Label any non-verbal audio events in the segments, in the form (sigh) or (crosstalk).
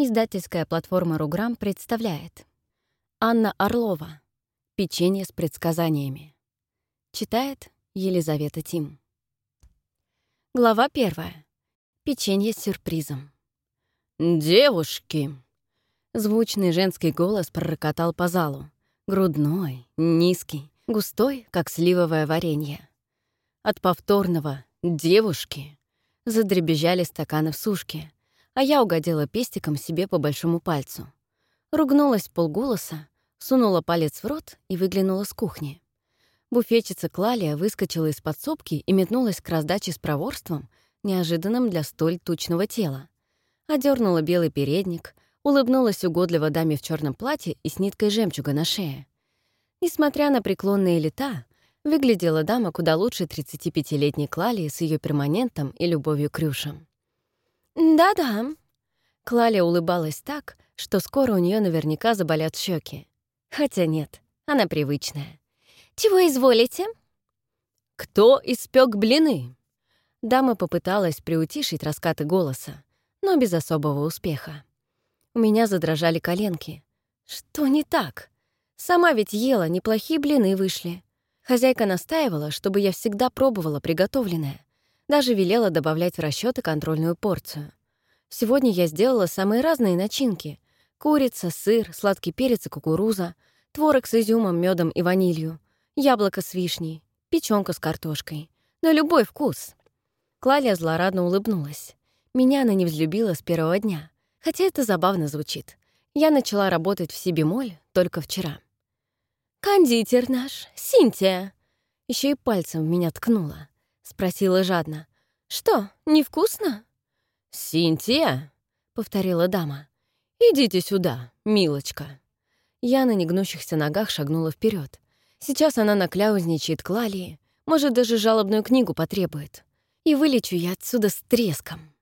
Издательская платформа «Руграм» представляет Анна Орлова «Печенье с предсказаниями». Читает Елизавета Тим. Глава первая. Печенье с сюрпризом. «Девушки!» Звучный женский голос пророкотал по залу. Грудной, низкий, густой, как сливовое варенье. От повторного «девушки» задребезжали стаканы в сушке, а я угодила пестиком себе по большому пальцу. Ругнулась полголоса, сунула палец в рот и выглянула с кухни. Буфетчица Клалия выскочила из подсобки и метнулась к раздаче с проворством, неожиданным для столь тучного тела. Одернула белый передник, улыбнулась угодливо даме в черном платье и с ниткой жемчуга на шее. Несмотря на преклонные лета, выглядела дама куда лучше 35-летней Клалии с ее перманентом и любовью к рюшам. «Да-да». Клаля улыбалась так, что скоро у нее наверняка заболят щеки. Хотя нет, она привычная. «Чего изволите?» «Кто испек блины?» Дама попыталась приутишить раскаты голоса, но без особого успеха. У меня задрожали коленки. Что не так? Сама ведь ела, неплохие блины вышли. Хозяйка настаивала, чтобы я всегда пробовала приготовленное. Даже велела добавлять в расчеты контрольную порцию. Сегодня я сделала самые разные начинки. Курица, сыр, сладкий перец и кукуруза, творог с изюмом, медом и ванилью, яблоко с вишней, печёнка с картошкой. На любой вкус. Клалия злорадно улыбнулась. Меня она не взлюбила с первого дня. Хотя это забавно звучит. Я начала работать в Сибимоль только вчера. «Кондитер наш, Синтия!» Еще и пальцем в меня ткнула. Спросила жадно. «Что, невкусно?» «Синтия?» — повторила дама. «Идите сюда, милочка». Я на негнущихся ногах шагнула вперед. Сейчас она накляузничает к Лалии, может, даже жалобную книгу потребует. И вылечу я отсюда с треском.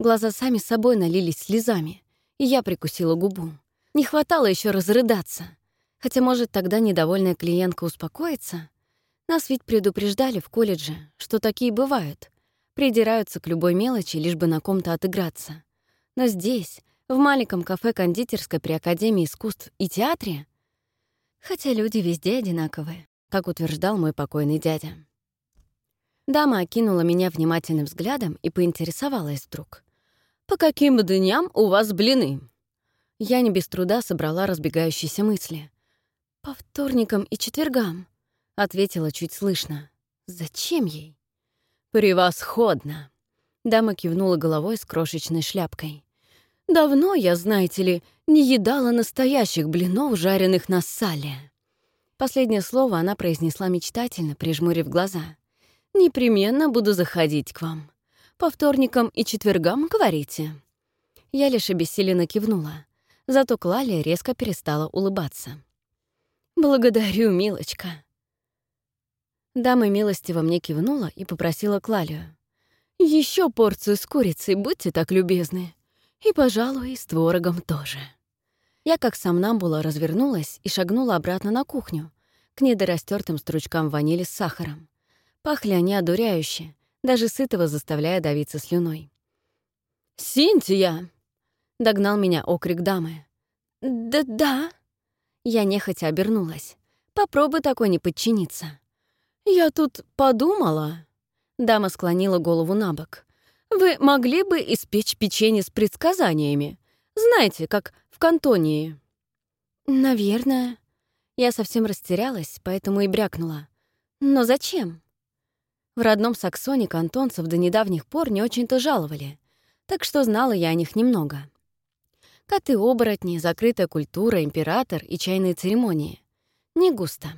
Глаза сами собой налились слезами, и я прикусила губу. Не хватало еще разрыдаться. Хотя, может, тогда недовольная клиентка успокоится, нас ведь предупреждали в колледже, что такие бывают. Придираются к любой мелочи, лишь бы на ком-то отыграться. Но здесь, в маленьком кафе-кондитерской при Академии искусств и театре, хотя люди везде одинаковые, как утверждал мой покойный дядя. Дама окинула меня внимательным взглядом и поинтересовалась вдруг. «По каким дням у вас блины?» Я не без труда собрала разбегающиеся мысли. «По вторникам и четвергам», — ответила чуть слышно. «Зачем ей?» «Превосходно!» Дама кивнула головой с крошечной шляпкой. «Давно я, знаете ли, не едала настоящих блинов, жареных на сале». Последнее слово она произнесла мечтательно, прижмурив глаза. «Непременно буду заходить к вам. По вторникам и четвергам говорите». Я лишь обессиленно кивнула. Зато Клалия резко перестала улыбаться. «Благодарю, милочка», Дама милостиво мне кивнула и попросила Клалию. Еще порцию с курицей, будьте так любезны. И, пожалуй, с творогом тоже». Я как сомнамбула развернулась и шагнула обратно на кухню, к недорастертым стручкам ванили с сахаром. Пахли они одуряюще, даже сытого заставляя давиться слюной. «Синтия!» — догнал меня окрик дамы. «Да-да». Я нехотя обернулась. Попробуй такой не подчиниться. «Я тут подумала...» Дама склонила голову на бок. «Вы могли бы испечь печенье с предсказаниями? Знаете, как в кантонии?» «Наверное». Я совсем растерялась, поэтому и брякнула. «Но зачем?» В родном Саксоне кантонцев до недавних пор не очень-то жаловали, так что знала я о них немного. Коты-оборотни, закрытая культура, император и чайные церемонии. Не густо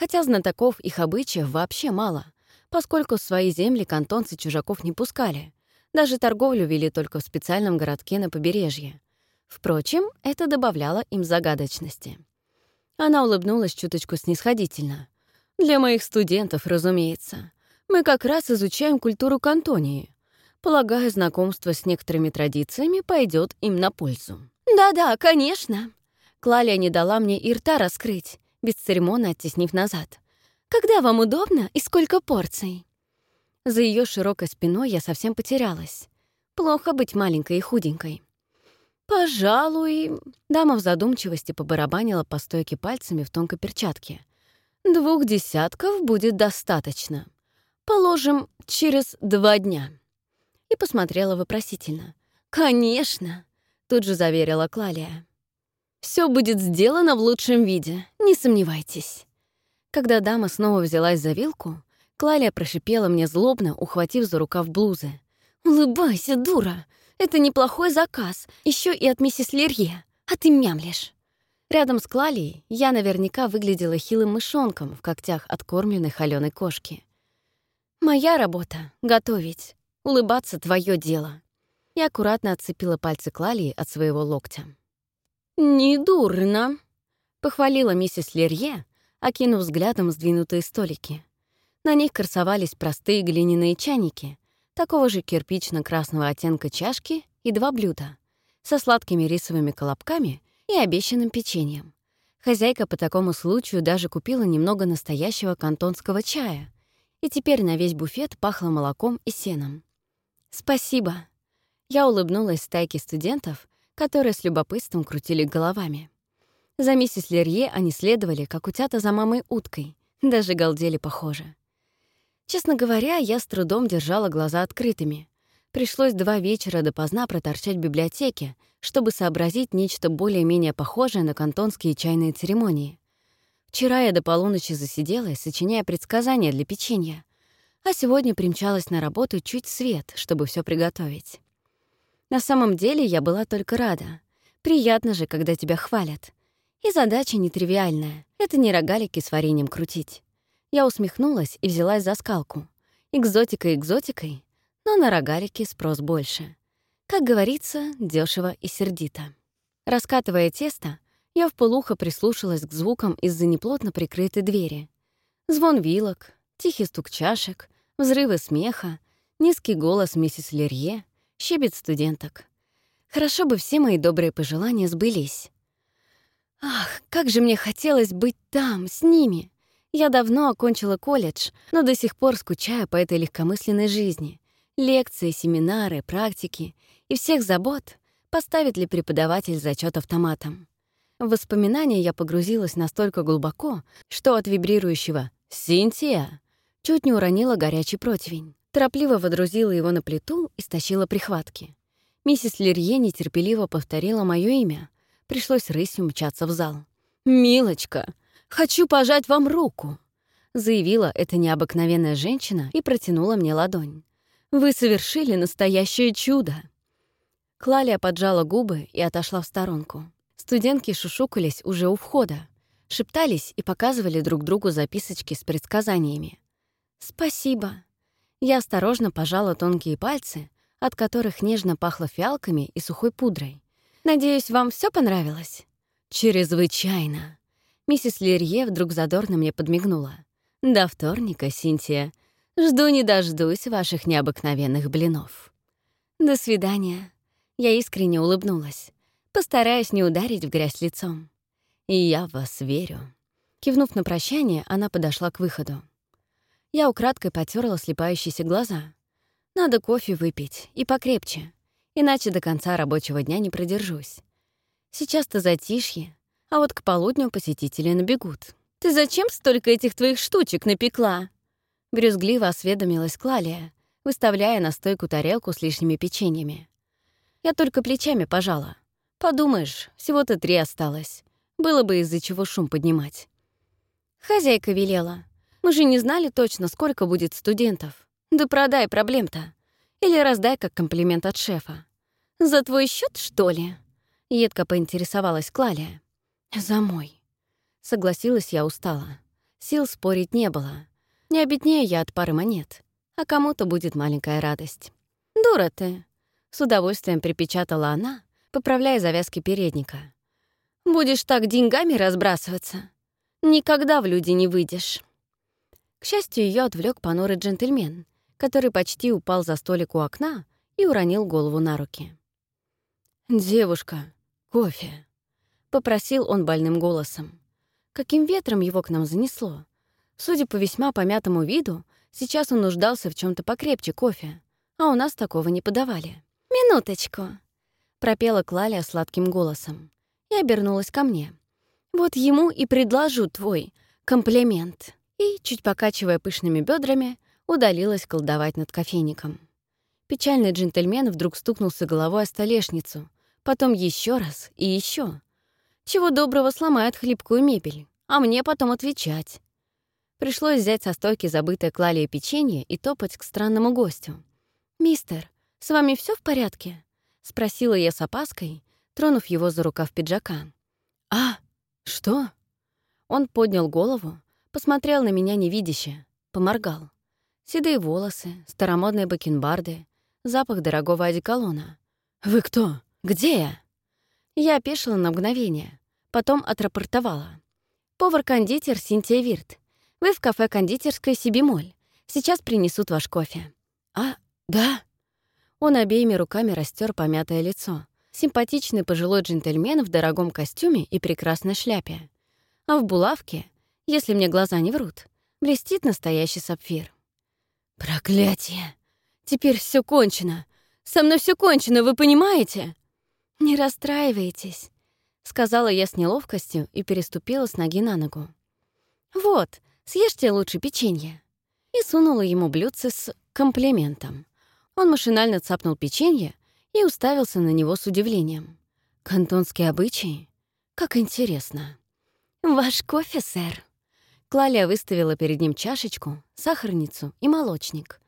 хотя знатоков их обычаев вообще мало, поскольку в свои земли кантонцы чужаков не пускали. Даже торговлю вели только в специальном городке на побережье. Впрочем, это добавляло им загадочности. Она улыбнулась чуточку снисходительно. «Для моих студентов, разумеется. Мы как раз изучаем культуру Кантонии. Полагаю, знакомство с некоторыми традициями пойдет им на пользу». «Да-да, конечно». Клалия не дала мне и рта раскрыть, бесцеремонно оттеснив назад. «Когда вам удобно и сколько порций?» За ее широкой спиной я совсем потерялась. Плохо быть маленькой и худенькой. «Пожалуй...» Дама в задумчивости побарабанила по стойке пальцами в тонкой перчатке. «Двух десятков будет достаточно. Положим, через два дня». И посмотрела вопросительно. «Конечно!» — тут же заверила Клалия. Все будет сделано в лучшем виде, не сомневайтесь». Когда дама снова взялась за вилку, Клалия прошипела мне злобно, ухватив за рукав блузы. «Улыбайся, дура! Это неплохой заказ, еще и от миссис Лерье, а ты мямлишь». Рядом с Клалией я наверняка выглядела хилым мышонком в когтях откормленной холёной кошки. «Моя работа — готовить. Улыбаться — твое дело». Я аккуратно отцепила пальцы Клалии от своего локтя. «Недурно», — похвалила миссис Лерье, окинув взглядом сдвинутые столики. На них красовались простые глиняные чайники, такого же кирпично-красного оттенка чашки и два блюда со сладкими рисовыми колобками и обещанным печеньем. Хозяйка по такому случаю даже купила немного настоящего кантонского чая, и теперь на весь буфет пахло молоком и сеном. «Спасибо». Я улыбнулась стайке студентов, которые с любопытством крутили головами. За миссис Лерье они следовали, как утята за мамой уткой, даже галдели похоже. Честно говоря, я с трудом держала глаза открытыми. Пришлось два вечера допоздна проторчать в библиотеке, чтобы сообразить нечто более-менее похожее на кантонские чайные церемонии. Вчера я до полуночи засиделась, сочиняя предсказания для печенья, а сегодня примчалась на работу чуть свет, чтобы все приготовить. На самом деле я была только рада. Приятно же, когда тебя хвалят. И задача нетривиальная. Это не рогалики с вареньем крутить. Я усмехнулась и взялась за скалку. Экзотика экзотикой, но на рогалики спрос больше. Как говорится, дешево и сердито. Раскатывая тесто, я вполуха прислушалась к звукам из-за неплотно прикрытой двери. Звон вилок, тихий стук чашек, взрывы смеха, низкий голос миссис Лерье, щебет студенток. Хорошо бы все мои добрые пожелания сбылись. Ах, как же мне хотелось быть там, с ними. Я давно окончила колледж, но до сих пор скучаю по этой легкомысленной жизни. Лекции, семинары, практики и всех забот поставит ли преподаватель зачет автоматом. В воспоминания я погрузилась настолько глубоко, что от вибрирующего «Синтия» чуть не уронила горячий противень. Торопливо водрузила его на плиту и стащила прихватки. Миссис Лерье нетерпеливо повторила мое имя. Пришлось рысью мчаться в зал. «Милочка, хочу пожать вам руку!» заявила эта необыкновенная женщина и протянула мне ладонь. «Вы совершили настоящее чудо!» Клалия поджала губы и отошла в сторонку. Студентки шушукались уже у входа, шептались и показывали друг другу записочки с предсказаниями. «Спасибо», я осторожно пожала тонкие пальцы, от которых нежно пахло фиалками и сухой пудрой. «Надеюсь, вам все понравилось?» «Чрезвычайно!» Миссис Лерье вдруг задорно мне подмигнула. «До вторника, Синтия. Жду не дождусь ваших необыкновенных блинов». «До свидания». Я искренне улыбнулась. Постараюсь не ударить в грязь лицом. «И я вас верю». Кивнув на прощание, она подошла к выходу. Я украдкой потерла слепающиеся глаза. Надо кофе выпить, и покрепче, иначе до конца рабочего дня не продержусь. Сейчас-то затишье, а вот к полудню посетители набегут. «Ты зачем столько этих твоих штучек напекла?» Брюзгливо осведомилась Клалия, выставляя на стойку тарелку с лишними печеньями. Я только плечами пожала. Подумаешь, всего-то три осталось. Было бы из-за чего шум поднимать. Хозяйка велела. Мы же не знали точно, сколько будет студентов. Да продай проблем-то. Или раздай как комплимент от шефа. За твой счет, что ли? Едко поинтересовалась Клалия. За мой. Согласилась я устала. Сил спорить не было. Не обеднею я от пары монет. А кому-то будет маленькая радость. «Дура ты!» — с удовольствием припечатала она, поправляя завязки передника. «Будешь так деньгами разбрасываться? Никогда в люди не выйдешь». К счастью, ее отвлек понурый джентльмен, который почти упал за столик у окна и уронил голову на руки. «Девушка, кофе», — попросил он больным голосом. Каким ветром его к нам занесло? Судя по весьма помятому виду, сейчас он нуждался в чем то покрепче кофе, а у нас такого не подавали. «Минуточку», Пропела Клаля сладким голосом и обернулась ко мне. «Вот ему и предложу твой комплимент». И, чуть покачивая пышными бедрами, удалилась колдовать над кофейником. Печальный джентльмен вдруг стукнулся головой о столешницу, потом еще раз и еще. Чего доброго сломает хлипкую мебель, а мне потом отвечать. Пришлось взять со стойки забытое клалие печенье и топать к странному гостю. «Мистер, с вами все в порядке?» — спросила я с опаской, тронув его за рукав пиджака. «А, что?» Он поднял голову, посмотрел на меня невидяще, поморгал. Седые волосы, старомодные бакенбарды, запах дорогого одеколона. «Вы кто? Где я?» Я опешила на мгновение, потом отрапортовала. «Повар-кондитер Синтия Вирт. Вы в кафе кондитерской Сибимоль. Сейчас принесут ваш кофе». «А, да?» Он обеими руками растер помятое лицо. Симпатичный пожилой джентльмен в дорогом костюме и прекрасной шляпе. А в булавке, если мне глаза не врут, блестит настоящий сапфир. «Проклятие! Теперь все кончено! Со мной все кончено, вы понимаете?» «Не расстраивайтесь», — сказала я с неловкостью и переступила с ноги на ногу. «Вот, съешьте лучше печенье». И сунула ему блюдце с комплиментом. Он машинально цапнул печенье и уставился на него с удивлением. «Кантонские обычаи? Как интересно!» «Ваш кофе, сэр!» Клалия выставила перед ним чашечку, сахарницу и молочник.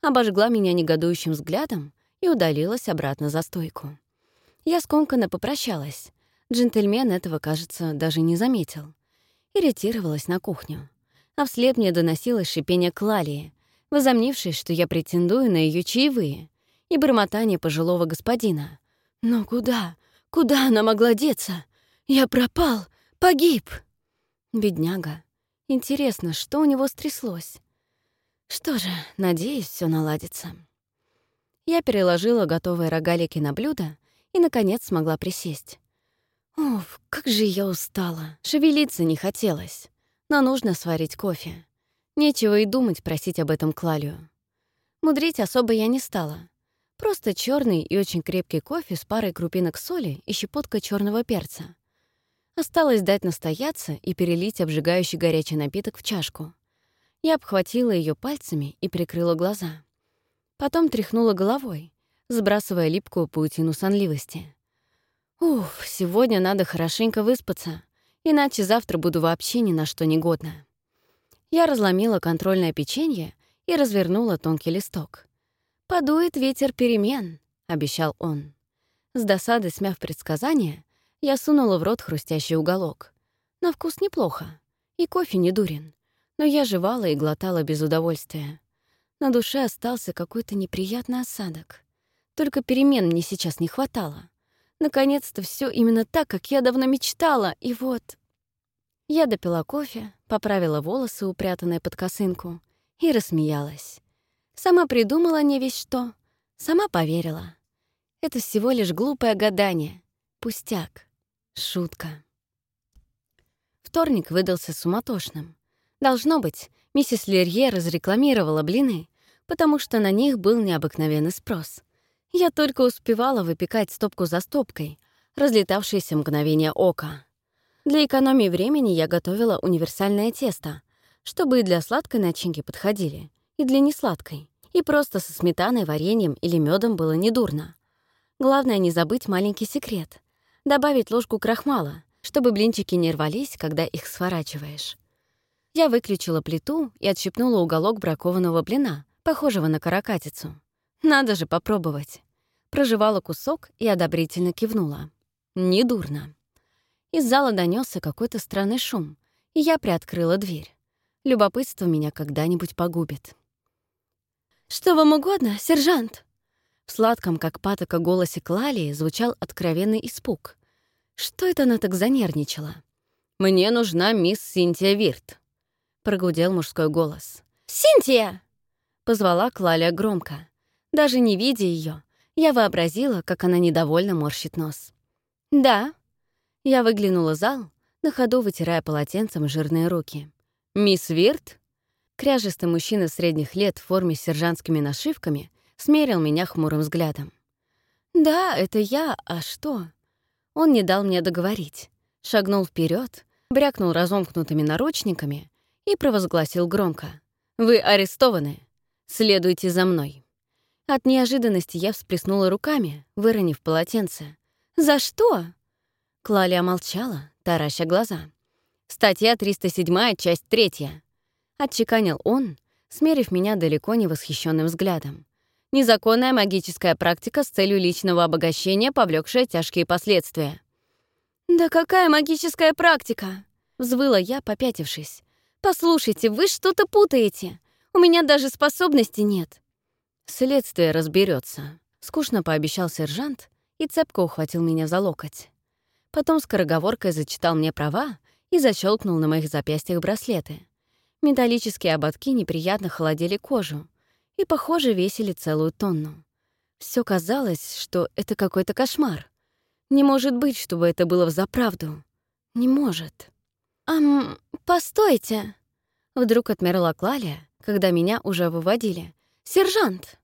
Обожгла меня негодующим взглядом и удалилась обратно за стойку. Я скомканно попрощалась. Джентльмен этого, кажется, даже не заметил. Иритировалась на кухню. А вслед мне доносилось шипение Клалии, возомнившей, что я претендую на ее чаевые, и бормотание пожилого господина. «Но куда? Куда она могла деться? Я пропал! Погиб!» Бедняга. Интересно, что у него стряслось? Что же, надеюсь, все наладится. Я переложила готовые рогалики на блюдо и, наконец, смогла присесть. Уф, как же я устала. Шевелиться не хотелось. Но нужно сварить кофе. Нечего и думать просить об этом Клалию. Мудрить особо я не стала. Просто черный и очень крепкий кофе с парой крупинок соли и щепоткой черного перца. Осталось дать настояться и перелить обжигающий горячий напиток в чашку. Я обхватила ее пальцами и прикрыла глаза. Потом тряхнула головой, сбрасывая липкую паутину сонливости. Уф, сегодня надо хорошенько выспаться, иначе завтра буду вообще ни на что не годна. Я разломила контрольное печенье и развернула тонкий листок. «Подует ветер перемен», — обещал он. С досадой смяв предсказание, я сунула в рот хрустящий уголок. На вкус неплохо, и кофе не дурен. Но я жевала и глотала без удовольствия. На душе остался какой-то неприятный осадок. Только перемен мне сейчас не хватало. Наконец-то все именно так, как я давно мечтала, и вот... Я допила кофе, поправила волосы, упрятанные под косынку, и рассмеялась. Сама придумала не весь что, сама поверила. Это всего лишь глупое гадание, пустяк, шутка. Вторник выдался суматошным. Должно быть, миссис Лерье разрекламировала блины, потому что на них был необыкновенный спрос. Я только успевала выпекать стопку за стопкой, разлетавшиеся мгновения ока. Для экономии времени я готовила универсальное тесто, чтобы и для сладкой начинки подходили, и для несладкой. И просто со сметаной, вареньем или медом было недурно. Главное не забыть маленький секрет — добавить ложку крахмала, чтобы блинчики не рвались, когда их сворачиваешь. Я выключила плиту и отщипнула уголок бракованного блина, похожего на каракатицу. Надо же попробовать. Прожевала кусок и одобрительно кивнула. Недурно. Из зала донесся какой-то странный шум, и я приоткрыла дверь. Любопытство меня когда-нибудь погубит. «Что вам угодно, сержант?» В сладком, как патока, голосе Клалии звучал откровенный испуг. Что это она так занервничала? «Мне нужна мисс Синтия Вирт», — прогудел мужской голос. «Синтия!» — позвала Клалия громко. Даже не видя ее, я вообразила, как она недовольно морщит нос. «Да», я выглянула зал, на ходу вытирая полотенцем жирные руки. «Мисс Вирт?» Кряжистый мужчина средних лет в форме с сержантскими нашивками смерил меня хмурым взглядом. «Да, это я, а что?» Он не дал мне договорить. Шагнул вперед, брякнул разомкнутыми наручниками и провозгласил громко. «Вы арестованы. Следуйте за мной». От неожиданности я всплеснула руками, выронив полотенце. «За что?» Клалия молчала, тараща глаза. «Статья 307, часть 3. Отчеканил он, смерив меня далеко не восхищенным взглядом. Незаконная магическая практика с целью личного обогащения, повлекшая тяжкие последствия. «Да какая магическая практика?» — взвыла я, попятившись. «Послушайте, вы что-то путаете. У меня даже способности нет». «Следствие разберется, скучно пообещал сержант и цепко ухватил меня за локоть. Потом скороговоркой зачитал мне права и защелкнул на моих запястьях браслеты. Металлические ободки неприятно холодили кожу и, похоже, весили целую тонну. Все казалось, что это какой-то кошмар. Не может быть, чтобы это было взаправду. Не может. «Ам, постойте!» Вдруг отмерла Клалия, когда меня уже выводили. «Сержант!»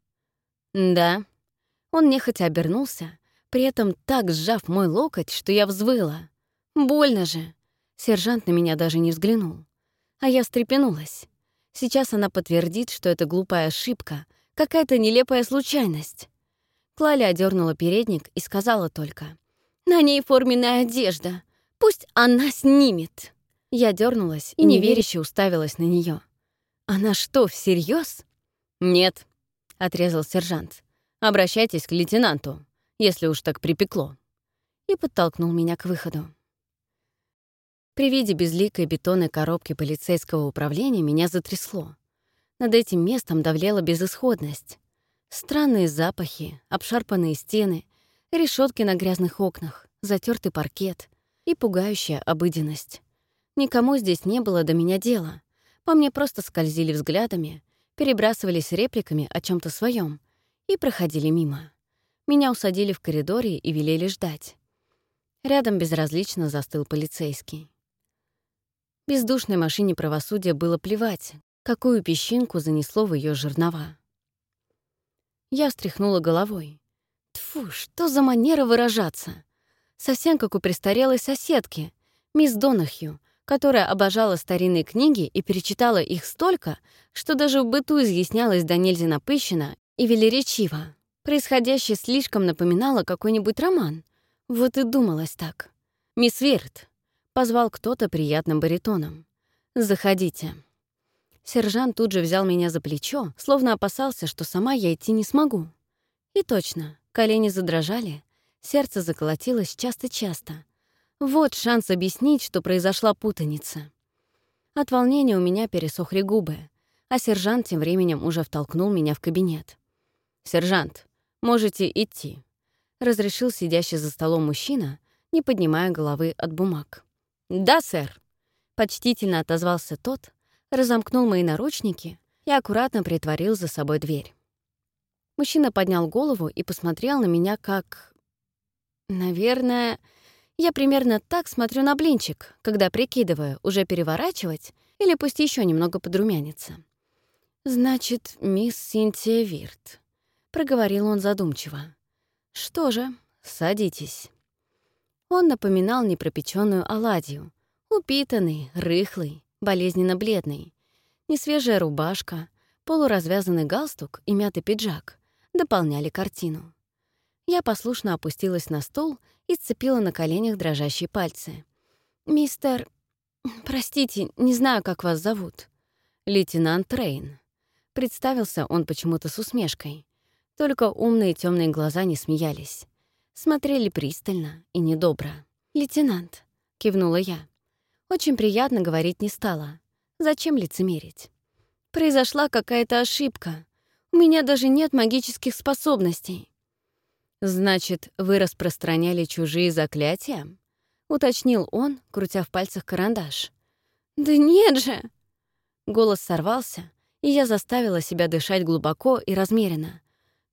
«Да». Он нехотя обернулся, при этом так сжав мой локоть, что я взвыла. «Больно же!» Сержант на меня даже не взглянул. А я встрепенулась. Сейчас она подтвердит, что это глупая ошибка, какая-то нелепая случайность. Клаля одернула передник и сказала только. «На ней форменная одежда. Пусть она снимет». Я дернулась и неверяще уставилась на нее. «Она что, всерьез? «Нет», — отрезал сержант. «Обращайтесь к лейтенанту, если уж так припекло». И подтолкнул меня к выходу. При виде безликой бетонной коробки полицейского управления меня затрясло. Над этим местом давлела безысходность. Странные запахи, обшарпанные стены, решетки на грязных окнах, затертый паркет и пугающая обыденность. Никому здесь не было до меня дела. По мне просто скользили взглядами, перебрасывались репликами о чем то своем и проходили мимо. Меня усадили в коридоре и велели ждать. Рядом безразлично застыл полицейский. Бездушной машине правосудия было плевать, какую песчинку занесло в ее жернова. Я встряхнула головой. Тфу, что за манера выражаться? Совсем как у престарелой соседки, мисс Донахью, которая обожала старинные книги и перечитала их столько, что даже в быту изъяснялась до нельзя напыщенно и велеречиво. Происходящее слишком напоминало какой-нибудь роман. Вот и думалось так. «Мисс Вирт», Позвал кто-то приятным баритоном. «Заходите». Сержант тут же взял меня за плечо, словно опасался, что сама я идти не смогу. И точно, колени задрожали, сердце заколотилось часто-часто. Вот шанс объяснить, что произошла путаница. От волнения у меня пересохли губы, а сержант тем временем уже втолкнул меня в кабинет. «Сержант, можете идти», — разрешил сидящий за столом мужчина, не поднимая головы от бумаг. «Да, сэр», — почтительно отозвался тот, разомкнул мои наручники и аккуратно притворил за собой дверь. Мужчина поднял голову и посмотрел на меня как... Наверное, я примерно так смотрю на блинчик, когда прикидываю, уже переворачивать или пусть еще немного подрумяниться. «Значит, мисс Синтия Вирт», — проговорил он задумчиво. «Что же, садитесь». Он напоминал непропеченную оладью. Упитанный, рыхлый, болезненно бледный. Несвежая рубашка, полуразвязанный галстук и мятый пиджак дополняли картину. Я послушно опустилась на стул и сцепила на коленях дрожащие пальцы. «Мистер... Простите, не знаю, как вас зовут». «Лейтенант Трейн». Представился он почему-то с усмешкой. Только умные темные глаза не смеялись. Смотрели пристально и недобро. «Лейтенант», — кивнула я. Очень приятно говорить не стала. Зачем лицемерить? Произошла какая-то ошибка. У меня даже нет магических способностей. «Значит, вы распространяли чужие заклятия?» — уточнил он, крутя в пальцах карандаш. «Да нет же!» Голос сорвался, и я заставила себя дышать глубоко и размеренно.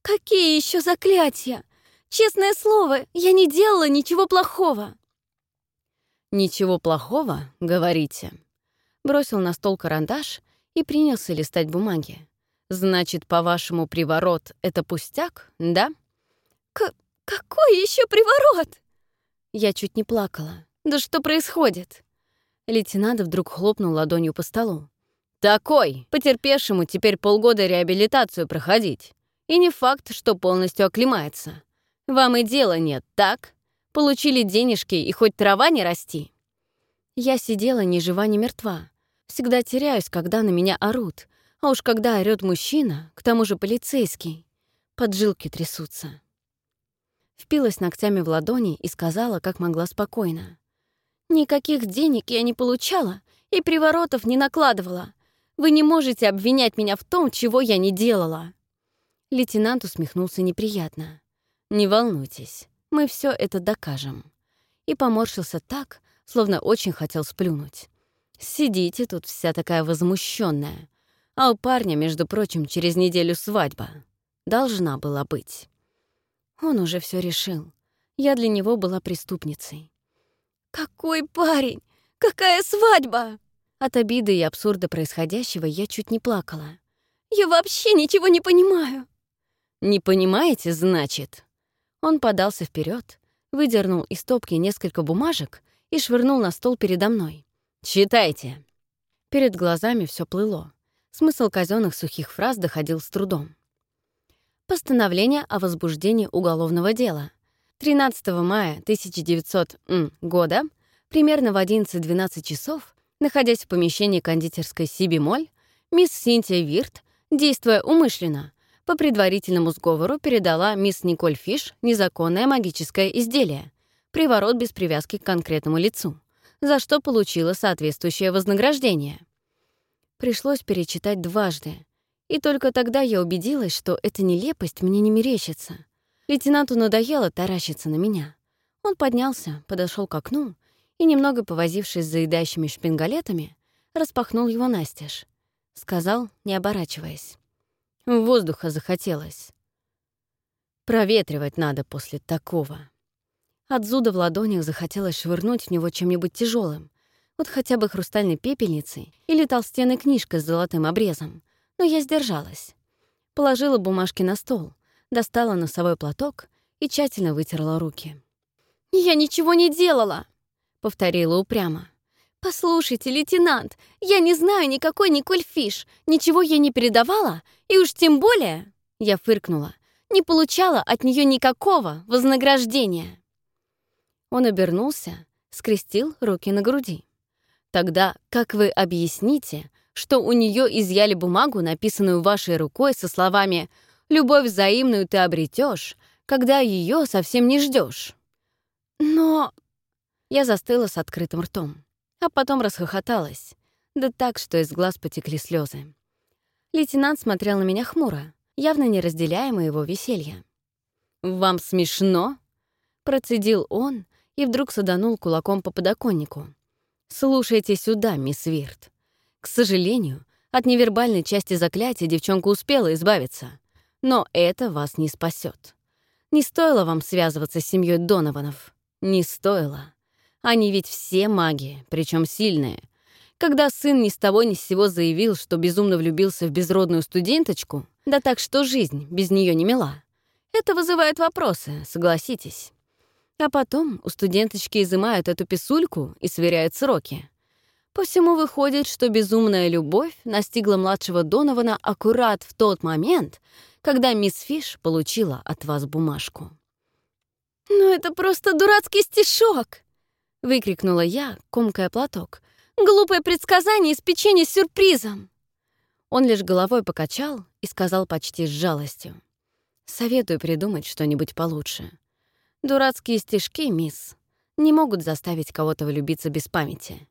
«Какие еще заклятия? Честное слово, я не делала ничего плохого!» «Ничего плохого, говорите?» Бросил на стол карандаш и принялся листать бумаги. «Значит, по-вашему, приворот — это пустяк, да?» «К... Какой еще приворот? Я чуть не плакала. Да что происходит? Лейтенант вдруг хлопнул ладонью по столу. «Такой! Потерпевшему теперь полгода реабилитацию проходить. И не факт, что полностью оклемается. Вам и дела нет, так? Получили денежки и хоть трава не расти?» Я сидела ни жива, ни мертва. Всегда теряюсь, когда на меня орут. А уж когда орёт мужчина, к тому же полицейский, поджилки трясутся. Впилась ногтями в ладони и сказала, как могла спокойно. «Никаких денег я не получала и приворотов не накладывала. Вы не можете обвинять меня в том, чего я не делала». Лейтенант усмехнулся неприятно. «Не волнуйтесь, мы все это докажем». И поморщился так, словно очень хотел сплюнуть. «Сидите тут вся такая возмущенная, а у парня, между прочим, через неделю свадьба. Должна была быть». Он уже все решил. Я для него была преступницей. «Какой парень? Какая свадьба?» От обиды и абсурда происходящего я чуть не плакала. «Я вообще ничего не понимаю!» «Не понимаете, значит?» Он подался вперед, выдернул из стопки несколько бумажек и швырнул на стол передо мной. «Читайте!» Перед глазами все плыло. Смысл казенных сухих фраз доходил с трудом. Постановление о возбуждении уголовного дела. 13 мая 1900 года, примерно в 11-12 часов, находясь в помещении кондитерской Сиби Моль, мисс Синтия Вирт, действуя умышленно, по предварительному сговору передала мисс Николь Фиш незаконное магическое изделие, приворот без привязки к конкретному лицу, за что получила соответствующее вознаграждение. Пришлось перечитать дважды, и только тогда я убедилась, что эта нелепость мне не мерещится. Лейтенанту надоело таращиться на меня. Он поднялся, подошел к окну и, немного повозившись заедающими шпингалетами, распахнул его настежь. Сказал, не оборачиваясь. Воздуха захотелось. Проветривать надо после такого. От зуда в ладонях захотелось швырнуть в него чем-нибудь тяжелым, вот хотя бы хрустальной пепельницей или толстенной книжкой с золотым обрезом, но я сдержалась. Положила бумажки на стол, достала носовой платок и тщательно вытерла руки. «Я ничего не делала!» — повторила упрямо. «Послушайте, лейтенант, я не знаю никакой Николь Фиш, ничего ей не передавала, и уж тем более...» Я фыркнула. «Не получала от нее никакого вознаграждения». Он обернулся, скрестил руки на груди. «Тогда как вы объясните, что у нее изъяли бумагу, написанную вашей рукой, со словами «Любовь взаимную ты обретешь, когда ее совсем не ждешь. Но... Я застыла с открытым ртом, а потом расхохоталась, да так, что из глаз потекли слезы. Лейтенант смотрел на меня хмуро, явно не разделяя моего веселья. «Вам смешно?» — процедил он и вдруг саданул кулаком по подоконнику. «Слушайте сюда, мисс Вирт. К сожалению, от невербальной части заклятия девчонка успела избавиться, но это вас не спасет. Не стоило вам связываться с семьей Донованов. Не стоило. Они ведь все маги, причем сильные. Когда сын ни с того ни с сего заявил, что безумно влюбился в безродную студенточку, да так что жизнь без нее не мила, это вызывает вопросы, согласитесь. А потом у студенточки изымают эту писульку и сверяют сроки. По всему выходит, что безумная любовь настигла младшего Донована аккурат в тот момент, когда мисс Фиш получила от вас бумажку. «Ну это просто дурацкий стишок!» — выкрикнула я, комкая платок. «Глупое предсказание из печенья с сюрпризом!» Он лишь головой покачал и сказал почти с жалостью. «Советую придумать что-нибудь получше. Дурацкие стишки, мисс, не могут заставить кого-то влюбиться без памяти.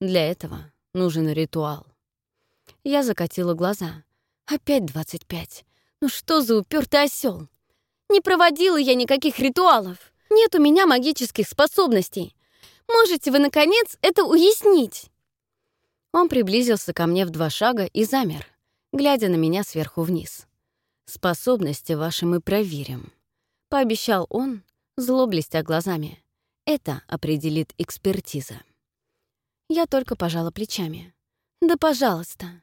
Для этого нужен ритуал. Я закатила глаза. Опять 25. Ну что за упертый осел? Не проводила я никаких ритуалов. Нет у меня магических способностей. Можете вы, наконец, это уяснить?» Он приблизился ко мне в два шага и замер, глядя на меня сверху вниз. «Способности ваши мы проверим», — пообещал он, зло блестя глазами. «Это определит экспертиза». Я только пожала плечами. «Да пожалуйста».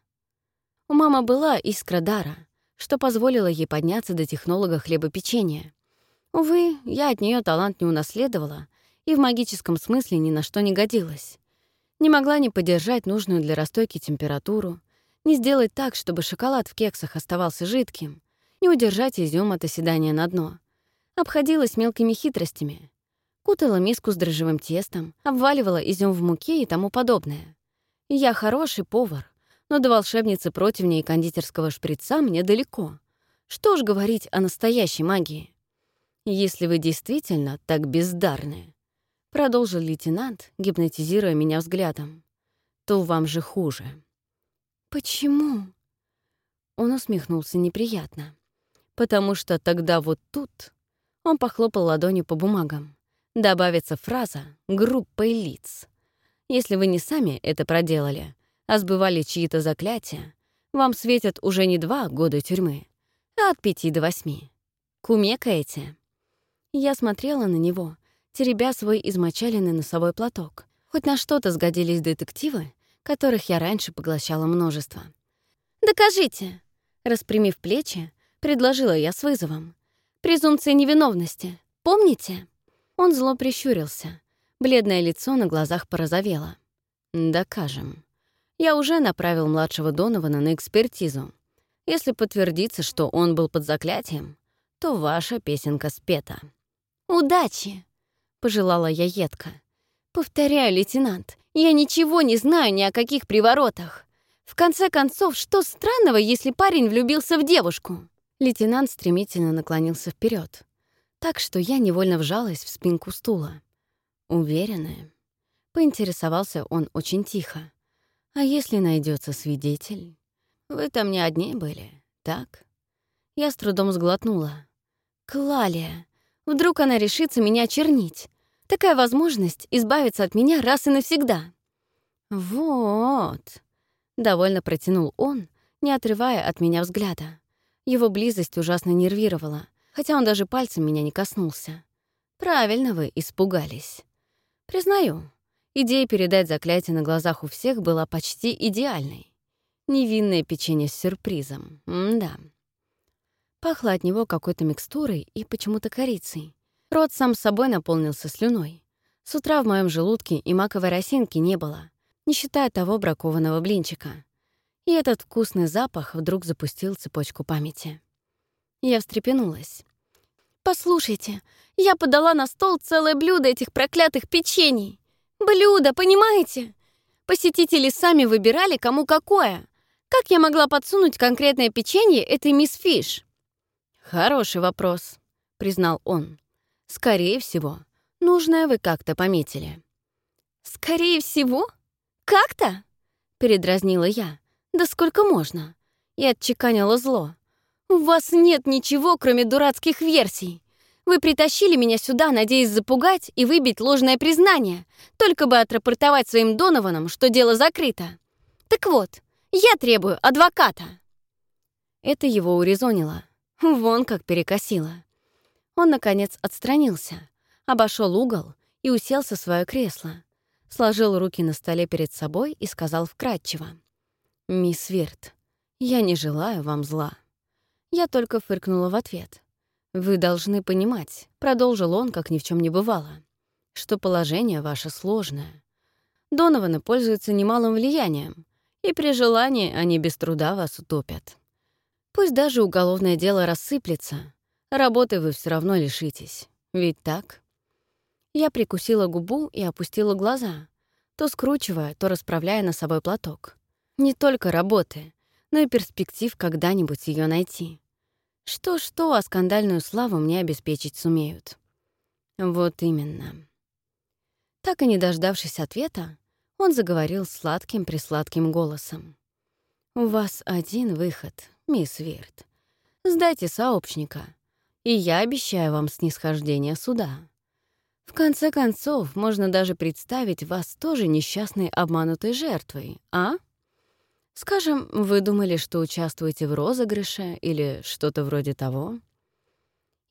У мамы была искра дара, что позволило ей подняться до технолога хлебопечения. Увы, я от нее талант не унаследовала и в магическом смысле ни на что не годилась. Не могла не поддержать нужную для расстойки температуру, не сделать так, чтобы шоколад в кексах оставался жидким, не удержать изюм от оседания на дно. Обходилась мелкими хитростями. Кутала миску с дрожжевым тестом, обваливала изюм в муке и тому подобное. Я хороший повар, но до волшебницы противня и кондитерского шприца мне далеко. Что ж говорить о настоящей магии? Если вы действительно так бездарны, продолжил лейтенант, гипнотизируя меня взглядом, то вам же хуже. Почему? Он усмехнулся неприятно. Потому что тогда вот тут он похлопал ладонью по бумагам. Добавится фраза «группой лиц». Если вы не сами это проделали, а сбывали чьи-то заклятия, вам светят уже не два года тюрьмы, а от пяти до восьми. Кумекаете? Я смотрела на него, теребя свой измочаленный носовой платок. Хоть на что-то сгодились детективы, которых я раньше поглощала множество. «Докажите!» Распрямив плечи, предложила я с вызовом. «Презумпция невиновности. Помните?» Он зло прищурился. Бледное лицо на глазах порозовело. «Докажем. Я уже направил младшего Донована на экспертизу. Если подтвердится, что он был под заклятием, то ваша песенка спета». «Удачи!» — пожелала я едко. «Повторяю, лейтенант, я ничего не знаю ни о каких приворотах. В конце концов, что странного, если парень влюбился в девушку?» Лейтенант стремительно наклонился вперед, так что я невольно вжалась в спинку стула. Уверенная. Поинтересовался он очень тихо. «А если найдется свидетель? Вы там не одни были, так?» Я с трудом сглотнула. «Клалия! Вдруг она решится меня чернить? Такая возможность избавиться от меня раз и навсегда!» «Вот!» — довольно протянул он, не отрывая от меня взгляда. Его близость ужасно нервировала, хотя он даже пальцем меня не коснулся. Правильно вы испугались. Признаю, идея передать заклятие на глазах у всех была почти идеальной. Невинное печенье с сюрпризом, М да. Пахло от него какой-то микстурой и почему-то корицей. Рот сам собой наполнился слюной. С утра в моем желудке и маковой росинки не было, не считая того бракованного блинчика и этот вкусный запах вдруг запустил цепочку памяти. Я встрепенулась. «Послушайте, я подала на стол целое блюдо этих проклятых печений. Блюдо, понимаете? Посетители сами выбирали, кому какое. Как я могла подсунуть конкретное печенье этой мисс Фиш?» «Хороший вопрос», — признал он. «Скорее всего, нужное вы как-то пометили». «Скорее всего? Как-то?» — передразнила я, да сколько можно? И отчеканила зло. У вас нет ничего, кроме дурацких версий. Вы притащили меня сюда, надеясь запугать и выбить ложное признание, только бы отрапортовать своим Донованам, что дело закрыто. Так вот, я требую адвоката. Это его урезонило. Вон как перекосило. Он, наконец, отстранился, обошел угол и уселся в свое кресло, сложил руки на столе перед собой и сказал вкратчиво. «Мисс Верт, я не желаю вам зла». Я только фыркнула в ответ. «Вы должны понимать», — продолжил он, как ни в чем не бывало, «что положение ваше сложное. Донованы пользуются немалым влиянием, и при желании они без труда вас утопят. Пусть даже уголовное дело рассыплется, работы вы все равно лишитесь. Ведь так?» Я прикусила губу и опустила глаза, то скручивая, то расправляя на собой платок. Не только работы, но и перспектив когда-нибудь ее найти. Что-что, а скандальную славу мне обеспечить сумеют. Вот именно. Так и не дождавшись ответа, он заговорил сладким-присладким голосом. «У вас один выход, мисс Вирт. Сдайте сообщника, и я обещаю вам снисхождение суда. В конце концов, можно даже представить вас тоже несчастной обманутой жертвой, а?» Скажем, вы думали, что участвуете в розыгрыше или что-то вроде того?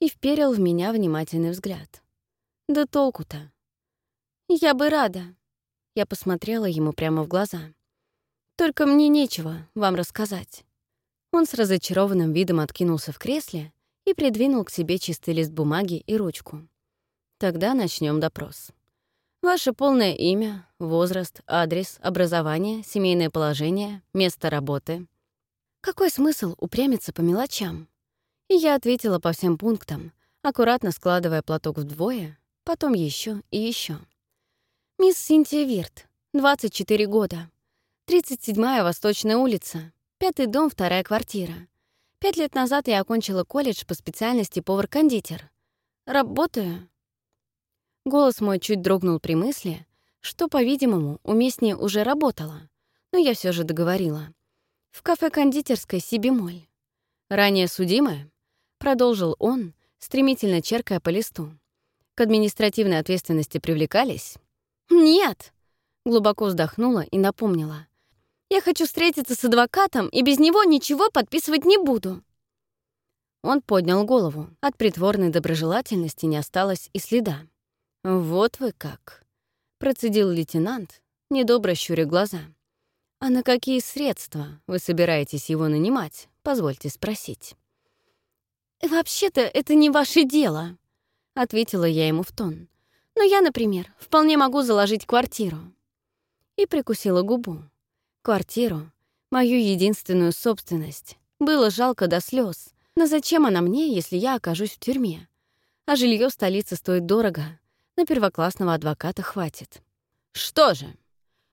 И вперил в меня внимательный взгляд. Да толку-то. Я бы рада. Я посмотрела ему прямо в глаза. Только мне нечего вам рассказать. Он с разочарованным видом откинулся в кресле и придвинул к себе чистый лист бумаги и ручку. Тогда начнем допрос. Ваше полное имя, возраст, адрес, образование, семейное положение, место работы. Какой смысл упрямиться по мелочам? И я ответила по всем пунктам, аккуратно складывая платок вдвое, потом еще и еще. Мисс Синтия Вирт, 24 года. 37-я Восточная улица, пятый дом, вторая квартира. Пять лет назад я окончила колледж по специальности повар-кондитер. Работаю Голос мой чуть дрогнул при мысли, что, по-видимому, уместнее уже работала, но я все же договорила. В кафе-кондитерской «Си-бемоль». «Ранее судимая?» — продолжил он, стремительно черкая по листу. «К административной ответственности привлекались?» «Нет!» — глубоко вздохнула и напомнила. «Я хочу встретиться с адвокатом, и без него ничего подписывать не буду». Он поднял голову. От притворной доброжелательности не осталось и следа. «Вот вы как!» — процедил лейтенант, недобро щуря глаза. «А на какие средства вы собираетесь его нанимать, позвольте спросить?» «Вообще-то это не ваше дело», — ответила я ему в тон. «Но я, например, вполне могу заложить квартиру». И прикусила губу. Квартиру, мою единственную собственность, было жалко до слез. Но зачем она мне, если я окажусь в тюрьме? А жилье в столице стоит дорого, на первоклассного адвоката хватит. Что же?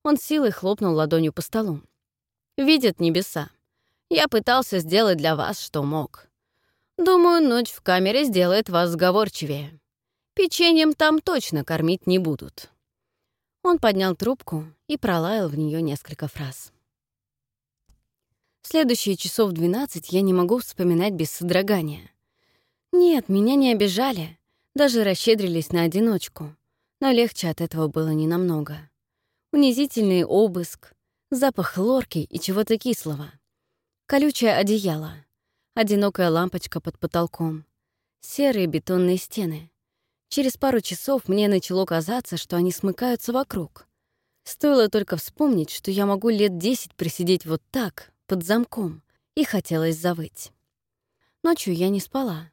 Он силой хлопнул ладонью по столу. Видят небеса. Я пытался сделать для вас, что мог. Думаю, ночь в камере сделает вас сговорчивее. Печеньем там точно кормить не будут. Он поднял трубку и пролаял в нее несколько фраз. Следующие часов 12 я не могу вспоминать без содрогания. Нет, меня не обижали, даже расщедрились на одиночку, но легче от этого было ненамного. Унизительный обыск, запах лорки и чего-то кислого. Колючее одеяло, одинокая лампочка под потолком, серые бетонные стены. Через пару часов мне начало казаться, что они смыкаются вокруг. Стоило только вспомнить, что я могу лет десять присидеть вот так, под замком, и хотелось завыть. Ночью я не спала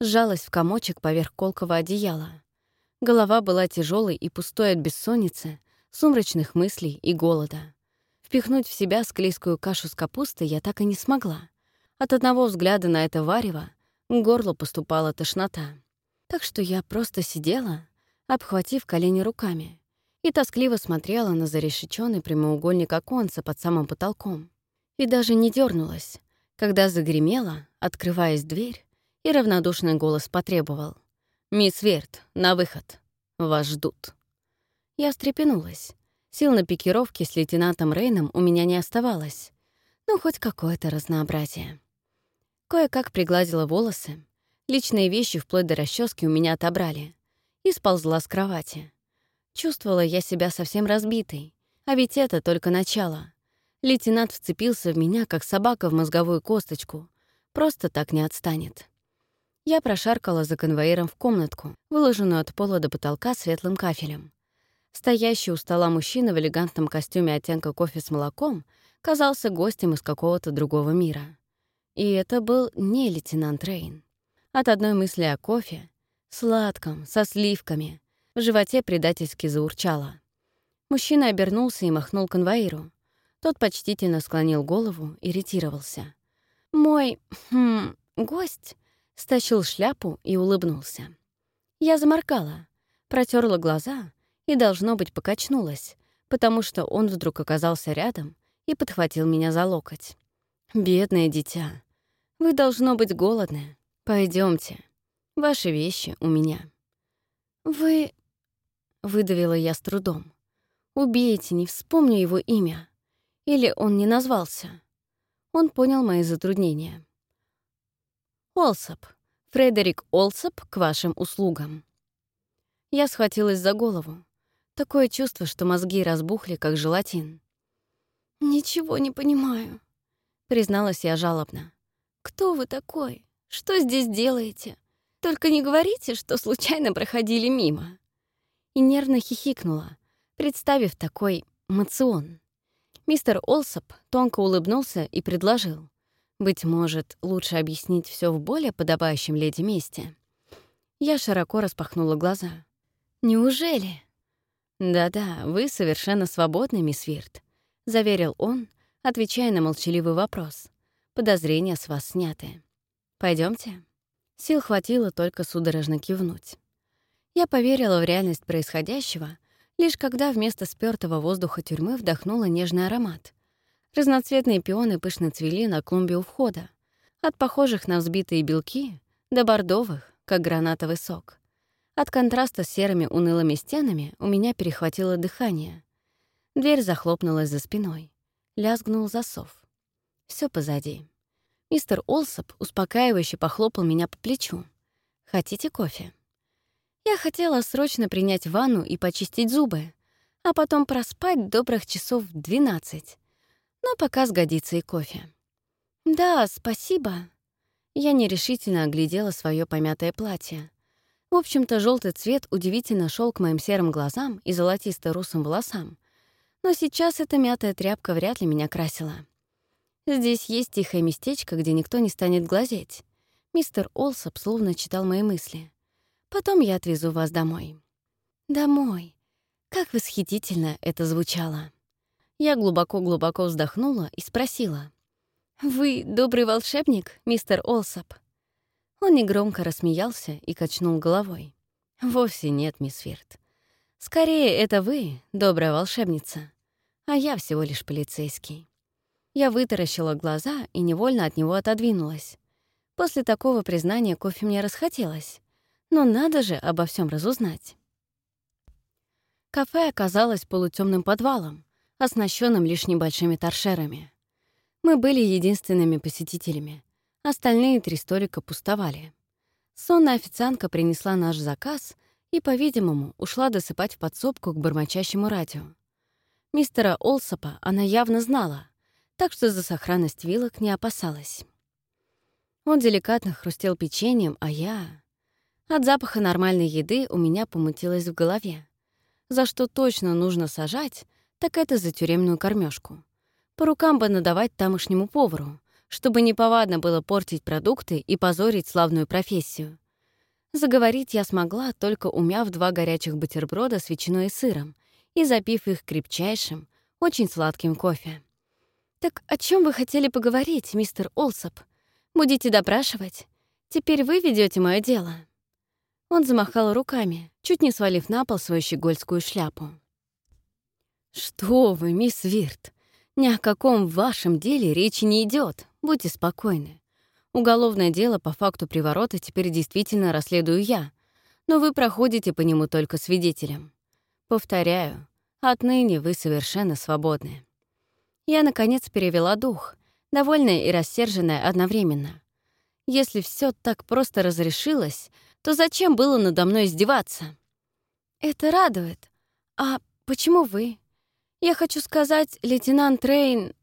сжалась в комочек поверх колкого одеяла. Голова была тяжелой и пустой от бессонницы, сумрачных мыслей и голода. Впихнуть в себя склейскую кашу с капустой я так и не смогла. От одного взгляда на это варево к горлу поступала тошнота. Так что я просто сидела, обхватив колени руками, и тоскливо смотрела на зарешеченный прямоугольник оконца под самым потолком. И даже не дернулась, когда загремела, открываясь дверь, и равнодушный голос потребовал. «Мисс Верт, на выход. Вас ждут». Я встрепенулась. Сил на пикировке с лейтенантом Рейном у меня не оставалось. Ну, хоть какое-то разнообразие. Кое-как пригладила волосы. Личные вещи вплоть до расчески у меня отобрали. И сползла с кровати. Чувствовала я себя совсем разбитой. А ведь это только начало. Лейтенант вцепился в меня, как собака в мозговую косточку. Просто так не отстанет. Я прошаркала за конвоиром в комнатку, выложенную от пола до потолка светлым кафелем. Стоящий у стола мужчина в элегантном костюме оттенка кофе с молоком казался гостем из какого-то другого мира. И это был не лейтенант Рейн. От одной мысли о кофе, сладком, со сливками, в животе предательски заурчало. Мужчина обернулся и махнул конвоиру. Тот почтительно склонил голову и ретировался. «Мой... Хм, гость стащил шляпу и улыбнулся. Я заморкала, протерла глаза и, должно быть, покачнулась, потому что он вдруг оказался рядом и подхватил меня за локоть. «Бедное дитя, вы должно быть голодны. Пойдемте. Ваши вещи у меня». «Вы...» — выдавила я с трудом. «Убейте, не вспомню его имя. Или он не назвался». Он понял мои затруднения. Олсоп. Фредерик Олсоп к вашим услугам. Я схватилась за голову. Такое чувство, что мозги разбухли, как желатин. «Ничего не понимаю», — призналась я жалобно. «Кто вы такой? Что здесь делаете? Только не говорите, что случайно проходили мимо». И нервно хихикнула, представив такой мацион. Мистер Олсоп тонко улыбнулся и предложил. Быть может, лучше объяснить все в более подобающем леди месте. Я широко распахнула глаза. «Неужели?» «Да-да, вы совершенно свободны, мисс Вирт», — заверил он, отвечая на молчаливый вопрос. «Подозрения с вас сняты. Пойдемте. Сил хватило только судорожно кивнуть. Я поверила в реальность происходящего, лишь когда вместо спёртого воздуха тюрьмы вдохнула нежный аромат. Разноцветные пионы пышно цвели на клумбе у входа, от похожих на взбитые белки до бордовых, как гранатовый сок. От контраста с серыми унылыми стенами у меня перехватило дыхание. Дверь захлопнулась за спиной. Лязгнул засов. Все позади. Мистер Олсоп успокаивающе похлопал меня по плечу. «Хотите кофе?» Я хотела срочно принять ванну и почистить зубы, а потом проспать добрых часов 12. Но пока сгодится и кофе. «Да, спасибо». Я нерешительно оглядела свое помятое платье. В общем-то, желтый цвет удивительно шел к моим серым глазам и золотисто-русым волосам. Но сейчас эта мятая тряпка вряд ли меня красила. Здесь есть тихое местечко, где никто не станет глазеть. Мистер Олсоп словно читал мои мысли. Потом я отвезу вас домой. Домой. Как восхитительно это звучало. Я глубоко-глубоко вздохнула и спросила. «Вы добрый волшебник, мистер Олсоп?» Он негромко рассмеялся и качнул головой. «Вовсе нет, мисс Фирт. Скорее, это вы, добрая волшебница, а я всего лишь полицейский». Я вытаращила глаза и невольно от него отодвинулась. После такого признания кофе мне расхотелось. Но надо же обо всем разузнать. Кафе оказалось полутемным подвалом, оснащенным лишь небольшими торшерами. Мы были единственными посетителями. Остальные три столика пустовали. Сонная официантка принесла наш заказ и, по-видимому, ушла досыпать в подсобку к бормочащему радио. Мистера Олсопа она явно знала — так что за сохранность вилок не опасалась. Он деликатно хрустел печеньем, а я... От запаха нормальной еды у меня помутилось в голове. За что точно нужно сажать, так это за тюремную кормежку. По рукам бы надавать тамошнему повару, чтобы неповадно было портить продукты и позорить славную профессию. Заговорить я смогла, только умяв два горячих бутерброда с ветчиной и сыром и запив их крепчайшим, очень сладким кофе. «Так о чем вы хотели поговорить, мистер Олсоп? Будете допрашивать? Теперь вы ведете мое дело». Он замахал руками, чуть не свалив на пол свою щегольскую шляпу. «Что вы, мисс Вирт, ни о каком вашем деле речи не идет. Будьте спокойны. Уголовное дело по факту приворота теперь действительно расследую я, но вы проходите по нему только свидетелем. Повторяю, отныне вы совершенно свободны». Я, наконец, перевела дух, довольная и рассерженная одновременно. Если все так просто разрешилось, то зачем было надо мной издеваться? Это радует. А почему вы? Я хочу сказать, лейтенант Рейн...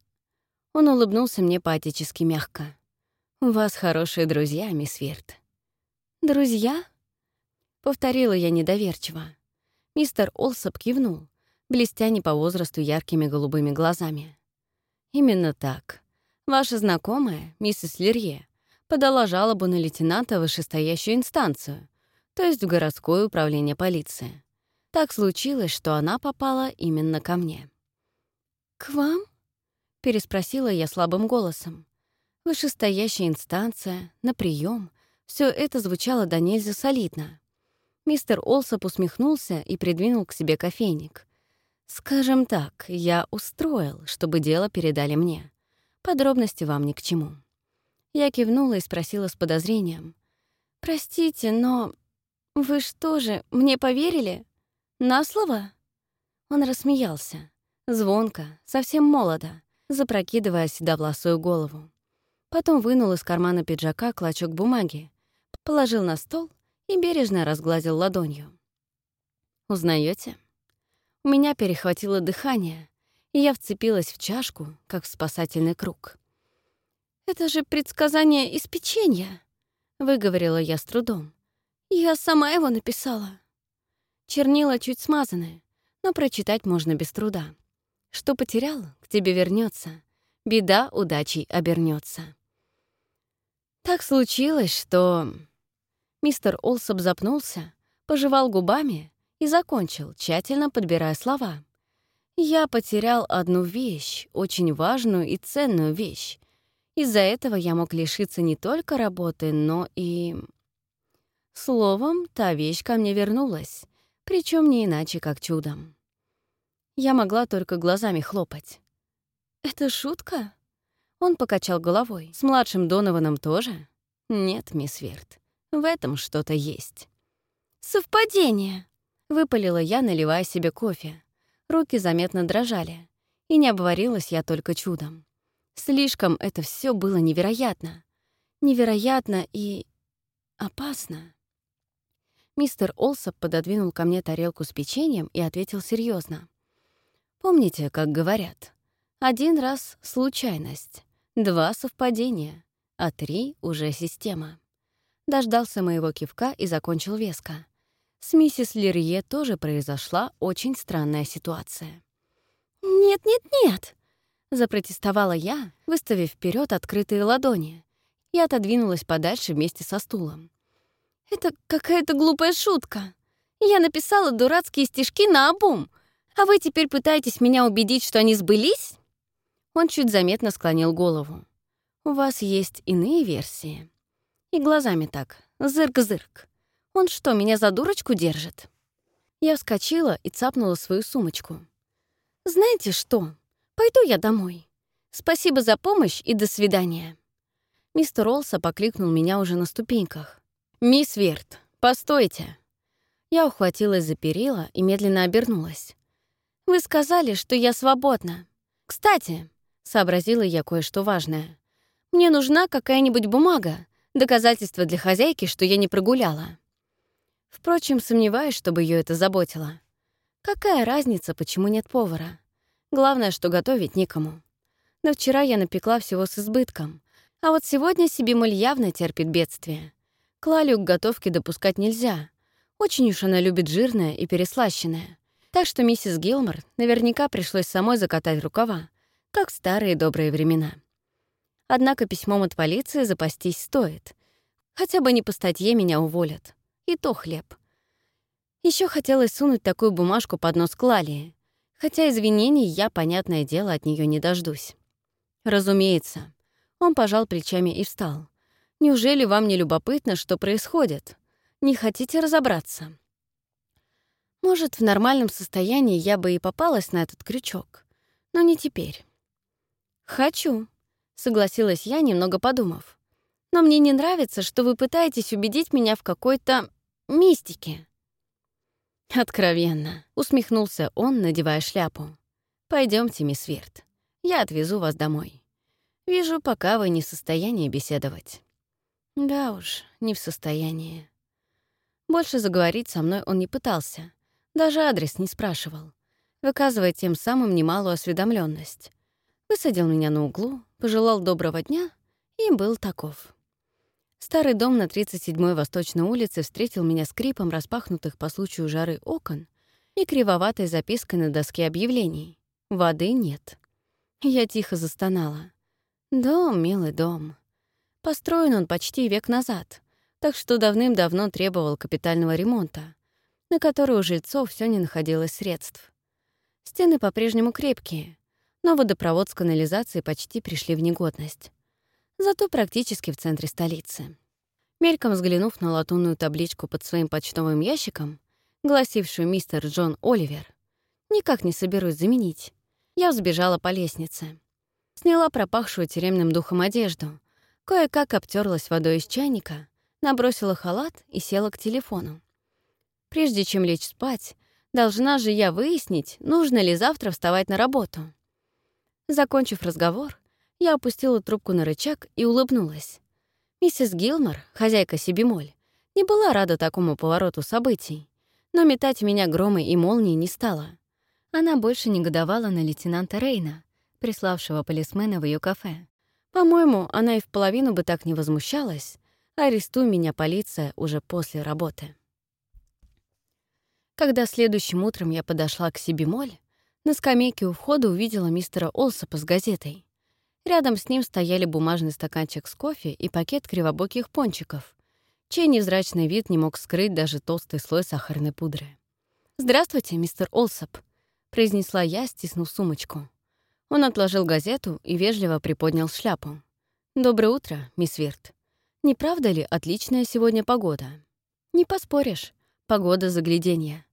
Он улыбнулся мне по-отечески мягко. «У вас хорошие друзья, мисс Вирт». «Друзья?» Повторила я недоверчиво. Мистер Олсоп кивнул, блестя не по возрасту яркими голубыми глазами. Именно так. Ваша знакомая, миссис Лерье, подала жалобу на лейтенанта вышестоящую инстанцию, то есть в городское управление полиции. Так случилось, что она попала именно ко мне. «К вам?» — переспросила я слабым голосом. Вышестоящая инстанция, на прием, все это звучало до нельзя солидно. Мистер Олсоп усмехнулся и придвинул к себе кофейник. Скажем так, я устроил, чтобы дело передали мне. Подробности вам ни к чему. Я кивнула и спросила с подозрением. «Простите, но вы что же, мне поверили? На слово?» Он рассмеялся, звонко, совсем молодо, запрокидывая седовласую голову. Потом вынул из кармана пиджака клочок бумаги, положил на стол и бережно разгладил ладонью. Узнаете? У меня перехватило дыхание, и я вцепилась в чашку, как в спасательный круг. «Это же предсказание из печенья», — выговорила я с трудом. «Я сама его написала». Чернила чуть смазаны, но прочитать можно без труда. Что потерял, к тебе вернется. Беда удачей обернется. Так случилось, что... Мистер Олсоп запнулся, пожевал губами и закончил, тщательно подбирая слова. «Я потерял одну вещь, очень важную и ценную вещь. Из-за этого я мог лишиться не только работы, но и...» Словом, та вещь ко мне вернулась, причем не иначе, как чудом. Я могла только глазами хлопать. «Это шутка?» Он покачал головой. «С младшим Донованом тоже?» «Нет, мисс Верт, в этом что-то есть». «Совпадение!» — выпалила я, наливая себе кофе. Руки заметно дрожали. И не обварилась я только чудом. Слишком это все было невероятно. Невероятно и... опасно. Мистер Олсоп пододвинул ко мне тарелку с печеньем и ответил серьезно: «Помните, как говорят, один раз — случайность, два — совпадения, а три — уже система». Дождался моего кивка и закончил веско. С миссис Лерье тоже произошла очень странная ситуация. «Нет-нет-нет!» — запротестовала я, выставив вперед открытые ладони, и отодвинулась подальше вместе со стулом. Это какая-то глупая шутка. Я написала дурацкие стишки на обум, а вы теперь пытаетесь меня убедить, что они сбылись?» Он чуть заметно склонил голову. «У вас есть иные версии?» И глазами так, зырк-зырк. Он что, меня за дурочку держит? Я вскочила и цапнула свою сумочку. «Знаете что? Пойду я домой. Спасибо за помощь и до свидания». Мистер Олса покликнул меня уже на ступеньках. «Мисс Верт, постойте!» Я ухватилась за перила и медленно обернулась. «Вы сказали, что я свободна. Кстати, — сообразила я кое-что важное, — мне нужна какая-нибудь бумага, доказательство для хозяйки, что я не прогуляла». Впрочем, сомневаюсь, чтобы ее это заботило. Какая разница, почему нет повара? Главное, что готовить никому. Но вчера я напекла всего с избытком, а вот сегодня себе моль явно терпит бедствие. Клалю к готовке допускать нельзя. Очень уж она любит жирное и переслащенное. Так что миссис Гилмор наверняка пришлось самой закатать рукава, как в старые добрые времена. Однако письмом от полиции запастись стоит. Хотя бы не по статье меня уволят. И то хлеб. Еще хотелось сунуть такую бумажку под нос Клалии, хотя извинений я, понятное дело, от нее не дождусь. Разумеется. Он пожал плечами и встал. Неужели вам не любопытно, что происходит? Не хотите разобраться? Может, в нормальном состоянии я бы и попалась на этот крючок, но не теперь. Хочу, согласилась я, немного подумав. Но мне не нравится, что вы пытаетесь убедить меня в какой-то мистике. Откровенно, усмехнулся он, надевая шляпу. Пойдемте, мисс Вирт. Я отвезу вас домой. Вижу, пока вы не в состоянии беседовать. Да уж, не в состоянии. Больше заговорить со мной он не пытался, даже адрес не спрашивал, выказывая тем самым немалую осведомленность. Высадил меня на углу, пожелал доброго дня и был таков. Старый дом на 37-й Восточной улице встретил меня скрипом распахнутых по случаю жары окон и кривоватой запиской на доске объявлений. Воды нет. Я тихо застонала. Дом, милый дом. Построен он почти век назад, так что давным-давно требовал капитального ремонта, на который у жильцов все не находилось средств. Стены по-прежнему крепкие, но водопровод с канализацией почти пришли в негодность. Зато практически в центре столицы. Мельком взглянув на латунную табличку под своим почтовым ящиком, гласившую мистер Джон Оливер, никак не соберусь заменить. Я взбежала по лестнице. Сняла пропахшую тюремным духом одежду, Кое-как обтерлась водой из чайника, набросила халат и села к телефону. Прежде чем лечь спать, должна же я выяснить, нужно ли завтра вставать на работу. Закончив разговор, я опустила трубку на рычаг и улыбнулась. Миссис Гилмор, хозяйка Сибимоль, не была рада такому повороту событий, но метать меня громой и молнией не стала. Она больше негодовала на лейтенанта Рейна, приславшего полисмена в ее кафе. По-моему, она и в половину бы так не возмущалась, арестуй меня полиция уже после работы. Когда следующим утром я подошла к себе моль, на скамейке у входа увидела мистера Олсопа с газетой. Рядом с ним стояли бумажный стаканчик с кофе и пакет кривобоких пончиков, чей невзрачный вид не мог скрыть даже толстый слой сахарной пудры. «Здравствуйте, мистер Олсоп», — произнесла я, стиснув сумочку. Он отложил газету и вежливо приподнял шляпу. «Доброе утро, мисс Вирт. Не правда ли отличная сегодня погода?» «Не поспоришь. Погода загляденья.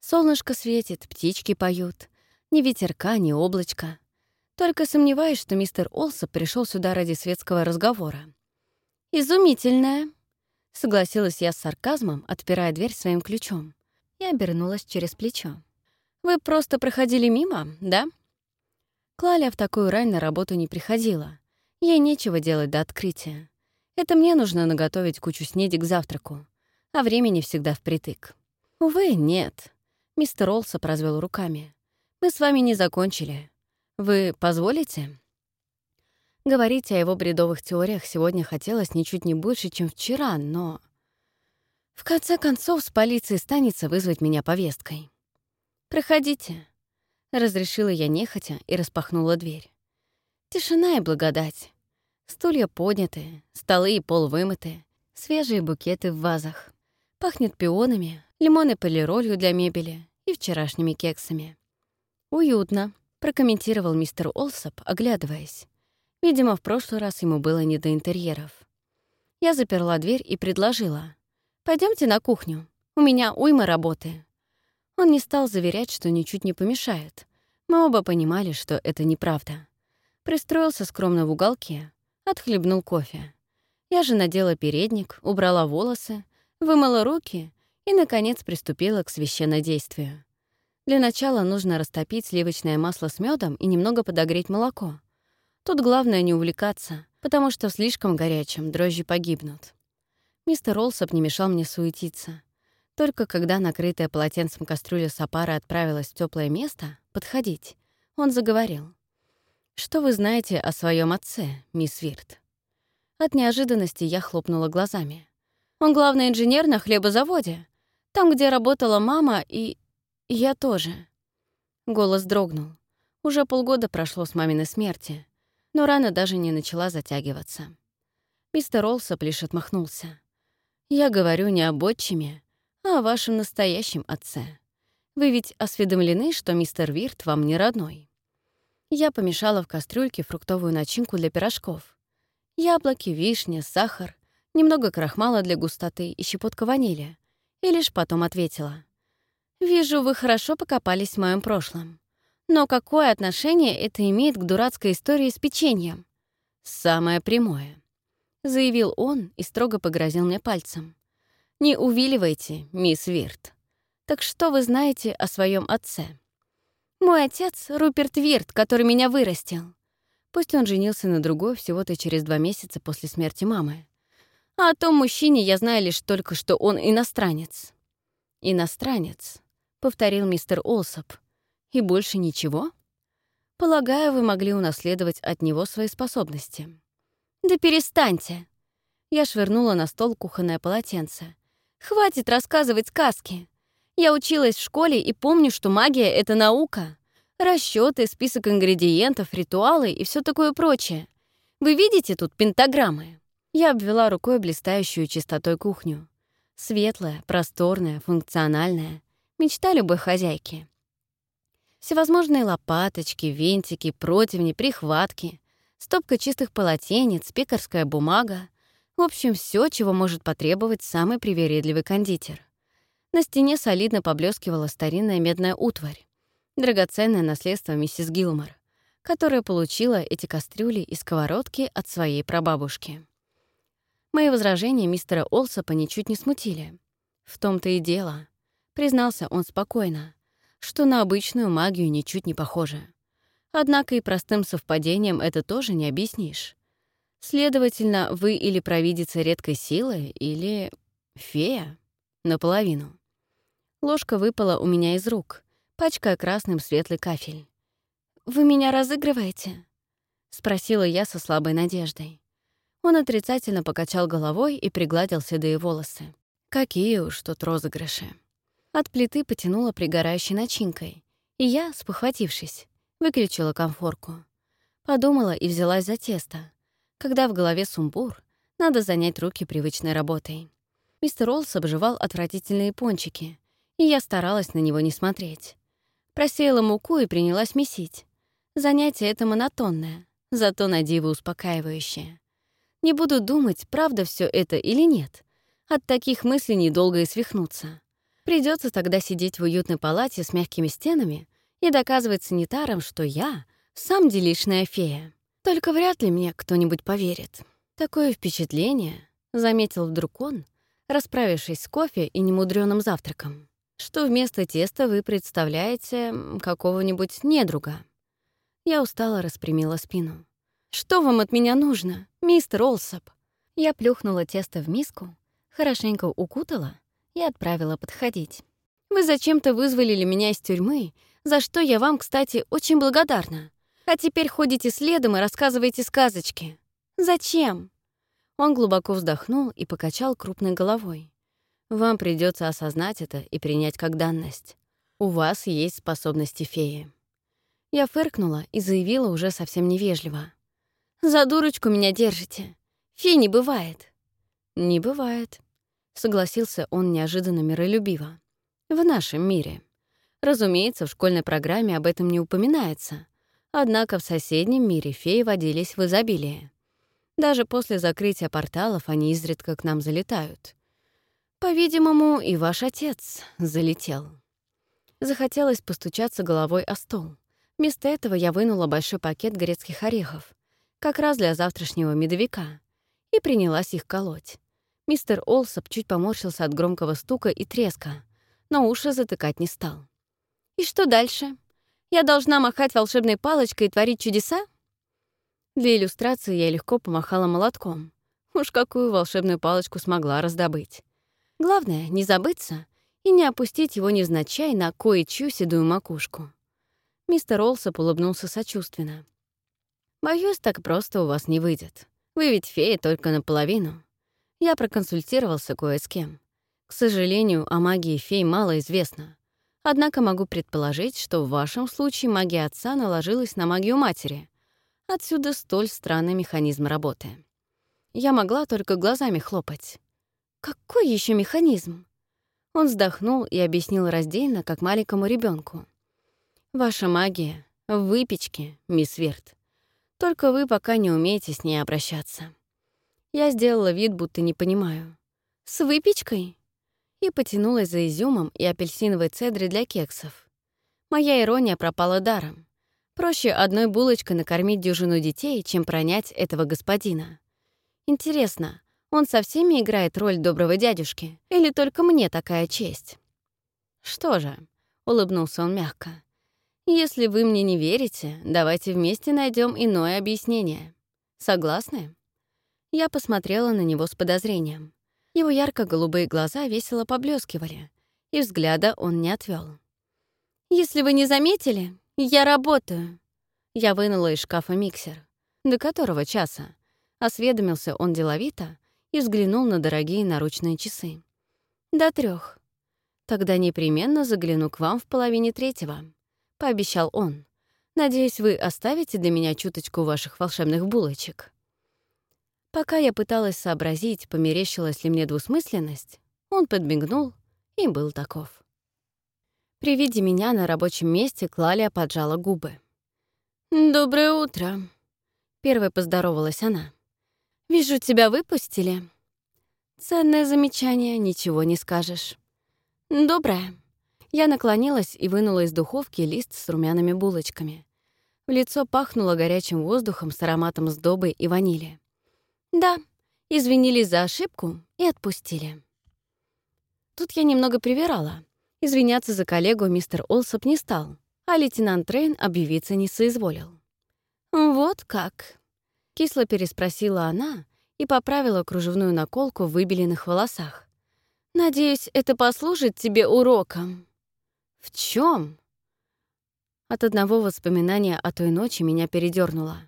Солнышко светит, птички поют. Ни ветерка, ни облачка. Только сомневаюсь, что мистер Олсоп пришел сюда ради светского разговора. «Изумительная», — согласилась я с сарказмом, отпирая дверь своим ключом, и обернулась через плечо. «Вы просто проходили мимо, да?» Клаля в такую рань на работу не приходила. Ей нечего делать до открытия. Это мне нужно наготовить кучу снеди к завтраку, а времени всегда впритык. Увы, нет. Мистер Олсоп развел руками. Мы с вами не закончили. Вы позволите? Говорить о его бредовых теориях сегодня хотелось ничуть не больше, чем вчера, но... В конце концов, с полиции станется вызвать меня повесткой. «Проходите», — разрешила я нехотя и распахнула дверь. Тишина и благодать. Стулья подняты, столы и пол вымыты, свежие букеты в вазах. Пахнет пионами, лимоны полиролью для мебели и вчерашними кексами. Уютно прокомментировал мистер Олсоп, оглядываясь. Видимо, в прошлый раз ему было не до интерьеров. Я заперла дверь и предложила. Пойдемте на кухню. У меня уйма работы». Он не стал заверять, что ничуть не помешает. Мы оба понимали, что это неправда. Пристроился скромно в уголке, отхлебнул кофе. Я же надела передник, убрала волосы, вымыла руки и, наконец, приступила к священнодействию. Для начала нужно растопить сливочное масло с медом и немного подогреть молоко. Тут главное не увлекаться, потому что в слишком горячем дрожжи погибнут. Мистер Олсоп не мешал мне суетиться. Только когда накрытая полотенцем кастрюля с опары отправилась в теплое место, подходить, он заговорил. «Что вы знаете о своем отце, мисс Вирт?» От неожиданности я хлопнула глазами. «Он главный инженер на хлебозаводе. Там, где работала мама и «Я тоже». Голос дрогнул. Уже полгода прошло с маминой смерти, но рана даже не начала затягиваться. Мистер Олсоп лишь отмахнулся. «Я говорю не об отчиме, а о вашем настоящем отце. Вы ведь осведомлены, что мистер Вирт вам не родной?» Я помешала в кастрюльке фруктовую начинку для пирожков. Яблоки, вишня, сахар, немного крахмала для густоты и щепотка ванили. И лишь потом ответила. «Вижу, вы хорошо покопались в моем прошлом. Но какое отношение это имеет к дурацкой истории с печеньем?» «Самое прямое», — заявил он и строго погрозил мне пальцем. «Не увиливайте, мисс Вирт. Так что вы знаете о своем отце?» «Мой отец — Руперт Вирт, который меня вырастил. Пусть он женился на другой всего-то через два месяца после смерти мамы. А о том мужчине я знаю лишь только, что он иностранец». «Иностранец», — повторил мистер Олсоп. «И больше ничего?» «Полагаю, вы могли унаследовать от него свои способности». «Да перестаньте!» Я швырнула на стол кухонное полотенце. «Хватит рассказывать сказки. Я училась в школе и помню, что магия — это наука. Расчеты, список ингредиентов, ритуалы и все такое прочее. Вы видите тут пентаграммы?» Я обвела рукой блистающую чистотой кухню. Светлая, просторная, функциональная. Мечта любой хозяйки. Всевозможные лопаточки, винтики, противни, прихватки, стопка чистых полотенец, пекарская бумага. В общем, все, чего может потребовать самый привередливый кондитер. На стене солидно поблескивала старинная медная утварь. Драгоценное наследство миссис Гилмор, которая получила эти кастрюли и сковородки от своей прабабушки. Мои возражения мистера Олсопа ничуть не смутили. В том-то и дело признался он спокойно, что на обычную магию ничуть не похоже. Однако и простым совпадением это тоже не объяснишь. Следовательно, вы или провидица редкой силы, или фея наполовину. Ложка выпала у меня из рук, пачкая красным светлый кафель. «Вы меня разыгрываете?» — спросила я со слабой надеждой. Он отрицательно покачал головой и пригладил седые волосы. Какие уж тут розыгрыши. От плиты потянула пригорающей начинкой, и я, спохватившись, выключила комфорку. Подумала и взялась за тесто. Когда в голове сумбур, надо занять руки привычной работой. Мистер Олс обживал отвратительные пончики, и я старалась на него не смотреть. Просеяла муку и принялась месить. Занятие это монотонное, зато на диво успокаивающее. Не буду думать, правда все это или нет. От таких мыслей недолго и свихнуться. Придется тогда сидеть в уютной палате с мягкими стенами и доказывать санитарам, что я — сам делишная фея. Только вряд ли мне кто-нибудь поверит. Такое впечатление, — заметил вдруг он, расправившись с кофе и немудрёным завтраком, что вместо теста вы представляете какого-нибудь недруга. Я устало распрямила спину. «Что вам от меня нужно, мистер Олсоп?» Я плюхнула тесто в миску, хорошенько укутала и отправила подходить. «Вы зачем-то вызволили меня из тюрьмы, за что я вам, кстати, очень благодарна. А теперь ходите следом и рассказываете сказочки. Зачем?» Он глубоко вздохнул и покачал крупной головой. «Вам придется осознать это и принять как данность. У вас есть способности феи». Я фыркнула и заявила уже совсем невежливо. «За дурочку меня держите. Фей не бывает». «Не бывает», — согласился он неожиданно миролюбиво. «В нашем мире. Разумеется, в школьной программе об этом не упоминается. Однако в соседнем мире феи водились в изобилии. Даже после закрытия порталов они изредка к нам залетают. По-видимому, и ваш отец залетел. Захотелось постучаться головой о стол. Вместо этого я вынула большой пакет грецких орехов, как раз для завтрашнего медовика, и принялась их колоть. Мистер Олсоп чуть поморщился от громкого стука и треска, но уши затыкать не стал. «И что дальше? Я должна махать волшебной палочкой и творить чудеса?» Для иллюстрации я легко помахала молотком. Уж какую волшебную палочку смогла раздобыть. Главное — не забыться и не опустить его невзначай на кое-чью седую макушку. Мистер Олсоп улыбнулся сочувственно. «Боюсь, так просто у вас не выйдет. Вы ведь фея только наполовину. Я проконсультировался кое с кем. К сожалению, о магии фей мало известно. Однако могу предположить, что в вашем случае магия отца наложилась на магию матери. Отсюда столь странный механизм работы. Я могла только глазами хлопать. «Какой еще механизм?» Он вздохнул и объяснил раздельно, как маленькому ребенку. «Ваша магия в выпечке, мисс Верт. Только вы пока не умеете с ней обращаться. Я сделала вид, будто не понимаю. С выпечкой? И потянулась за изюмом и апельсиновой цедрой для кексов. Моя ирония пропала даром. Проще одной булочкой накормить дюжину детей, чем пронять этого господина. Интересно, он со всеми играет роль доброго дядюшки? Или только мне такая честь? Что же, — улыбнулся он мягко, если вы мне не верите, давайте вместе найдем иное объяснение. Согласны? Я посмотрела на него с подозрением. Его ярко-голубые глаза весело поблескивали, и взгляда он не отвел. «Если вы не заметили, я работаю». Я вынула из шкафа миксер. «До которого часа?» Осведомился он деловито и взглянул на дорогие наручные часы. «До трех. Тогда непременно загляну к вам в половине третьего». — пообещал он. «Надеюсь, вы оставите для меня чуточку ваших волшебных булочек». Пока я пыталась сообразить, померещилась ли мне двусмысленность, он подмигнул и был таков. При виде меня на рабочем месте Клалия поджала губы. «Доброе утро», — первой поздоровалась она. «Вижу, тебя выпустили». «Ценное замечание, ничего не скажешь». «Доброе», я наклонилась и вынула из духовки лист с румяными булочками. В лицо пахнуло горячим воздухом с ароматом сдобы и ванили. Да, извинились за ошибку и отпустили. Тут я немного привирала. Извиняться за коллегу мистер Олсоп не стал, а лейтенант Трейн объявиться не соизволил. «Вот как?» — кисло переспросила она и поправила кружевную наколку в выбеленных волосах. «Надеюсь, это послужит тебе уроком». «В чем? От одного воспоминания о той ночи меня передернуло.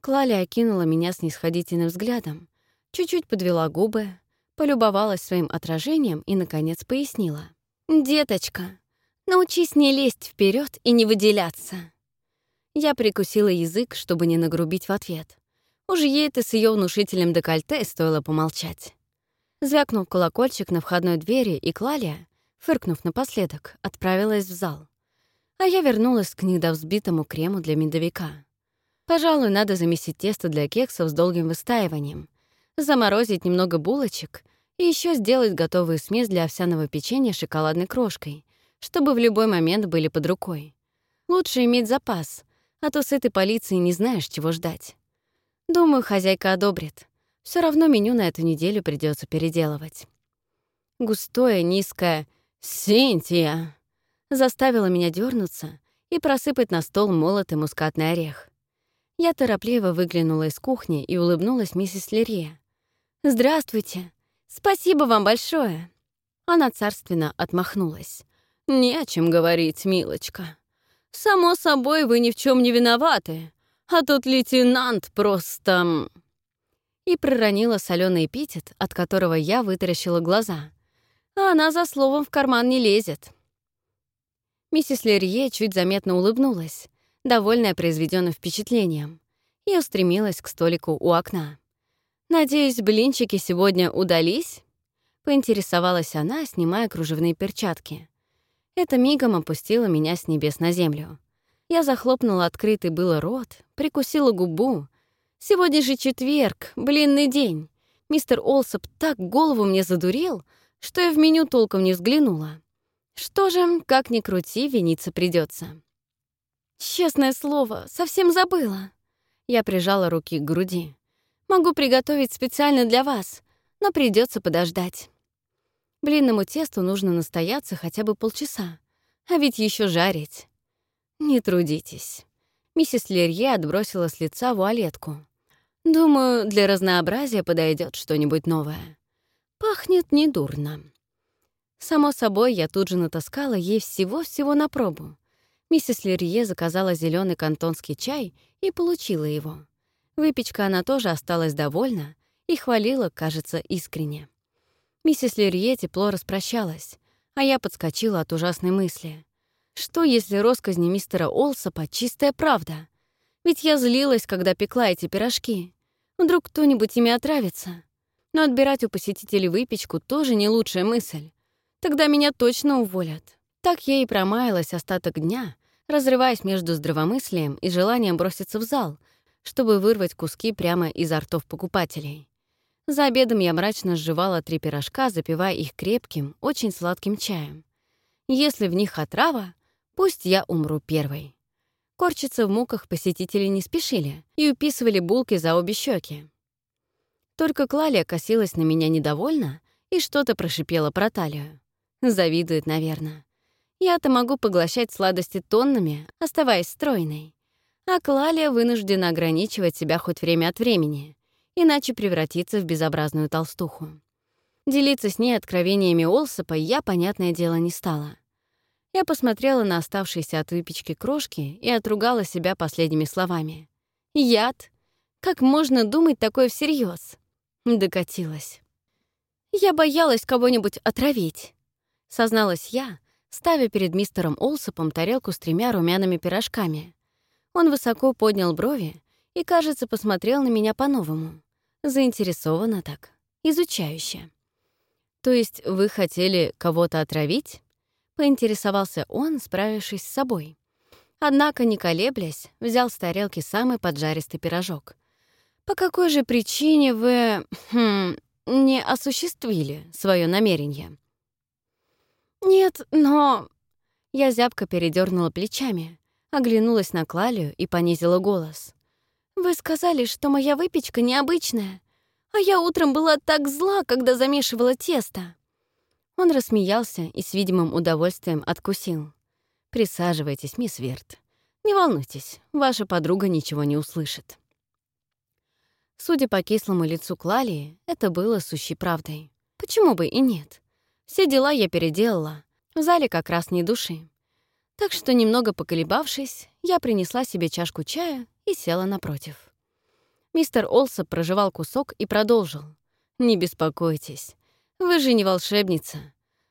Клали окинула меня снисходительным взглядом, чуть-чуть подвела губы, полюбовалась своим отражением и, наконец, пояснила. «Деточка, научись не лезть вперед и не выделяться». Я прикусила язык, чтобы не нагрубить в ответ. Уж ей-то с ее внушительным декольте стоило помолчать. Звякнул колокольчик на входной двери, и Клалия, фыркнув напоследок, отправилась в зал. А я вернулась к недовзбитому крему для медовика. Пожалуй, надо замесить тесто для кексов с долгим выстаиванием, заморозить немного булочек и еще сделать готовую смесь для овсяного печенья с шоколадной крошкой, чтобы в любой момент были под рукой. Лучше иметь запас, а то с этой полицией не знаешь, чего ждать. Думаю, хозяйка одобрит. Все равно меню на эту неделю придется переделывать. Густое, низкое «Синтия» заставило меня дернуться и просыпать на стол молотый мускатный орех. Я торопливо выглянула из кухни и улыбнулась миссис Лерье. «Здравствуйте! Спасибо вам большое!» Она царственно отмахнулась. «Не о чем говорить, милочка. Само собой, вы ни в чем не виноваты, а тут лейтенант просто...» И проронила соленый эпитет, от которого я вытаращила глаза. А она за словом в карман не лезет. Миссис Лерье чуть заметно улыбнулась, довольная произведенным впечатлением, и устремилась к столику у окна. «Надеюсь, блинчики сегодня удались?» — поинтересовалась она, снимая кружевные перчатки. Это мигом опустило меня с небес на землю. Я захлопнула открытый было рот, прикусила губу. Сегодня же четверг, блинный день. Мистер Олсоп так голову мне задурил, что я в меню толком не взглянула. Что же, как ни крути, виниться придется. Честное слово, совсем забыла. Я прижала руки к груди. Могу приготовить специально для вас, но придется подождать. Блинному тесту нужно настояться хотя бы полчаса, а ведь еще жарить. Не трудитесь. Миссис Лерье отбросила с лица вуалетку. Думаю, для разнообразия подойдет что-нибудь новое. Пахнет недурно. Само собой, я тут же натаскала ей всего-всего на пробу. Миссис Лерье заказала зеленый кантонский чай и получила его. Выпечка она тоже осталась довольна и хвалила, кажется, искренне. Миссис Лерье тепло распрощалась, а я подскочила от ужасной мысли. Что, если росказни мистера Олсопа — чистая правда? Ведь я злилась, когда пекла эти пирожки. Вдруг кто-нибудь ими отравится. Но отбирать у посетителей выпечку тоже не лучшая мысль. Тогда меня точно уволят. Так я и промаялась остаток дня, разрываясь между здравомыслием и желанием броситься в зал, чтобы вырвать куски прямо изо ртов покупателей. За обедом я мрачно сживала три пирожка, запивая их крепким, очень сладким чаем. Если в них отрава, пусть я умру первой. Корчиться в муках посетители не спешили и уписывали булки за обе щеки. Только Клалия косилась на меня недовольно и что-то прошипела про талию. Завидует, наверное. Я-то могу поглощать сладости тоннами, оставаясь стройной. А Клалия вынуждена ограничивать себя хоть время от времени, иначе превратиться в безобразную толстуху. Делиться с ней откровениями Олсопа я, понятное дело, не стала. Я посмотрела на оставшиеся от выпечки крошки и отругала себя последними словами. «Яд? Как можно думать такое всерьез? Докатилась. Я боялась кого-нибудь отравить. — созналась я, ставя перед мистером Олсопом тарелку с тремя румяными пирожками. Он высоко поднял брови и, кажется, посмотрел на меня по-новому. Заинтересованно так, изучающе. «То есть вы хотели кого-то отравить?» — поинтересовался он, справившись с собой. Однако, не колеблясь, взял с тарелки самый поджаристый пирожок. «По какой же причине вы... Хм, не осуществили свое намерение?» «Нет, но...» Я зябко передернула плечами, оглянулась на Клалию и понизила голос. «Вы сказали, что моя выпечка необычная, а я утром была так зла, когда замешивала тесто». Он рассмеялся и с видимым удовольствием откусил. «Присаживайтесь, мисс Верт. Не волнуйтесь, ваша подруга ничего не услышит». Судя по кислому лицу Клалии, это было сущей правдой. Почему бы и нет? Все дела я переделала. В зале как раз ни души. Так что, немного поколебавшись, я принесла себе чашку чая и села напротив. Мистер Олсоп прожевал кусок и продолжил. «Не беспокойтесь. Вы же не волшебница.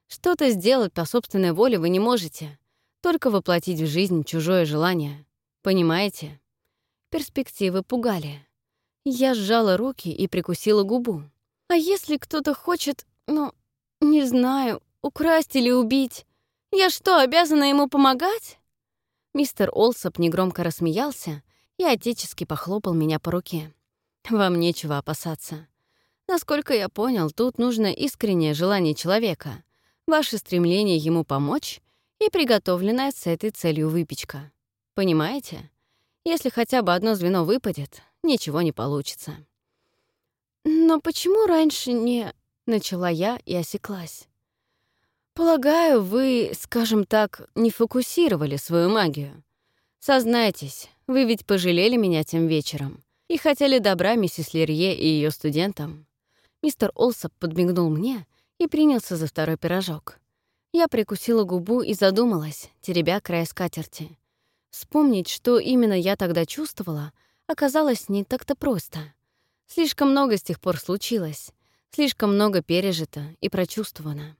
Что-то сделать по собственной воле вы не можете. Только воплотить в жизнь чужое желание. Понимаете? Перспективы пугали. Я сжала руки и прикусила губу. А если кто-то хочет, ну, не знаю, украсть или убить, я что, обязана ему помогать? Мистер Олсоп негромко рассмеялся и отечески похлопал меня по руке. Вам нечего опасаться. Насколько я понял, тут нужно искреннее желание человека, ваше стремление ему помочь и приготовленная с этой целью выпечка. Понимаете? Если хотя бы одно звено выпадет, ничего не получится. «Но почему раньше не...» — начала я и осеклась. «Полагаю, вы, скажем так, не фокусировали свою магию. Сознайтесь, вы ведь пожалели меня тем вечером и хотели добра миссис Лерье и ее студентам». Мистер Олсоп подмигнул мне и принялся за второй пирожок. Я прикусила губу и задумалась, теребя край скатерти. Вспомнить, что именно я тогда чувствовала, оказалось не так-то просто. Слишком много с тех пор случилось, слишком много пережито и прочувствовано.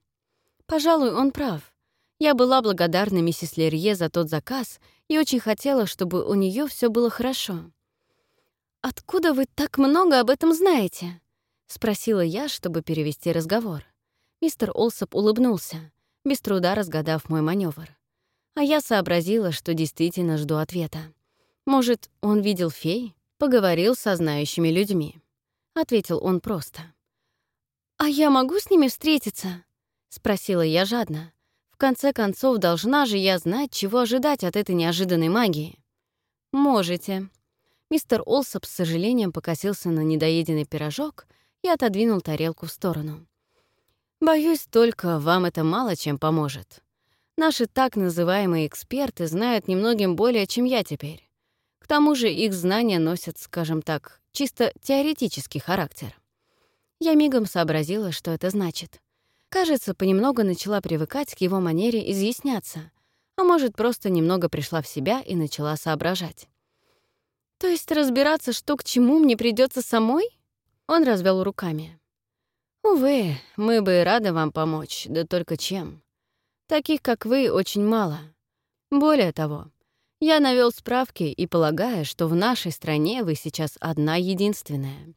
Пожалуй, он прав. Я была благодарна миссис Лерье за тот заказ и очень хотела, чтобы у нее все было хорошо. «Откуда вы так много об этом знаете?» — спросила я, чтобы перевести разговор. Мистер Олсоп улыбнулся, без труда разгадав мой маневр. А я сообразила, что действительно жду ответа. Может, он видел фей, поговорил со знающими людьми. Ответил он просто. «А я могу с ними встретиться?» — спросила я жадно. В конце концов, должна же я знать, чего ожидать от этой неожиданной магии. «Можете». Мистер Олсоп с сожалением покосился на недоеденный пирожок и отодвинул тарелку в сторону. «Боюсь, только вам это мало чем поможет. Наши так называемые эксперты знают немногим более, чем я теперь. К тому же их знания носят, скажем так, чисто теоретический характер. Я мигом сообразила, что это значит. Кажется, понемногу начала привыкать к его манере изъясняться, а может, просто немного пришла в себя и начала соображать. «То есть разбираться, что к чему, мне придется самой?» Он развел руками. «Увы, мы бы рады вам помочь, да только чем. Таких, как вы, очень мало. Более того, я навел справки и полагаю, что в нашей стране вы сейчас одна единственная.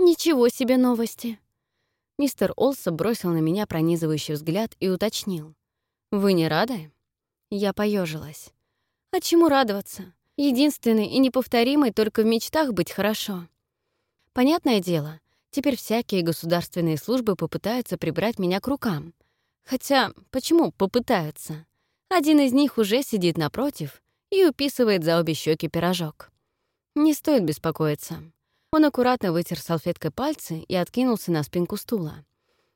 Ничего себе новости. Мистер Олса бросил на меня пронизывающий взгляд и уточнил. «Вы не рады?» Я поежилась. «А чему радоваться? Единственный и неповторимый только в мечтах быть хорошо». Понятное дело, теперь всякие государственные службы попытаются прибрать меня к рукам — Хотя, почему попытаются? Один из них уже сидит напротив и уписывает за обе щеки пирожок. Не стоит беспокоиться. Он аккуратно вытер салфеткой пальцы и откинулся на спинку стула.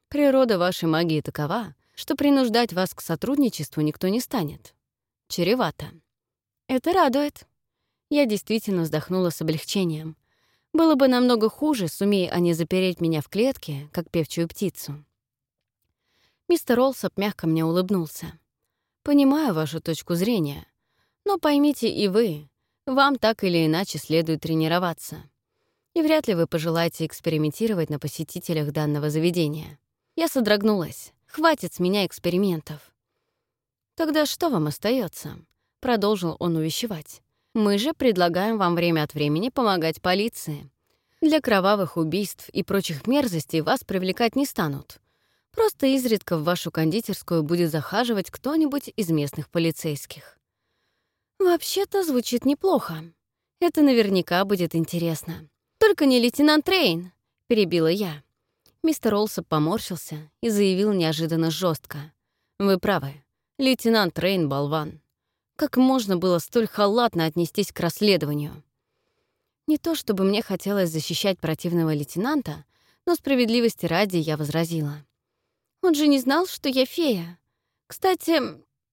Природа вашей магии такова, что принуждать вас к сотрудничеству никто не станет. Чревато. Это радует. Я действительно вздохнула с облегчением. Было бы намного хуже, сумея они запереть меня в клетке, как певчую птицу. Мистер Олсоп мягко мне улыбнулся. «Понимаю вашу точку зрения, но поймите и вы, вам так или иначе следует тренироваться. И вряд ли вы пожелаете экспериментировать на посетителях данного заведения. Я содрогнулась. Хватит с меня экспериментов. Тогда что вам остается? продолжил он увещевать. Мы же предлагаем вам время от времени помогать полиции. Для кровавых убийств и прочих мерзостей вас привлекать не станут. Просто изредка в вашу кондитерскую будет захаживать кто-нибудь из местных полицейских. Вообще-то звучит неплохо. Это наверняка будет интересно. Только не лейтенант Трейн, перебила я. Мистер Олсоп поморщился и заявил неожиданно жестко: «Вы правы. Лейтенант Трейн — болван. Как можно было столь халатно отнестись к расследованию?» Не то чтобы мне хотелось защищать противного лейтенанта, но справедливости ради я возразила. Он же не знал, что я фея. Кстати,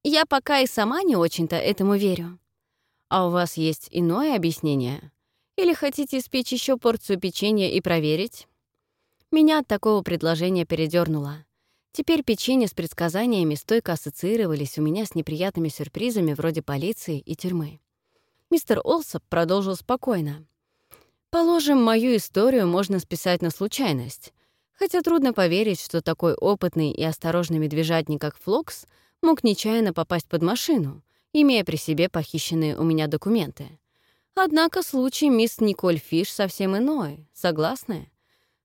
я пока и сама не очень-то этому верю. А у вас есть иное объяснение? Или хотите испечь еще порцию печенья и проверить? Меня от такого предложения передернуло. Теперь печенье с предсказаниями стойко ассоциировались у меня с неприятными сюрпризами вроде полиции и тюрьмы. Мистер Олсоп продолжил спокойно. «Положим, мою историю можно списать на случайность. Хотя трудно поверить, что такой опытный и осторожный медвежатник, как Флокс, мог нечаянно попасть под машину имея при себе похищенные у меня документы. Однако случай мисс Николь Фиш совсем иной, согласны?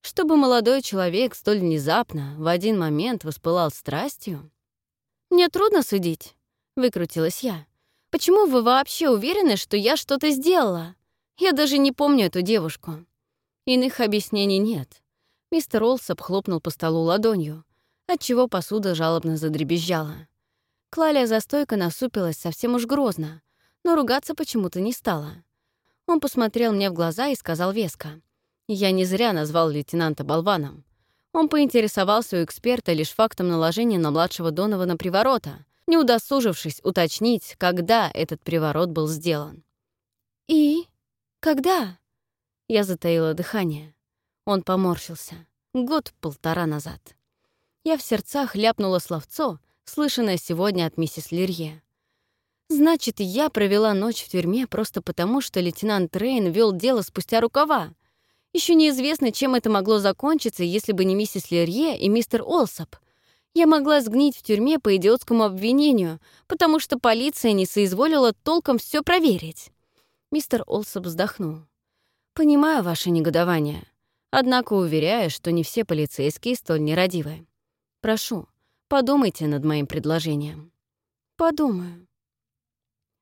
Чтобы молодой человек столь внезапно в один момент воспылал страстью? «Мне трудно судить», — выкрутилась я. «Почему вы вообще уверены, что я что-то сделала? Я даже не помню эту девушку». Иных объяснений нет. Мистер Олсоп хлопнул по столу ладонью, отчего посуда жалобно задребезжала. Клалия за стойкой насупилась совсем уж грозно, но ругаться почему-то не стала. Он посмотрел мне в глаза и сказал веско. Я не зря назвал лейтенанта болваном. Он поинтересовался у эксперта лишь фактом наложения на младшего Донована приворота, не удосужившись уточнить, когда этот приворот был сделан. «И? Когда?» Я затаила дыхание. Он поморщился. Год-полтора назад. Я в сердцах ляпнула словцо, слышанное сегодня от миссис Лерье. Значит, я провела ночь в тюрьме просто потому, что лейтенант Рейн вел дело спустя рукава, еще неизвестно, чем это могло закончиться, если бы не миссис Лерье и мистер Олсоп. Я могла сгнить в тюрьме по идиотскому обвинению, потому что полиция не соизволила толком все проверить. Мистер Олсоп вздохнул. «Понимаю ваше негодование, однако уверяю, что не все полицейские столь нерадивы. Прошу, подумайте над моим предложением». «Подумаю», —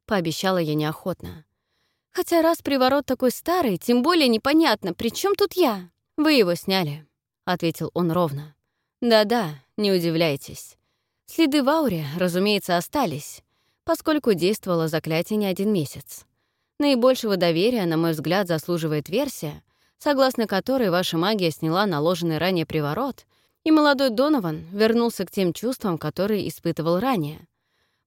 пообещала я неохотно. Хотя раз приворот такой старый, тем более непонятно, при чем тут я? Вы его сняли, ответил он ровно. Да-да, не удивляйтесь. Следы в ауре, разумеется, остались, поскольку действовало заклятие не один месяц. Наибольшего доверия, на мой взгляд, заслуживает версия, согласно которой ваша магия сняла наложенный ранее приворот, и молодой Донован вернулся к тем чувствам, которые испытывал ранее.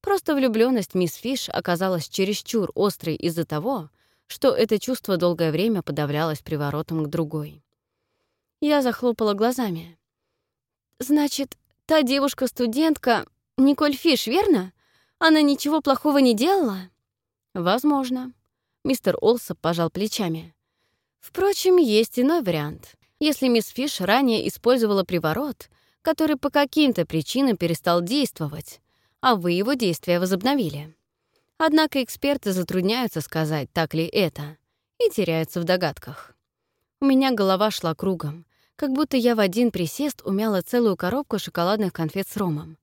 Просто влюбленность мисс Фиш оказалась чересчур острой из-за того, что это чувство долгое время подавлялось приворотом к другой. Я захлопала глазами. «Значит, та девушка-студентка Николь Фиш, верно? Она ничего плохого не делала?» «Возможно». Мистер Олсоп пожал плечами. «Впрочем, есть иной вариант. Если мисс Фиш ранее использовала приворот, который по каким-то причинам перестал действовать, а вы его действия возобновили. Однако эксперты затрудняются сказать, так ли это, и теряются в догадках. У меня голова шла кругом, как будто я в один присест умяла целую коробку шоколадных конфет с ромом.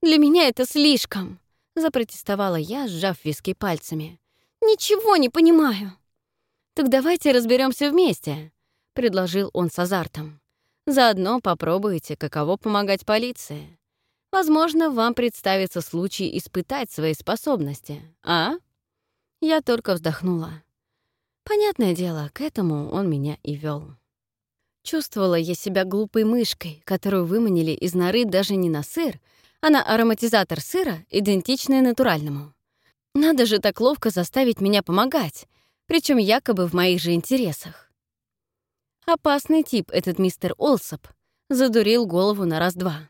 «Для меня это слишком!» — запротестовала я, сжав виски пальцами. «Ничего не понимаю!» «Так давайте разберемся вместе», — предложил он с азартом. «Заодно попробуйте, каково помогать полиции. Возможно, вам представится случай испытать свои способности, а? Я только вздохнула. Понятное дело, к этому он меня и вел. Чувствовала я себя глупой мышкой, которую выманили из норы даже не на сыр, а на ароматизатор сыра, идентичный натуральному. Надо же так ловко заставить меня помогать, причем якобы в моих же интересах. Опасный тип этот мистер Олсоп задурил голову на раз-два.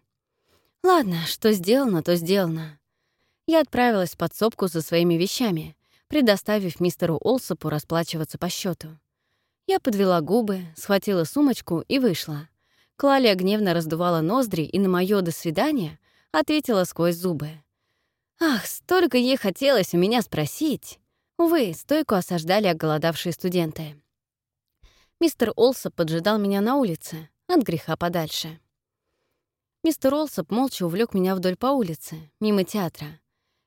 Ладно, что сделано, то сделано. Я отправилась в подсобку за своими вещами, предоставив мистеру Олсопу расплачиваться по счету. Я подвела губы, схватила сумочку и вышла. Клалия гневно раздувала ноздри и на моё «до свидания» ответила сквозь зубы. Ах, столько ей хотелось у меня спросить. Увы, стойку осаждали оголодавшие студенты. Мистер Олсоп поджидал меня на улице, от греха подальше. Мистер Олсоп молча увлек меня вдоль по улице, мимо театра.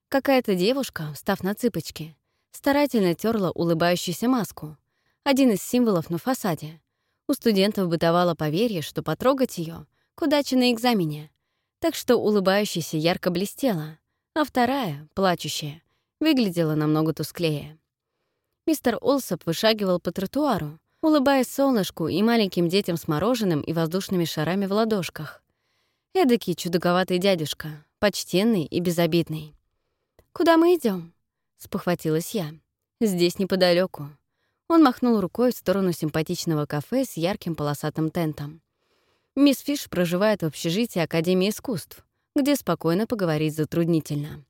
Какая-то девушка, встав на цыпочки, старательно терла улыбающуюся маску, один из символов на фасаде. У студентов бытовало поверье, что потрогать ее к удаче на экзамене, так что улыбающаяся ярко блестела, а вторая, плачущая, выглядела намного тусклее. Мистер Олсоп вышагивал по тротуару, улыбаясь солнышку и маленьким детям с мороженым и воздушными шарами в ладошках. Эдакий чудаковатый дядюшка, почтенный и безобидный. «Куда мы идем? спохватилась я. «Здесь неподалеку. Он махнул рукой в сторону симпатичного кафе с ярким полосатым тентом. Мисс Фиш проживает в общежитии Академии искусств, где спокойно поговорить затруднительно.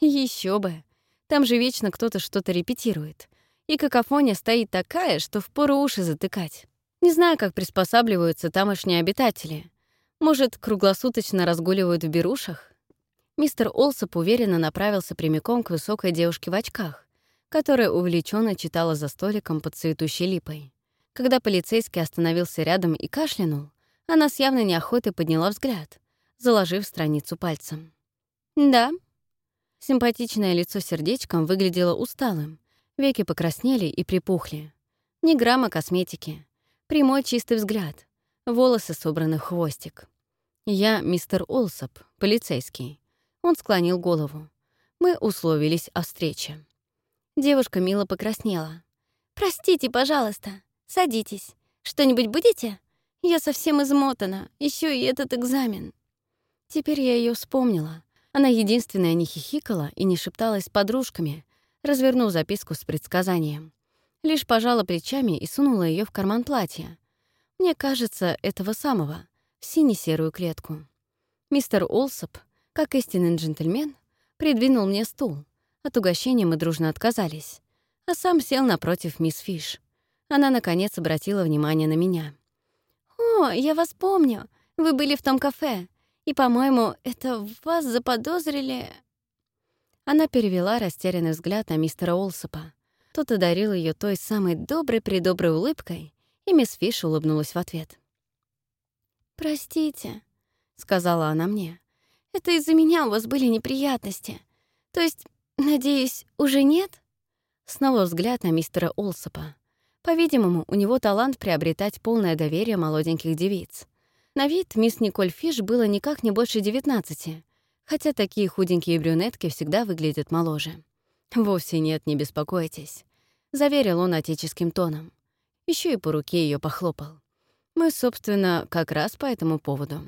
Еще бы! Там же вечно кто-то что-то репетирует. И какофония стоит такая, что впору уши затыкать. Не знаю, как приспосабливаются тамошние обитатели, может, круглосуточно разгуливают в берушах? Мистер Олсоп уверенно направился прямиком к высокой девушке в очках, которая увлеченно читала за столиком под цветущей липой. Когда полицейский остановился рядом и кашлянул, она с явной неохотой подняла взгляд, заложив страницу пальцем. «Да». Симпатичное лицо сердечком выглядело усталым, веки покраснели и припухли. Ни грамма косметики. Прямой чистый взгляд. Волосы собраны в хвостик. «Я мистер Олсоп, полицейский». Он склонил голову. Мы условились о встрече. Девушка мило покраснела. «Простите, пожалуйста. Садитесь. Что-нибудь будете? Я совсем измотана. Еще и этот экзамен». Теперь я ее вспомнила. Она единственная не хихикала и не шепталась с подружками, развернув записку с предсказанием. Лишь пожала плечами и сунула ее в карман платья. Мне кажется, этого самого, в сине-серую клетку. Мистер Олсоп, как истинный джентльмен, придвинул мне стул. От угощения мы дружно отказались. А сам сел напротив мисс Фиш. Она, наконец, обратила внимание на меня. «О, я вас помню. Вы были в том кафе. И, по-моему, это вас заподозрили...» Она перевела растерянный взгляд на мистера Олсопа. Тот одарил ее той самой доброй-предоброй улыбкой, и мисс Фиш улыбнулась в ответ. «Простите», — сказала она мне. «Это из-за меня у вас были неприятности. То есть, надеюсь, уже нет?» Снова взгляд на мистера Олсопа. По-видимому, у него талант приобретать полное доверие молоденьких девиц. На вид мисс Николь Фиш было никак не больше 19, хотя такие худенькие брюнетки всегда выглядят моложе. «Вовсе нет, не беспокойтесь», — заверил он отеческим тоном. Еще и по руке ее похлопал. Мы, собственно, как раз по этому поводу.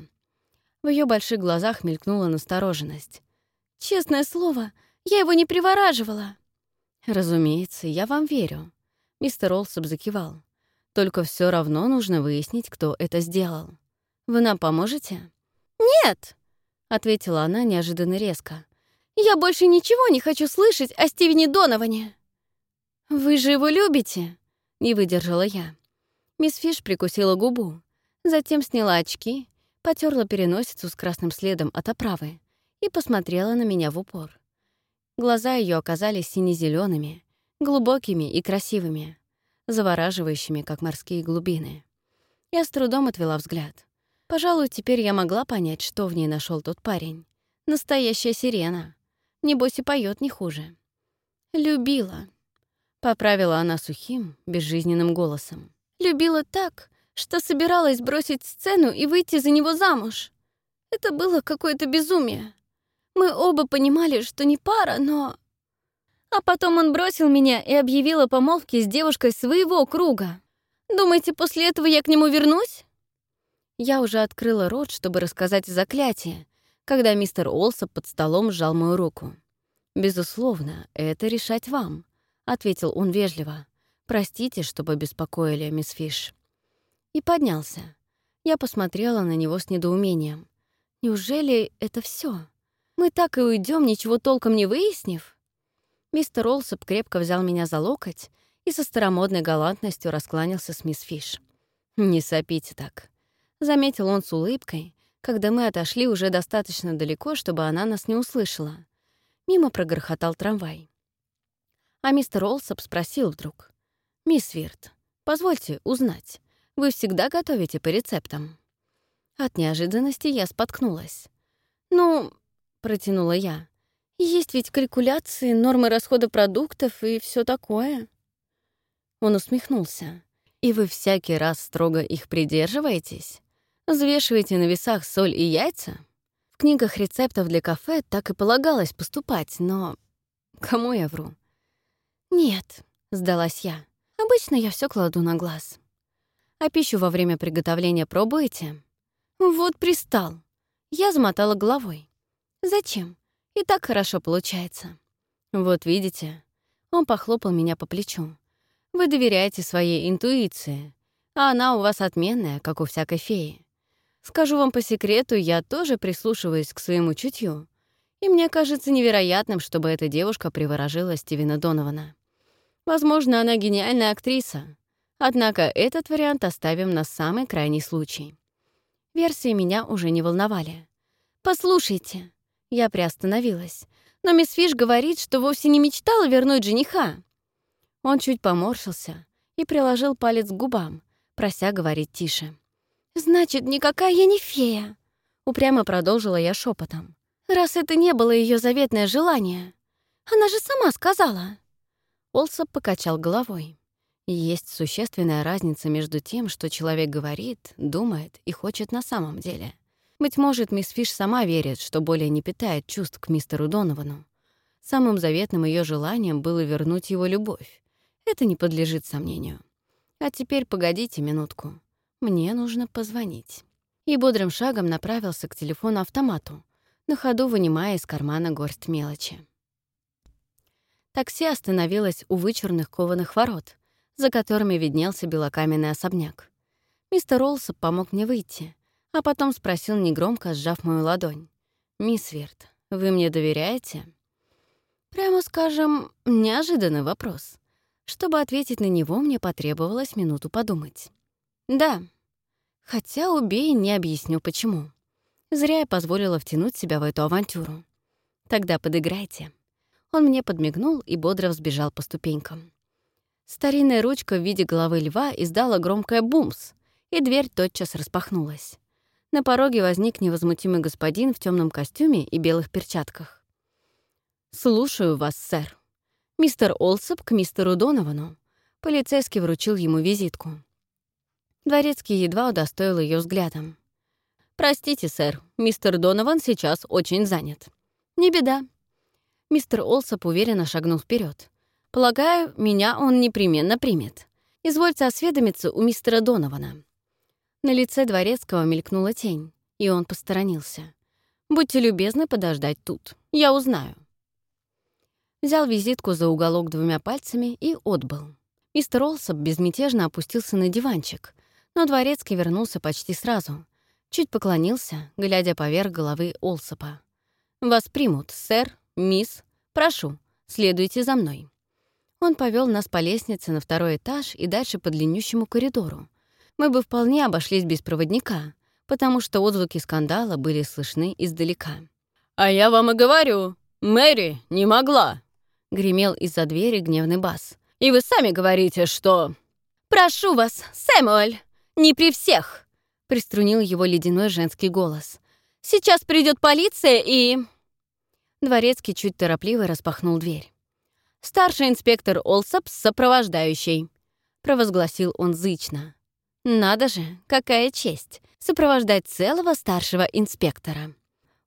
В ее больших глазах мелькнула настороженность. «Честное слово, я его не привораживала». «Разумеется, я вам верю», — мистер Олсоп закивал. «Только все равно нужно выяснить, кто это сделал». Вы нам поможете?» «Нет», — ответила она неожиданно резко. «Я больше ничего не хочу слышать о Стивене Доноване». «Вы же его любите?» — не выдержала я. Мисс Фиш прикусила губу, затем сняла очки, потерла переносицу с красным следом от оправы и посмотрела на меня в упор. Глаза ее оказались сине зелеными глубокими и красивыми, завораживающими, как морские глубины. Я с трудом отвела взгляд. Пожалуй, теперь я могла понять, что в ней нашел тот парень. Настоящая сирена. Небось и поет не хуже. «Любила», — поправила она сухим, безжизненным голосом. «Любила так, что собиралась бросить сцену и выйти за него замуж. Это было какое-то безумие. Мы оба понимали, что не пара, но... А потом он бросил меня и объявил о помолвке с девушкой своего круга. Думаете, после этого я к нему вернусь? Я уже открыла рот, чтобы рассказать заклятие, когда мистер Олсоп под столом сжал мою руку. «Безусловно, это решать вам», — ответил он вежливо. «Простите, что побеспокоили, мисс Фиш». И поднялся. Я посмотрела на него с недоумением. «Неужели это все? Мы так и уйдем, ничего толком не выяснив?» Мистер Олсоп крепко взял меня за локоть и со старомодной галантностью раскланялся с мисс Фиш. «Не сопите так. Заметил он с улыбкой, когда мы отошли уже достаточно далеко, чтобы она нас не услышала. Мимо прогрохотал трамвай. А мистер Олсоп спросил вдруг. «Мисс Вирт, позвольте узнать, вы всегда готовите по рецептам?» От неожиданности я споткнулась. «Ну...» — протянула я. «Есть ведь калькуляции, нормы расхода продуктов и все такое». Он усмехнулся. «И вы всякий раз строго их придерживаетесь?» Взвешиваете на весах соль и яйца? В книгах рецептов для кафе так и полагалось поступать, но... Кому я вру? Нет, сдалась я. Обычно я все кладу на глаз. А пищу во время приготовления пробуете? Вот пристал. Я замотала головой. Зачем? И так хорошо получается. Вот видите. Он похлопал меня по плечу. Вы доверяете своей интуиции, а она у вас отменная, как у всякой феи. Скажу вам по секрету, я тоже прислушиваюсь к своему чутью. И мне кажется невероятным, чтобы эта девушка приворожила Стивена Донована. Возможно, она гениальная актриса. Однако этот вариант оставим на самый крайний случай. Версии меня уже не волновали. «Послушайте», — Я приостановилась. «Но мисс Фиш говорит, что вовсе не мечтала вернуть жениха». Он чуть поморщился и приложил палец к губам, прося говорить тише. «Значит, никакая я не фея», — упрямо продолжила я шепотом. «Раз это не было ее заветное желание. Она же сама сказала». Олсоп покачал головой. Есть существенная разница между тем, что человек говорит, думает и хочет на самом деле. Быть может, мисс Фиш сама верит, что более не питает чувств к мистеру Доновану. Самым заветным ее желанием было вернуть его любовь. Это не подлежит сомнению. А теперь погодите минутку. Мне нужно позвонить. И бодрым шагом направился к телефону-автомату, на ходу вынимая из кармана горсть мелочи. Такси остановилось у вычурных кованых ворот, за которыми виднелся белокаменный особняк. Мистер Олсоп помог мне выйти, а потом спросил негромко, сжав мою ладонь. «Мисс Верт, вы мне доверяете?» Прямо скажем, неожиданный вопрос. Чтобы ответить на него, мне потребовалось минуту подумать. «Да». Хотя убей, не объясню, почему. Зря я позволила втянуть себя в эту авантюру. Тогда подыграйте. Он мне подмигнул и бодро взбежал по ступенькам. Старинная ручка в виде головы льва издала громкое «бумс», и дверь тотчас распахнулась. На пороге возник невозмутимый господин в темном костюме и белых перчатках. «Слушаю вас, сэр. Мистер Олсоп к мистеру Доновану». Полицейский вручил ему визитку. Дворецкий едва удостоил ее взглядом. «Простите, сэр, мистер Донован сейчас очень занят». «Не беда. Мистер Олсоп уверенно шагнул вперед. «Полагаю, меня он непременно примет. Извольте осведомиться у мистера Донована». На лице Дворецкого мелькнула тень, и он посторонился. «Будьте любезны подождать тут. Я узнаю». Взял визитку за уголок двумя пальцами и отбыл. Мистер Олсоп безмятежно опустился на диванчик, но Дворецкий вернулся почти сразу. Чуть поклонился, глядя поверх головы Олсопа. «Вас примут, сэр, «Мисс, прошу, следуйте за мной». Он повел нас по лестнице на второй этаж и дальше по длиннющему коридору. Мы бы вполне обошлись без проводника, потому что отзвуки скандала были слышны издалека. «А я вам и говорю, Мэри не могла!» — гремел из-за двери гневный бас. «И вы сами говорите, что...» «Прошу вас, Сэмюэль, не при всех!» — приструнил его ледяной женский голос. «Сейчас придет полиция и...» Дворецкий чуть торопливо распахнул дверь. «Старший инспектор Олсоп с сопровождающей», — провозгласил он зычно. «Надо же, какая честь — сопровождать целого старшего инспектора».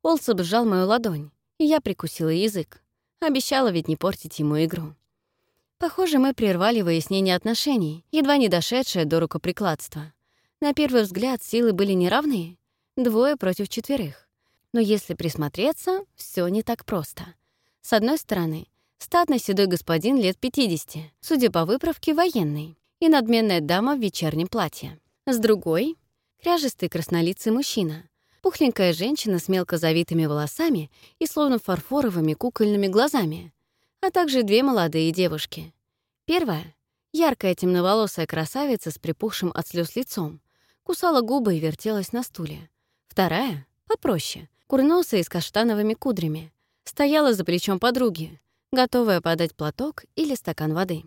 Олсоп сжал мою ладонь, и я прикусила язык. Обещала ведь не портить ему игру. Похоже, мы прервали выяснение отношений, едва не дошедшее до рукоприкладства. На первый взгляд силы были неравны, двое против четверых. Но если присмотреться, все не так просто. С одной стороны, статный седой господин лет 50, судя по выправке, военный, и надменная дама в вечернем платье. С другой — кряжистый краснолицый мужчина, пухленькая женщина с мелко завитыми волосами и словно фарфоровыми кукольными глазами, а также две молодые девушки. Первая — яркая темноволосая красавица с припухшим от слез лицом, кусала губы и вертелась на стуле. Вторая — попроще, курносая с каштановыми кудрями, стояла за плечом подруги, готовая подать платок или стакан воды.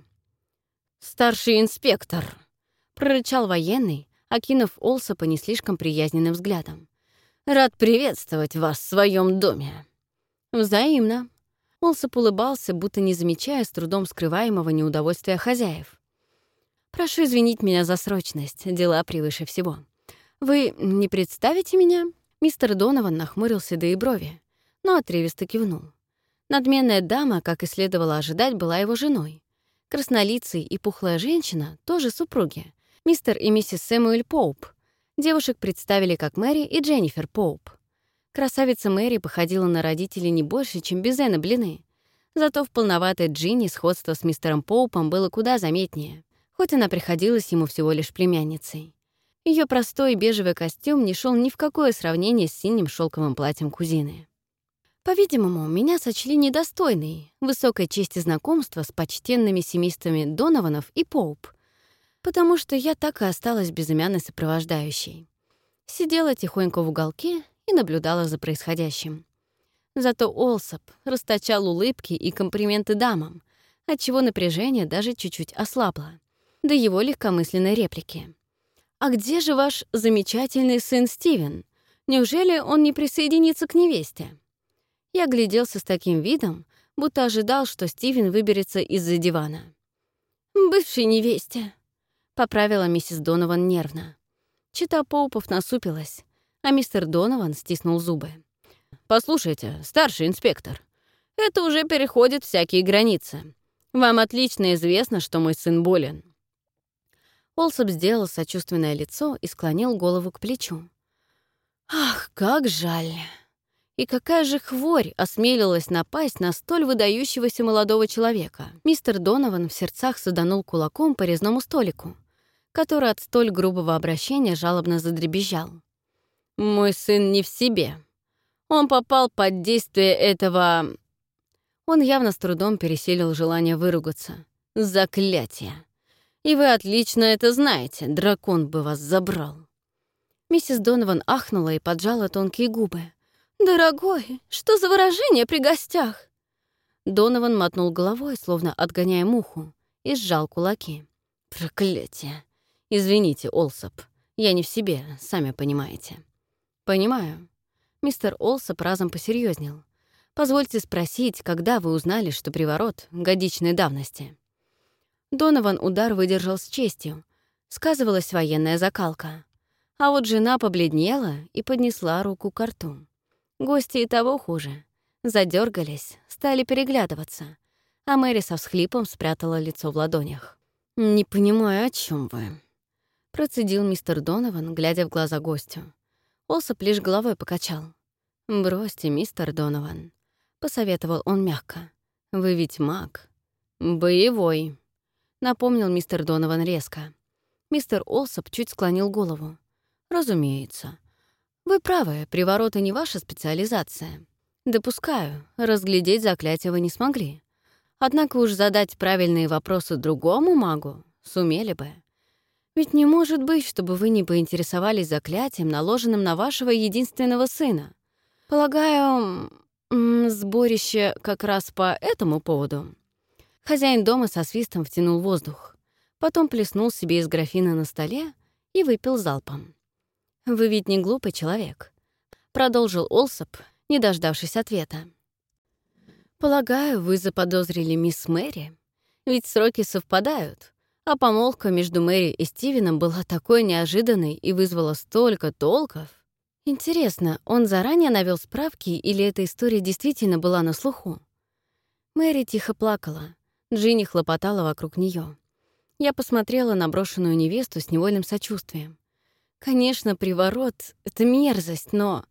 «Старший инспектор!» — прорычал военный, окинув Олсопа не слишком приязненным взглядом. «Рад приветствовать вас в своем доме!» «Взаимно!» Олсоп улыбался, будто не замечая с трудом скрываемого неудовольствия хозяев. «Прошу извинить меня за срочность, дела превыше всего. Вы не представите меня?» Мистер Донован нахмурился до и брови, но отрывисто кивнул. Надменная дама, как и следовало ожидать, была его женой. Краснолицый и пухлая женщина — тоже супруги. Мистер и миссис Сэмуэль Поуп. Девушек представили как Мэри и Дженнифер Поуп. Красавица Мэри походила на родителей не больше, чем Безена блины. Зато в полноватой Джинни сходство с мистером Поупом было куда заметнее, хоть она приходилась ему всего лишь племянницей. Ее простой бежевый костюм не шел ни в какое сравнение с синим шелковым платьем кузины. По-видимому, меня сочли недостойной высокой чести знакомства с почтенными семействами Донованов и Поуп, потому что я так и осталась безымянной сопровождающей. Сидела тихонько в уголке и наблюдала за происходящим. Зато Олсоп расточал улыбки и комплименты дамам, отчего напряжение даже чуть-чуть ослабло, до его легкомысленной реплики. «А где же ваш замечательный сын Стивен? Неужели он не присоединится к невесте?» Я гляделся с таким видом, будто ожидал, что Стивен выберется из-за дивана. «Бывшей невесте», — поправила миссис Донован нервно. Чита Поупов насупилась, а мистер Донован стиснул зубы. «Послушайте, старший инспектор, это уже переходит всякие границы. Вам отлично известно, что мой сын болен». Олсоп сделал сочувственное лицо и склонил голову к плечу. «Ах, как жаль!» И какая же хворь осмелилась напасть на столь выдающегося молодого человека? Мистер Донован в сердцах саданул кулаком по резному столику, который от столь грубого обращения жалобно задребезжал. «Мой сын не в себе. Он попал под действие этого...» Он явно с трудом пересилил желание выругаться. «Заклятие! И вы отлично это знаете, дракон бы вас забрал!» Миссис Донован ахнула и поджала тонкие губы. «Дорогой, что за выражение при гостях?» Донован мотнул головой, словно отгоняя муху, и сжал кулаки. «Проклятие! Извините, Олсоп, я не в себе, сами понимаете». «Понимаю». Мистер Олсоп разом посерьезнел. «Позвольте спросить, когда вы узнали, что приворот годичной давности?» Донован удар выдержал с честью. Сказывалась военная закалка. А вот жена побледнела и поднесла руку к рту. Гости и того хуже. Задергались, стали переглядываться, а Мэри со всхлипом спрятала лицо в ладонях. «Не понимаю, о чем вы», — процедил мистер Донован, глядя в глаза гостю. Олсоп лишь головой покачал. «Бросьте, мистер Донован», — посоветовал он мягко. «Вы ведь маг». «Боевой», — напомнил мистер Донован резко. Мистер Олсоп чуть склонил голову. «Разумеется. Вы правы, привороты не ваша специализация. Допускаю, разглядеть заклятие вы не смогли. Однако уж задать правильные вопросы другому магу сумели бы. Ведь не может быть, чтобы вы не поинтересовались заклятием, наложенным на вашего единственного сына. Полагаю, сборище как раз по этому поводу. Хозяин дома со свистом втянул воздух, потом плеснул себе из графина на столе и выпил залпом. «Вы ведь не глупый человек», — продолжил Олсоп, не дождавшись ответа. «Полагаю, вы заподозрили мисс Мэри? Ведь сроки совпадают, а помолвка между Мэри и Стивеном была такой неожиданной и вызвала столько толков. Интересно, он заранее навел справки или эта история действительно была на слуху?» Мэри тихо плакала, Джинни хлопотала вокруг нее. Я посмотрела на брошенную невесту с невольным сочувствием. Конечно, приворот — это мерзость, но...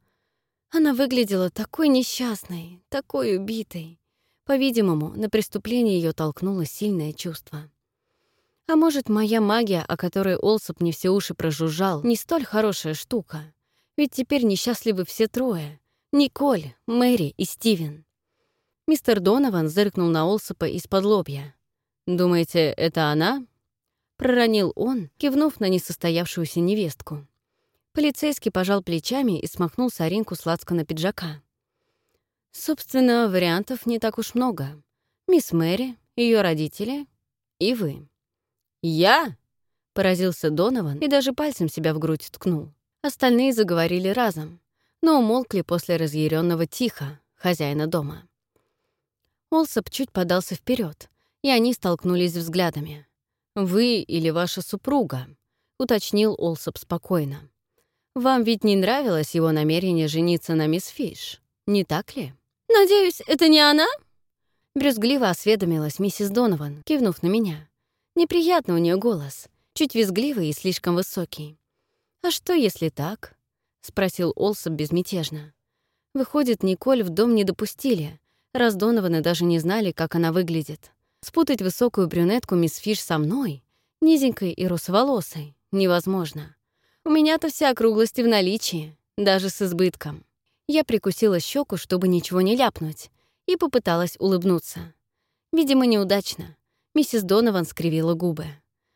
Она выглядела такой несчастной, такой убитой. По-видимому, на преступление ее толкнуло сильное чувство. А может, моя магия, о которой Олсоп не все уши прожужжал, не столь хорошая штука? Ведь теперь несчастливы все трое — Николь, Мэри и Стивен. Мистер Донован зыркнул на Олсопа из-под лобья. «Думаете, это она?» Проронил он, кивнув на несостоявшуюся невестку. Полицейский пожал плечами и смахнул соринку с на пиджака. Собственно, вариантов не так уж много. Мисс Мэри, ее родители и вы. «Я?» — поразился Донован и даже пальцем себя в грудь ткнул. Остальные заговорили разом, но умолкли после разъяренного тихо хозяина дома. Олсоп чуть подался вперед, и они столкнулись взглядами. «Вы или ваша супруга», — уточнил Олсоп спокойно. «Вам ведь не нравилось его намерение жениться на мисс Фиш, не так ли?» «Надеюсь, это не она?» Брюзгливо осведомилась миссис Донован, кивнув на меня. Неприятно у нее голос, чуть визгливый и слишком высокий. «А что, если так?» — спросил Олсоп безмятежно. «Выходит, Николь в дом не допустили, раз Донованы даже не знали, как она выглядит. Спутать высокую брюнетку мисс Фиш со мной, низенькой и русоволосой, невозможно. У меня-то вся округлости в наличии, даже с избытком. Я прикусила щеку, чтобы ничего не ляпнуть, и попыталась улыбнуться. Видимо, неудачно. Миссис Донован скривила губы.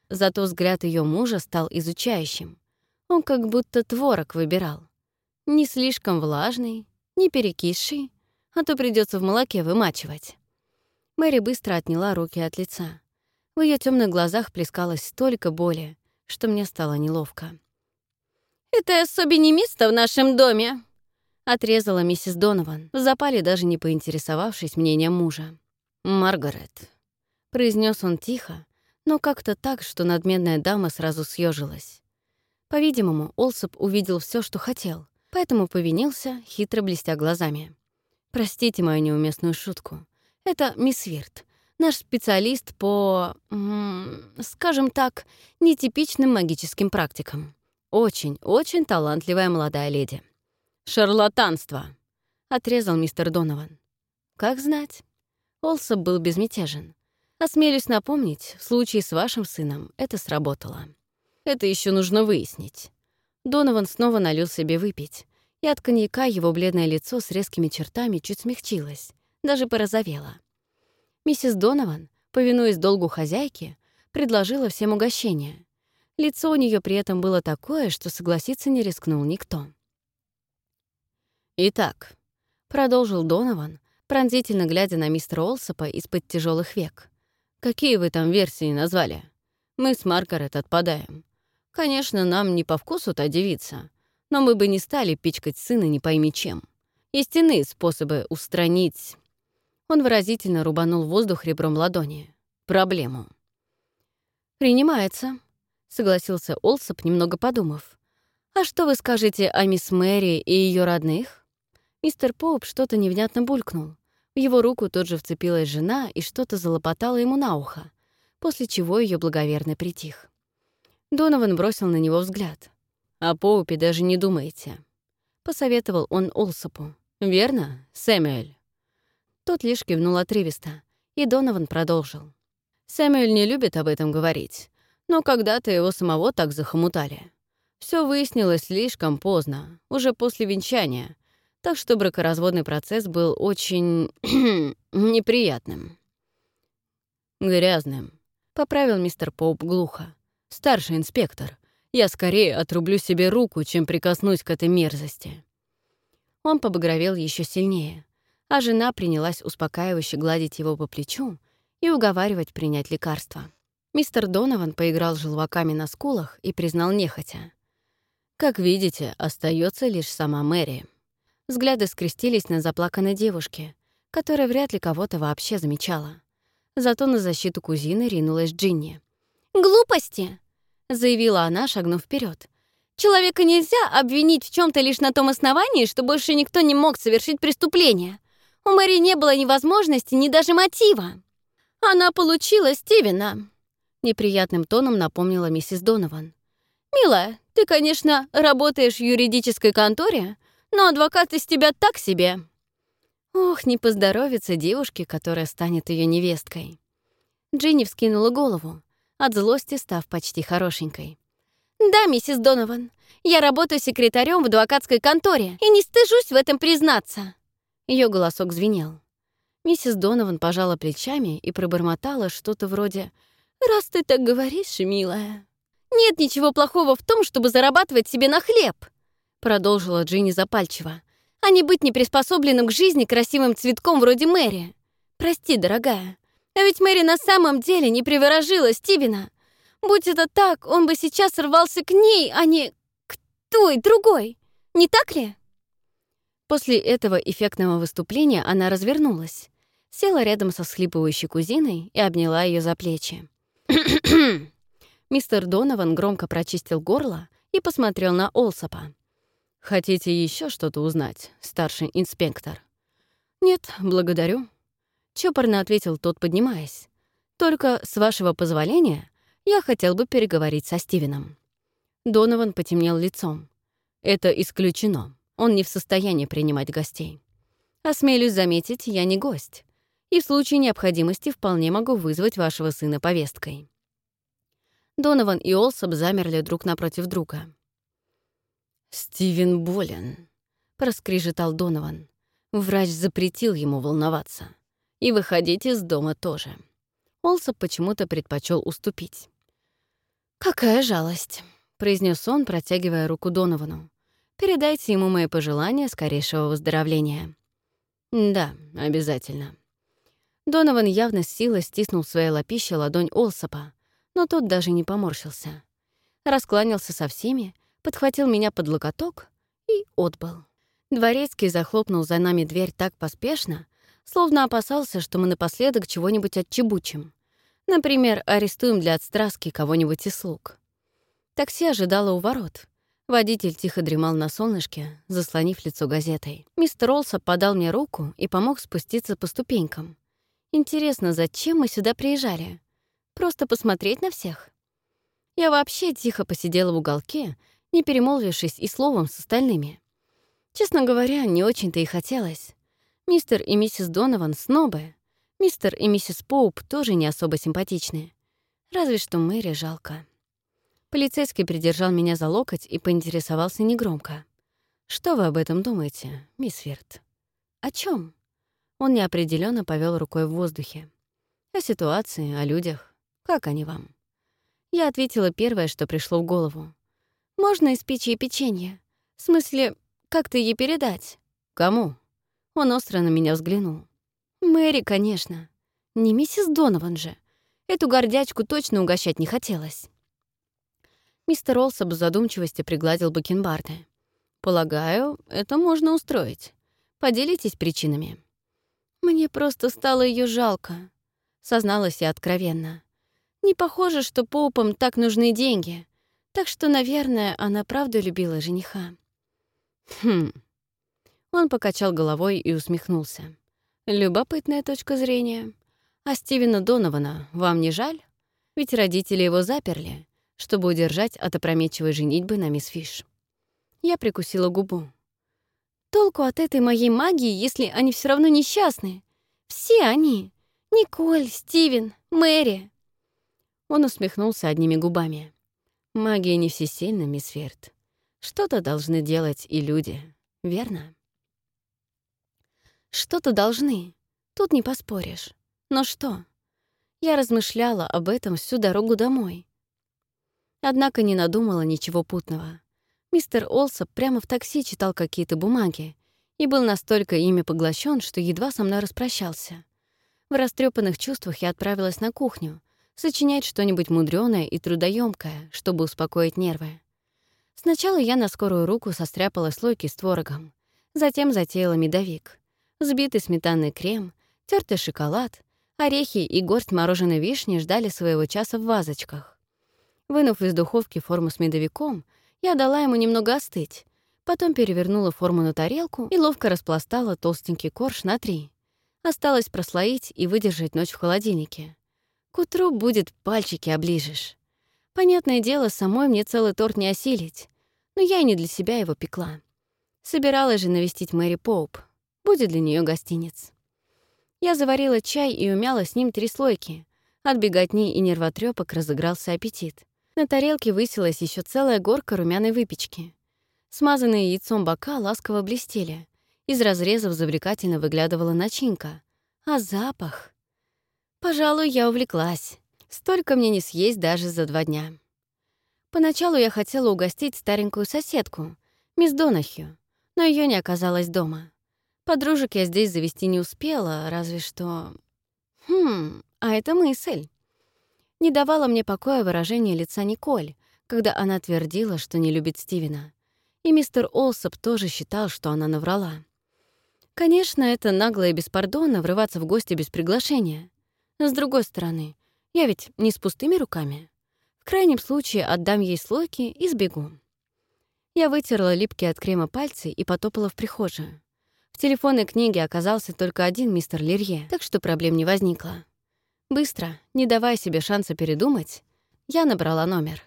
Зато взгляд ее мужа стал изучающим. Он как будто творог выбирал. Не слишком влажный, не перекисший, а то придется в молоке вымачивать. Мэри быстро отняла руки от лица. В ее темных глазах плескалось столько боли, что мне стало неловко. «Это особи не место в нашем доме», — отрезала миссис Донован, в запале даже не поинтересовавшись мнением мужа. «Маргарет», — произнес он тихо, но как-то так, что надменная дама сразу съежилась. По-видимому, Олсоп увидел все, что хотел, поэтому повинился, хитро блестя глазами. «Простите мою неуместную шутку. Это мисс Вирт, наш специалист по, скажем так, нетипичным магическим практикам. Очень-очень талантливая молодая леди». «Шарлатанство!» — отрезал мистер Донован. «Как знать?» Олсоп был безмятежен. Осмелюсь напомнить, в случае с вашим сыном это сработало. Это еще нужно выяснить. Донован снова налил себе выпить, и от коньяка его бледное лицо с резкими чертами чуть смягчилось, даже порозовело. Миссис Донован, повинуясь долгу хозяйки, предложила всем угощение. Лицо у нее при этом было такое, что согласиться не рискнул никто. «Итак», — продолжил Донован, пронзительно глядя на мистера Олсопа из-под тяжелых век. «Какие вы там версии назвали? Мы с Маргарет отпадаем. Конечно, нам не по вкусу та девица, но мы бы не стали пичкать сына не пойми чем. Есть иные способы устранить...» Он выразительно рубанул воздух ребром ладони. «Проблему». «Принимается», — согласился Олсоп, немного подумав. «А что вы скажете о мисс Мэри и ее родных?» Мистер Поуп что-то невнятно булькнул. В его руку тут же вцепилась жена и что-то залопотала ему на ухо, после чего ее благоверно притих. Донован бросил на него взгляд. «О Поупе даже не думайте», — посоветовал он Олсопу. «Верно, Сэмюэль?» Тот лишь кивнул отрывисто, и Донован продолжил. «Сэмюэль не любит об этом говорить, но когда-то его самого так захомутали. Все выяснилось слишком поздно, уже после венчания, так что бракоразводный процесс был очень (clears throat) неприятным. «Грязным», — поправил мистер Поуп глухо. «Старший инспектор, я скорее отрублю себе руку, чем прикоснусь к этой мерзости». Он побагровел еще сильнее, а жена принялась успокаивающе гладить его по плечу и уговаривать принять лекарство. Мистер Донован поиграл желваками на скулах и признал нехотя. «Как видите, остается лишь сама Мэри». Взгляды скрестились на заплаканной девушке, которая вряд ли кого-то вообще замечала. Зато на защиту кузины ринулась Джинни. «Глупости!» — заявила она, шагнув вперед. «Человека нельзя обвинить в чем то лишь на том основании, что больше никто не мог совершить преступление. У Мэри не было ни возможности, ни даже мотива. Она получила Стивена», — неприятным тоном напомнила миссис Донован. «Милая, ты, конечно, работаешь в юридической конторе, но адвокат из тебя так себе». Ох, не поздоровится девушке, которая станет ее невесткой. Джинни вскинула голову, от злости став почти хорошенькой. «Да, миссис Донован, я работаю секретарем в адвокатской конторе и не стыжусь в этом признаться». Ее голосок звенел. Миссис Донован пожала плечами и пробормотала что-то вроде «Раз ты так говоришь, милая». «Нет ничего плохого в том, чтобы зарабатывать себе на хлеб», продолжила Джинни запальчиво, а не быть неприспособленным к жизни красивым цветком вроде Мэри. Прости, дорогая, а ведь Мэри на самом деле не приворожила Стивена. Будь это так, он бы сейчас рвался к ней, а не к той, другой. Не так ли? После этого эффектного выступления она развернулась, села рядом со схлипывающей кузиной и обняла ее за плечи. Мистер Донован громко прочистил горло и посмотрел на Олсопа. «Хотите еще что-то узнать, старший инспектор?» «Нет, благодарю», — чопорно ответил тот, поднимаясь. «Только, с вашего позволения, я хотел бы переговорить со Стивеном». Донован потемнел лицом. «Это исключено. Он не в состоянии принимать гостей. Осмелюсь заметить, я не гость, и в случае необходимости вполне могу вызвать вашего сына повесткой». Донован и Олсоп замерли друг напротив друга. «Стивен болен», — проскрежетал Донован. Врач запретил ему волноваться. И выходить из дома тоже. Олсоп почему-то предпочел уступить. «Какая жалость», — произнес он, протягивая руку Доновану. «Передайте ему мои пожелания скорейшего выздоровления». «Да, обязательно». Донован явно с силой стиснул в своей лапище ладонь Олсопа, но тот даже не поморщился. Раскланялся со всеми, подхватил меня под локоток и отбыл. Дворецкий захлопнул за нами дверь так поспешно, словно опасался, что мы напоследок чего-нибудь отчебучим. Например, арестуем для отстраски кого-нибудь из слуг. Такси ожидало у ворот. Водитель тихо дремал на солнышке, заслонив лицо газетой. Мистер Олсоп подал мне руку и помог спуститься по ступенькам. Интересно, зачем мы сюда приезжали? Просто посмотреть на всех? Я вообще тихо посидела в уголке, не перемолвившись и словом с остальными. Честно говоря, не очень-то и хотелось. Мистер и миссис Донован — снобы. Мистер и миссис Поуп тоже не особо симпатичные. Разве что Мэри жалко. Полицейский придержал меня за локоть и поинтересовался негромко. «Что вы об этом думаете, мисс Ферт?» «О чем? Он неопределенно повел рукой в воздухе. «О ситуации, о людях. Как они вам?» Я ответила первое, что пришло в голову. «Можно испечь ей печенье? В смысле, как-то ей передать?» «Кому?» Он остро на меня взглянул. «Мэри, конечно. Не миссис Донован же. Эту гордячку точно угощать не хотелось». Мистер Олсоп в задумчивости пригладил бакенбарды. «Полагаю, это можно устроить. Поделитесь причинами». «Мне просто стало ее жалко», — созналась я откровенно. «Не похоже, что Поупам так нужны деньги, так что, наверное, она правда любила жениха». «Хм». Он покачал головой и усмехнулся. «Любопытная точка зрения. А Стивена Донована вам не жаль? Ведь родители его заперли, чтобы удержать от опрометчивой женитьбы на мисс Фиш. Я прикусила губу. Толку от этой моей магии, если они все равно несчастны? Все они. Николь, Стивен, Мэри. Он усмехнулся одними губами. Магия не всесильна, мисс Ферд. Что-то должны делать и люди, верно? Что-то должны. Тут не поспоришь. Но что? Я размышляла об этом всю дорогу домой. Однако не надумала ничего путного. Мистер Олсоп прямо в такси читал какие-то бумаги и был настолько ими поглощен, что едва со мной распрощался. В растрепанных чувствах я отправилась на кухню, сочинять что-нибудь мудреное и трудоемкое, чтобы успокоить нервы. Сначала я на скорую руку состряпала слойки с творогом, затем затеяла медовик, взбитый сметанный крем, тертый шоколад, орехи и горсть мороженой вишни ждали своего часа в вазочках. Вынув из духовки форму с медовиком, я дала ему немного остыть, потом перевернула форму на тарелку и ловко распластала толстенький корж на три. Осталось прослоить и выдержать ночь в холодильнике. К утру будет пальчики оближешь. Понятное дело, самой мне целый торт не осилить, но я и не для себя его пекла. Собиралась же навестить Мэри Поуп. Будет для нее гостиниц. Я заварила чай и умяла с ним три слойки. От беготни и нервотрепок разыгрался аппетит. На тарелке высилась еще целая горка румяной выпечки. Смазанные яйцом бока ласково блестели. Из разрезов завлекательно выглядывала начинка. А запах... Пожалуй, я увлеклась. Столько мне не съесть даже за два дня. Поначалу я хотела угостить старенькую соседку, мисс Донахью, но ее не оказалось дома. Подружек я здесь завести не успела, разве что... Хм, а это мысль. Не давало мне покоя выражение лица Николь, когда она твердила, что не любит Стивена. И мистер Олсоп тоже считал, что она наврала. Конечно, это нагло и беспардонно врываться в гости без приглашения. Но с другой стороны, я ведь не с пустыми руками. В крайнем случае отдам ей слойки и сбегу. Я вытерла липкие от крема пальцы и потопала в прихожую. В телефонной книге оказался только один мистер Лерье, так что проблем не возникло. Быстро, не давая себе шанса передумать, я набрала номер.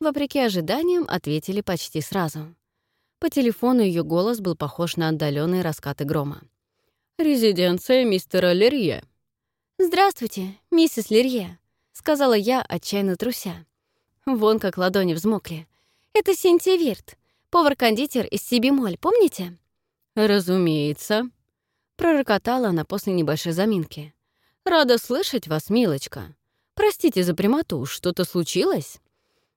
Вопреки ожиданиям, ответили почти сразу. По телефону ее голос был похож на отдаленные раскаты грома. «Резиденция мистера Лерье». «Здравствуйте, миссис Лерье», — сказала я, отчаянно труся. Вон как ладони взмокли. «Это Синтия Вирт, повар-кондитер из Сибимоль, помните?» «Разумеется», — пророкотала она после небольшой заминки. «Рада слышать вас, милочка. Простите за прямоту, что-то случилось?»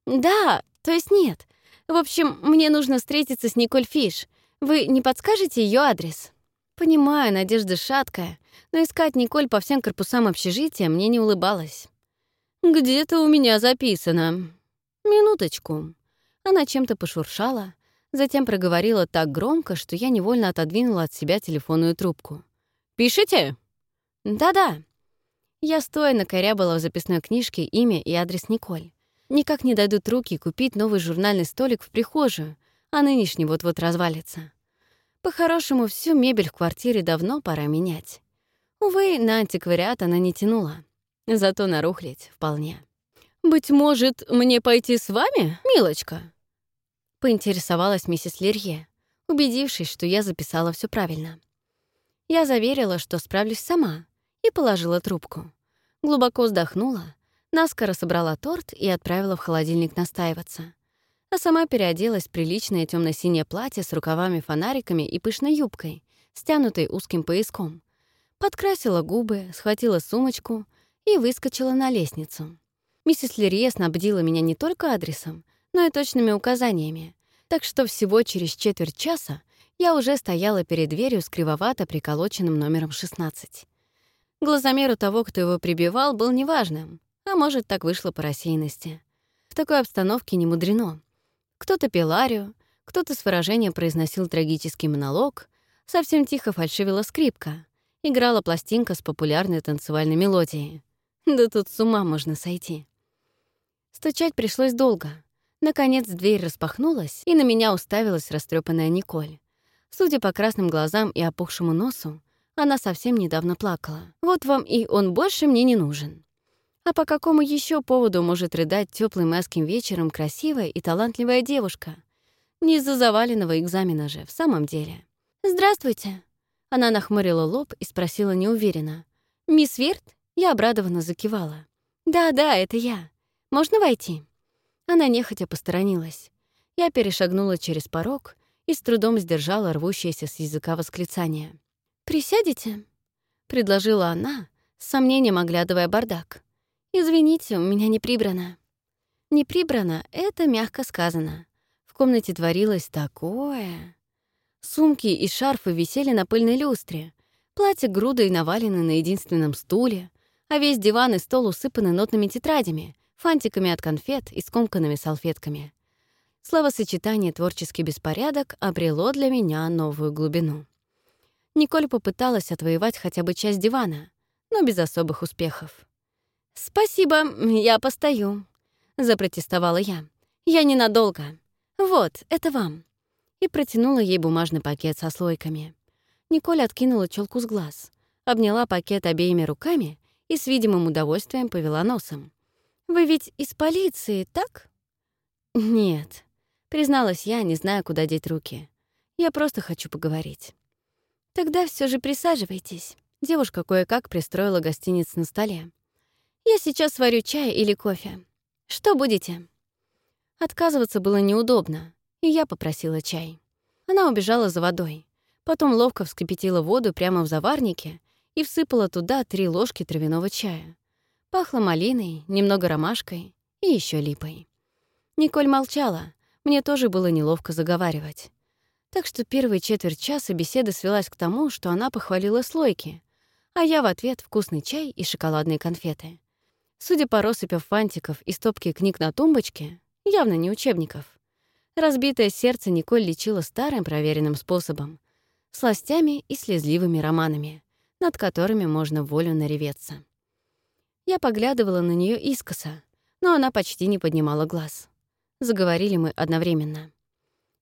«Да, то есть нет. В общем, мне нужно встретиться с Николь Фиш. Вы не подскажете ее адрес?» Понимаю, надежда шаткая, но искать Николь по всем корпусам общежития мне не улыбалось. «Где-то у меня записано. Минуточку». Она чем-то пошуршала, затем проговорила так громко, что я невольно отодвинула от себя телефонную трубку. «Пишите?» «Да-да». Я стоя накорябала в записной книжке имя и адрес Николь. Никак не дойдут руки купить новый журнальный столик в прихожую, а нынешний вот-вот развалится. По-хорошему, всю мебель в квартире давно пора менять. Увы, на антиквариат она не тянула. Зато на рухлядь вполне. «Быть может, мне пойти с вами, милочка?» Поинтересовалась миссис Лерье, убедившись, что я записала все правильно. Я заверила, что справлюсь сама, и положила трубку. Глубоко вздохнула, наскоро собрала торт и отправила в холодильник настаиваться а сама переоделась в приличное темно синее платье с рукавами-фонариками и пышной юбкой, стянутой узким пояском. Подкрасила губы, схватила сумочку и выскочила на лестницу. Миссис Лерье снабдила меня не только адресом, но и точными указаниями, так что всего через четверть часа я уже стояла перед дверью с кривовато приколоченным номером 16. Глазомеру того, кто его прибивал, был неважным, а может, так вышло по рассеянности. В такой обстановке не мудрено. Кто-то пел арию, кто-то с выражением произносил трагический монолог, совсем тихо фальшивила скрипка, играла пластинка с популярной танцевальной мелодией. Да тут с ума можно сойти. Стучать пришлось долго. Наконец дверь распахнулась, и на меня уставилась растрепанная Николь. Судя по красным глазам и опухшему носу, она совсем недавно плакала. Вот вам и он больше мне не нужен. А по какому еще поводу может рыдать теплым майским вечером красивая и талантливая девушка? Не из-за заваленного экзамена же, в самом деле. «Здравствуйте!» Она нахмурила лоб и спросила неуверенно. «Мисс Вирт?» Я обрадованно закивала. «Да-да, это я. Можно войти?» Она нехотя посторонилась. Я перешагнула через порог и с трудом сдержала рвущееся с языка восклицание. «Присядете?» — предложила она, с сомнением оглядывая бардак. «Извините, у меня не прибрано». «Не прибрано» — это мягко сказано. В комнате творилось такое... Сумки и шарфы висели на пыльной люстре, платья грудой навалены на единственном стуле, а весь диван и стол усыпаны нотными тетрадями, фантиками от конфет и скомканными салфетками. Словосочетание «творческий беспорядок» обрело для меня новую глубину. Николь попыталась отвоевать хотя бы часть дивана, но без особых успехов. «Спасибо, я постою», — запротестовала я. «Я ненадолго. Вот, это вам». И протянула ей бумажный пакет со слойками. Николь откинула челку с глаз, обняла пакет обеими руками и с видимым удовольствием повела носом. «Вы ведь из полиции, так?» «Нет», — призналась я, не зная, куда деть руки. «Я просто хочу поговорить». «Тогда все же присаживайтесь». Девушка кое-как пристроила гостиниц на столе. Я сейчас сварю чай или кофе. Что будете?» Отказываться было неудобно, и я попросила чай. Она убежала за водой. Потом ловко вскипятила воду прямо в заварнике и всыпала туда три ложки травяного чая. Пахло малиной, немного ромашкой и еще липой. Николь молчала, мне тоже было неловко заговаривать. Так что первые четверть часа беседа свелась к тому, что она похвалила слойки, а я в ответ вкусный чай и шоколадные конфеты. Судя по россыпям фантиков и стопке книг на тумбочке, явно не учебников, разбитое сердце Николь лечила старым проверенным способом — сластями и слезливыми романами, над которыми можно волю нареветься. Я поглядывала на нее искоса, но она почти не поднимала глаз. Заговорили мы одновременно.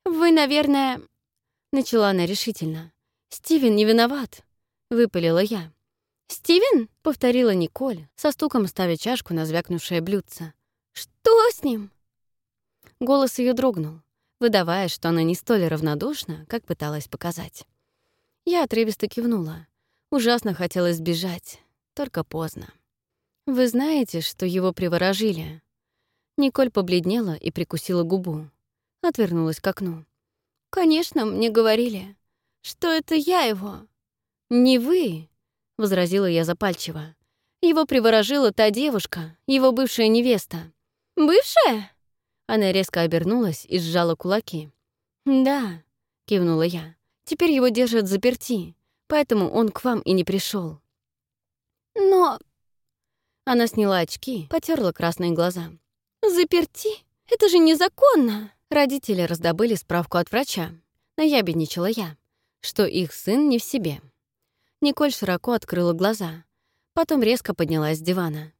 «Вы, наверное...» — начала она решительно. «Стивен не виноват», — выпалила я. «Стивен?» — повторила Николь, со стуком ставя чашку на звякнувшее блюдце. «Что с ним?» Голос ее дрогнул, выдавая, что она не столь равнодушна, как пыталась показать. Я отрывисто кивнула. Ужасно хотелось сбежать, только поздно. «Вы знаете, что его приворожили?» Николь побледнела и прикусила губу. Отвернулась к окну. «Конечно, мне говорили, что это я его». «Не вы!» возразила я запальчиво. Его приворожила та девушка, его бывшая невеста. «Бывшая?» Она резко обернулась и сжала кулаки. «Да», — кивнула я. «Теперь его держат заперти. поэтому он к вам и не пришел. Но... Она сняла очки, потерла красные глаза. Заперти? Это же незаконно. Родители раздобыли справку от врача. Наябедничала я, что их сын не в себе. Николь широко открыла глаза. Потом резко поднялась с дивана.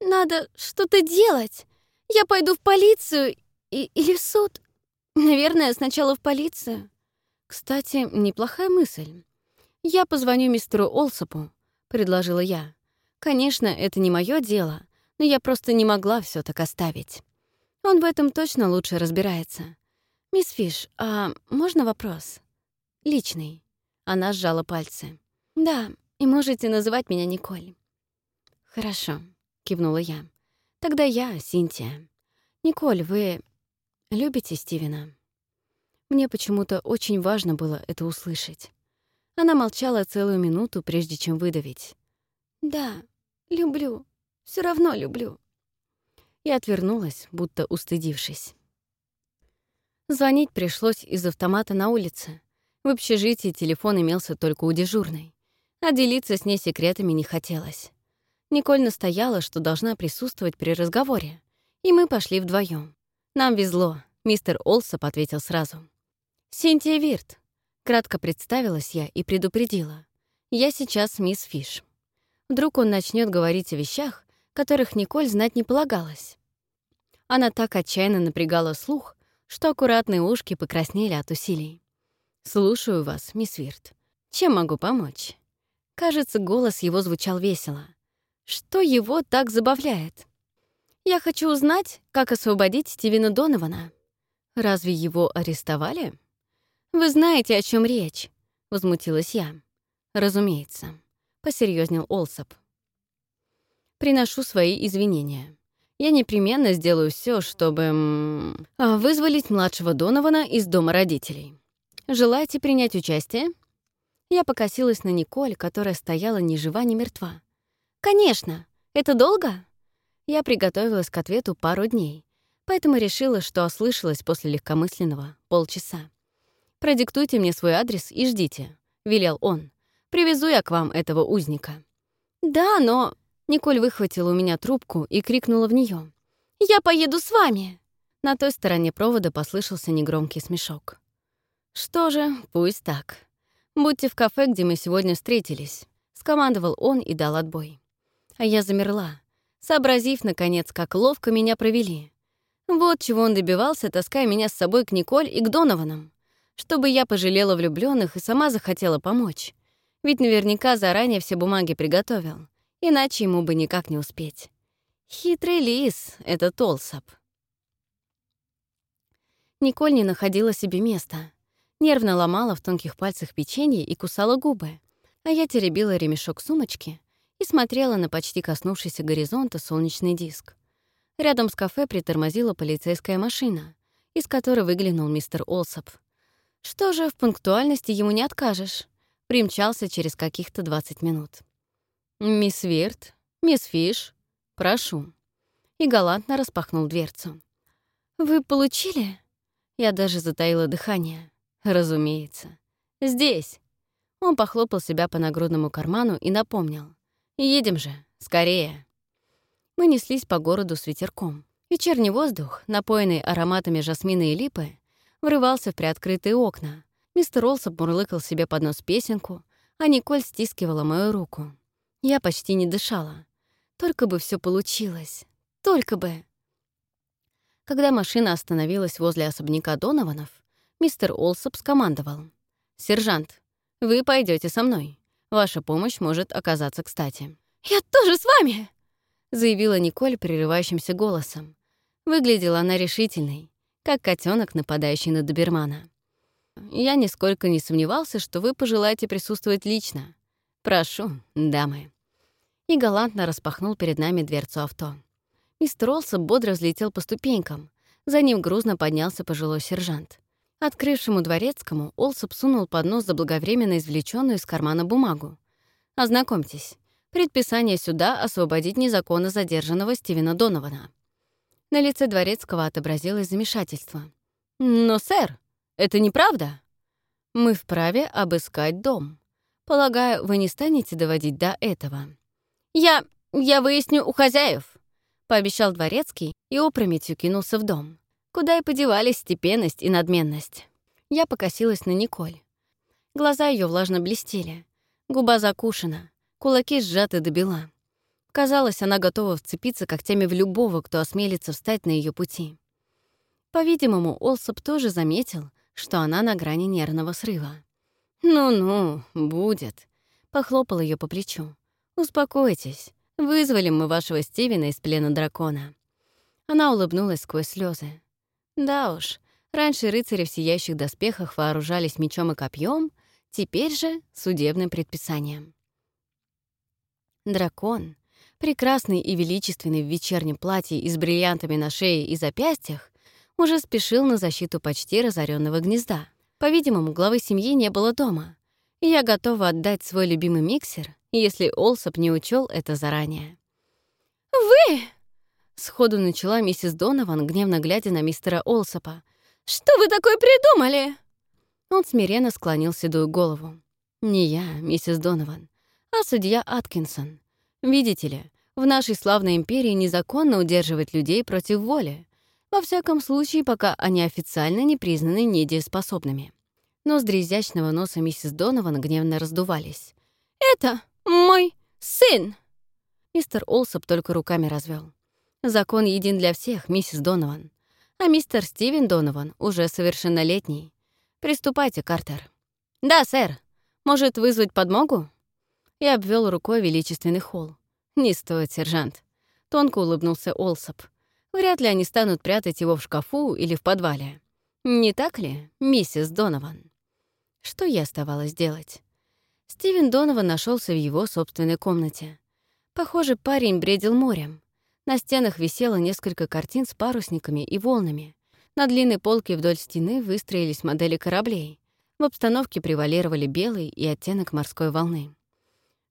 «Надо что-то делать. Я пойду в полицию и или в суд. Наверное, сначала в полицию». «Кстати, неплохая мысль. Я позвоню мистеру Олсопу», — предложила я. «Конечно, это не мое дело, но я просто не могла все так оставить. Он в этом точно лучше разбирается. Мисс Фиш, а можно вопрос? Личный». Она сжала пальцы. «Да, и можете называть меня Николь». «Хорошо», — кивнула я. «Тогда я Синтия. Николь, вы любите Стивена?» Мне почему-то очень важно было это услышать. Она молчала целую минуту, прежде чем выдавить. «Да, люблю. все равно люблю». И отвернулась, будто устыдившись. Звонить пришлось из автомата на улице. В общежитии телефон имелся только у дежурной, а делиться с ней секретами не хотелось. Николь настояла, что должна присутствовать при разговоре, и мы пошли вдвоем. Нам везло, мистер Олсоп ответил сразу. «Синтия Вирт», — кратко представилась я и предупредила. «Я сейчас мисс Фиш». Вдруг он начнет говорить о вещах, которых Николь знать не полагалось. Она так отчаянно напрягала слух, что аккуратные ушки покраснели от усилий. «Слушаю вас, мисс Вирт. Чем могу помочь?» Кажется, голос его звучал весело. Что его так забавляет? «Я хочу узнать, как освободить Стивена Донована. Разве его арестовали?» «Вы знаете, о чем речь», — возмутилась я. «Разумеется», — посерьезнел Олсоп. «Приношу свои извинения. Я непременно сделаю все, чтобы а, вызволить младшего Донована из дома родителей. Желаете принять участие?» Я покосилась на Николь, которая стояла ни жива, ни мертва. «Конечно! Это долго?» Я приготовилась к ответу пару дней, поэтому решила, что ослышалась после легкомысленного полчаса. «Продиктуйте мне свой адрес и ждите», — велел он. «Привезу я к вам этого узника». «Да, но...» Николь выхватила у меня трубку и крикнула в нее: «Я поеду с вами!» На той стороне провода послышался негромкий смешок. «Что же, пусть так. Будьте в кафе, где мы сегодня встретились», — скомандовал он и дал отбой. А я замерла, сообразив, наконец, как ловко меня провели. Вот чего он добивался, таская меня с собой к Николь и к Донованам чтобы я пожалела влюбленных и сама захотела помочь. Ведь наверняка заранее все бумаги приготовил, иначе ему бы никак не успеть. Хитрый лис — это Толсап. Николь не находила себе места. Нервно ломала в тонких пальцах печенье и кусала губы, а я теребила ремешок сумочки и смотрела на почти коснувшийся горизонта солнечный диск. Рядом с кафе притормозила полицейская машина, из которой выглянул мистер Олсоп — что же, в пунктуальности ему не откажешь. Примчался через каких-то 20 минут. «Мисс Вирт, мисс Фиш, прошу». И галантно распахнул дверцу. «Вы получили?» Я даже затаила дыхание. «Разумеется. Здесь». Он похлопал себя по нагрудному карману и напомнил. «Едем же, скорее». Мы неслись по городу с ветерком. Вечерний воздух, напоенный ароматами жасмина и липы, врывался в приоткрытые окна. Мистер Олсоп мурлыкал себе под нос песенку, а Николь стискивала мою руку. Я почти не дышала. Только бы все получилось. Только бы. Когда машина остановилась возле особняка Донованов, мистер Олсоп скомандовал. «Сержант, вы пойдете со мной. Ваша помощь может оказаться кстати». «Я тоже с вами!» — заявила Николь прерывающимся голосом. Выглядела она решительной, как котенок, нападающий на добермана. Я нисколько не сомневался, что вы пожелаете присутствовать лично. Прошу, дамы. И галантно распахнул перед нами дверцу авто. Мистер Олса бодро взлетел по ступенькам. За ним грузно поднялся пожилой сержант. Открывшему дворецкому Олсоп сунул под нос заблаговременно извлеченную из кармана бумагу. «Ознакомьтесь. Предписание сюда освободить незаконно задержанного Стивена Донована». На лице Дворецкого отобразилось замешательство. «Но, сэр, это неправда. Мы вправе обыскать дом», Полагаю, вы не станете доводить до этого. Я... я выясню у хозяев, пообещал дворецкий и опрометью кинулся в дом, куда и подевались степенность и надменность. Я покосилась на Николь. Глаза ее влажно блестели, губа закушена, кулаки сжаты до бела. Казалось, она готова вцепиться когтями в любого, кто осмелится встать на ее пути. По-видимому, Олсоп тоже заметил, что она на грани нервного срыва. «Ну-ну, будет», — похлопал ее по плечу. «Успокойтесь, вызвали мы вашего Стивена из плена дракона». Она улыбнулась сквозь слезы. Да уж, раньше рыцари в сияющих доспехах вооружались мечом и копьем, теперь же судебным предписанием. Дракон, прекрасный и величественный в вечернем платье и с бриллиантами на шее и запястьях, уже спешил на защиту почти разоренного гнезда. По-видимому, главы семьи не было дома, я готова отдать свой любимый миксер, если Олсоп не учел это заранее. «Вы!» — сходу начала миссис Донован, гневно глядя на мистера Олсопа. «Что вы такое придумали?» Он смиренно склонил седую голову. «Не я, миссис Донован, а судья Аткинсон. Видите ли, в нашей славной империи незаконно удерживать людей против воли, во всяком случае, пока они официально не признаны недееспособными. Ноздри изящного носа миссис Донован гневно раздувались. «Это мой сын!» Мистер Олсоп только руками развел. «Закон един для всех, миссис Донован. А мистер Стивен Донован уже совершеннолетний. Приступайте, Картер». «Да, сэр. Может, вызвать подмогу?» И обвел рукой величественный холл. «Не стоит, сержант». Тонко улыбнулся Олсоп. Вряд ли они станут прятать его в шкафу или в подвале. Не так ли, миссис Донован? Что я оставалось делать? Стивен Донован нашелся в его собственной комнате. Похоже, парень бредил морем. На стенах висело несколько картин с парусниками и волнами. На длинной полке вдоль стены выстроились модели кораблей. В обстановке превалировали белый и оттенок морской волны.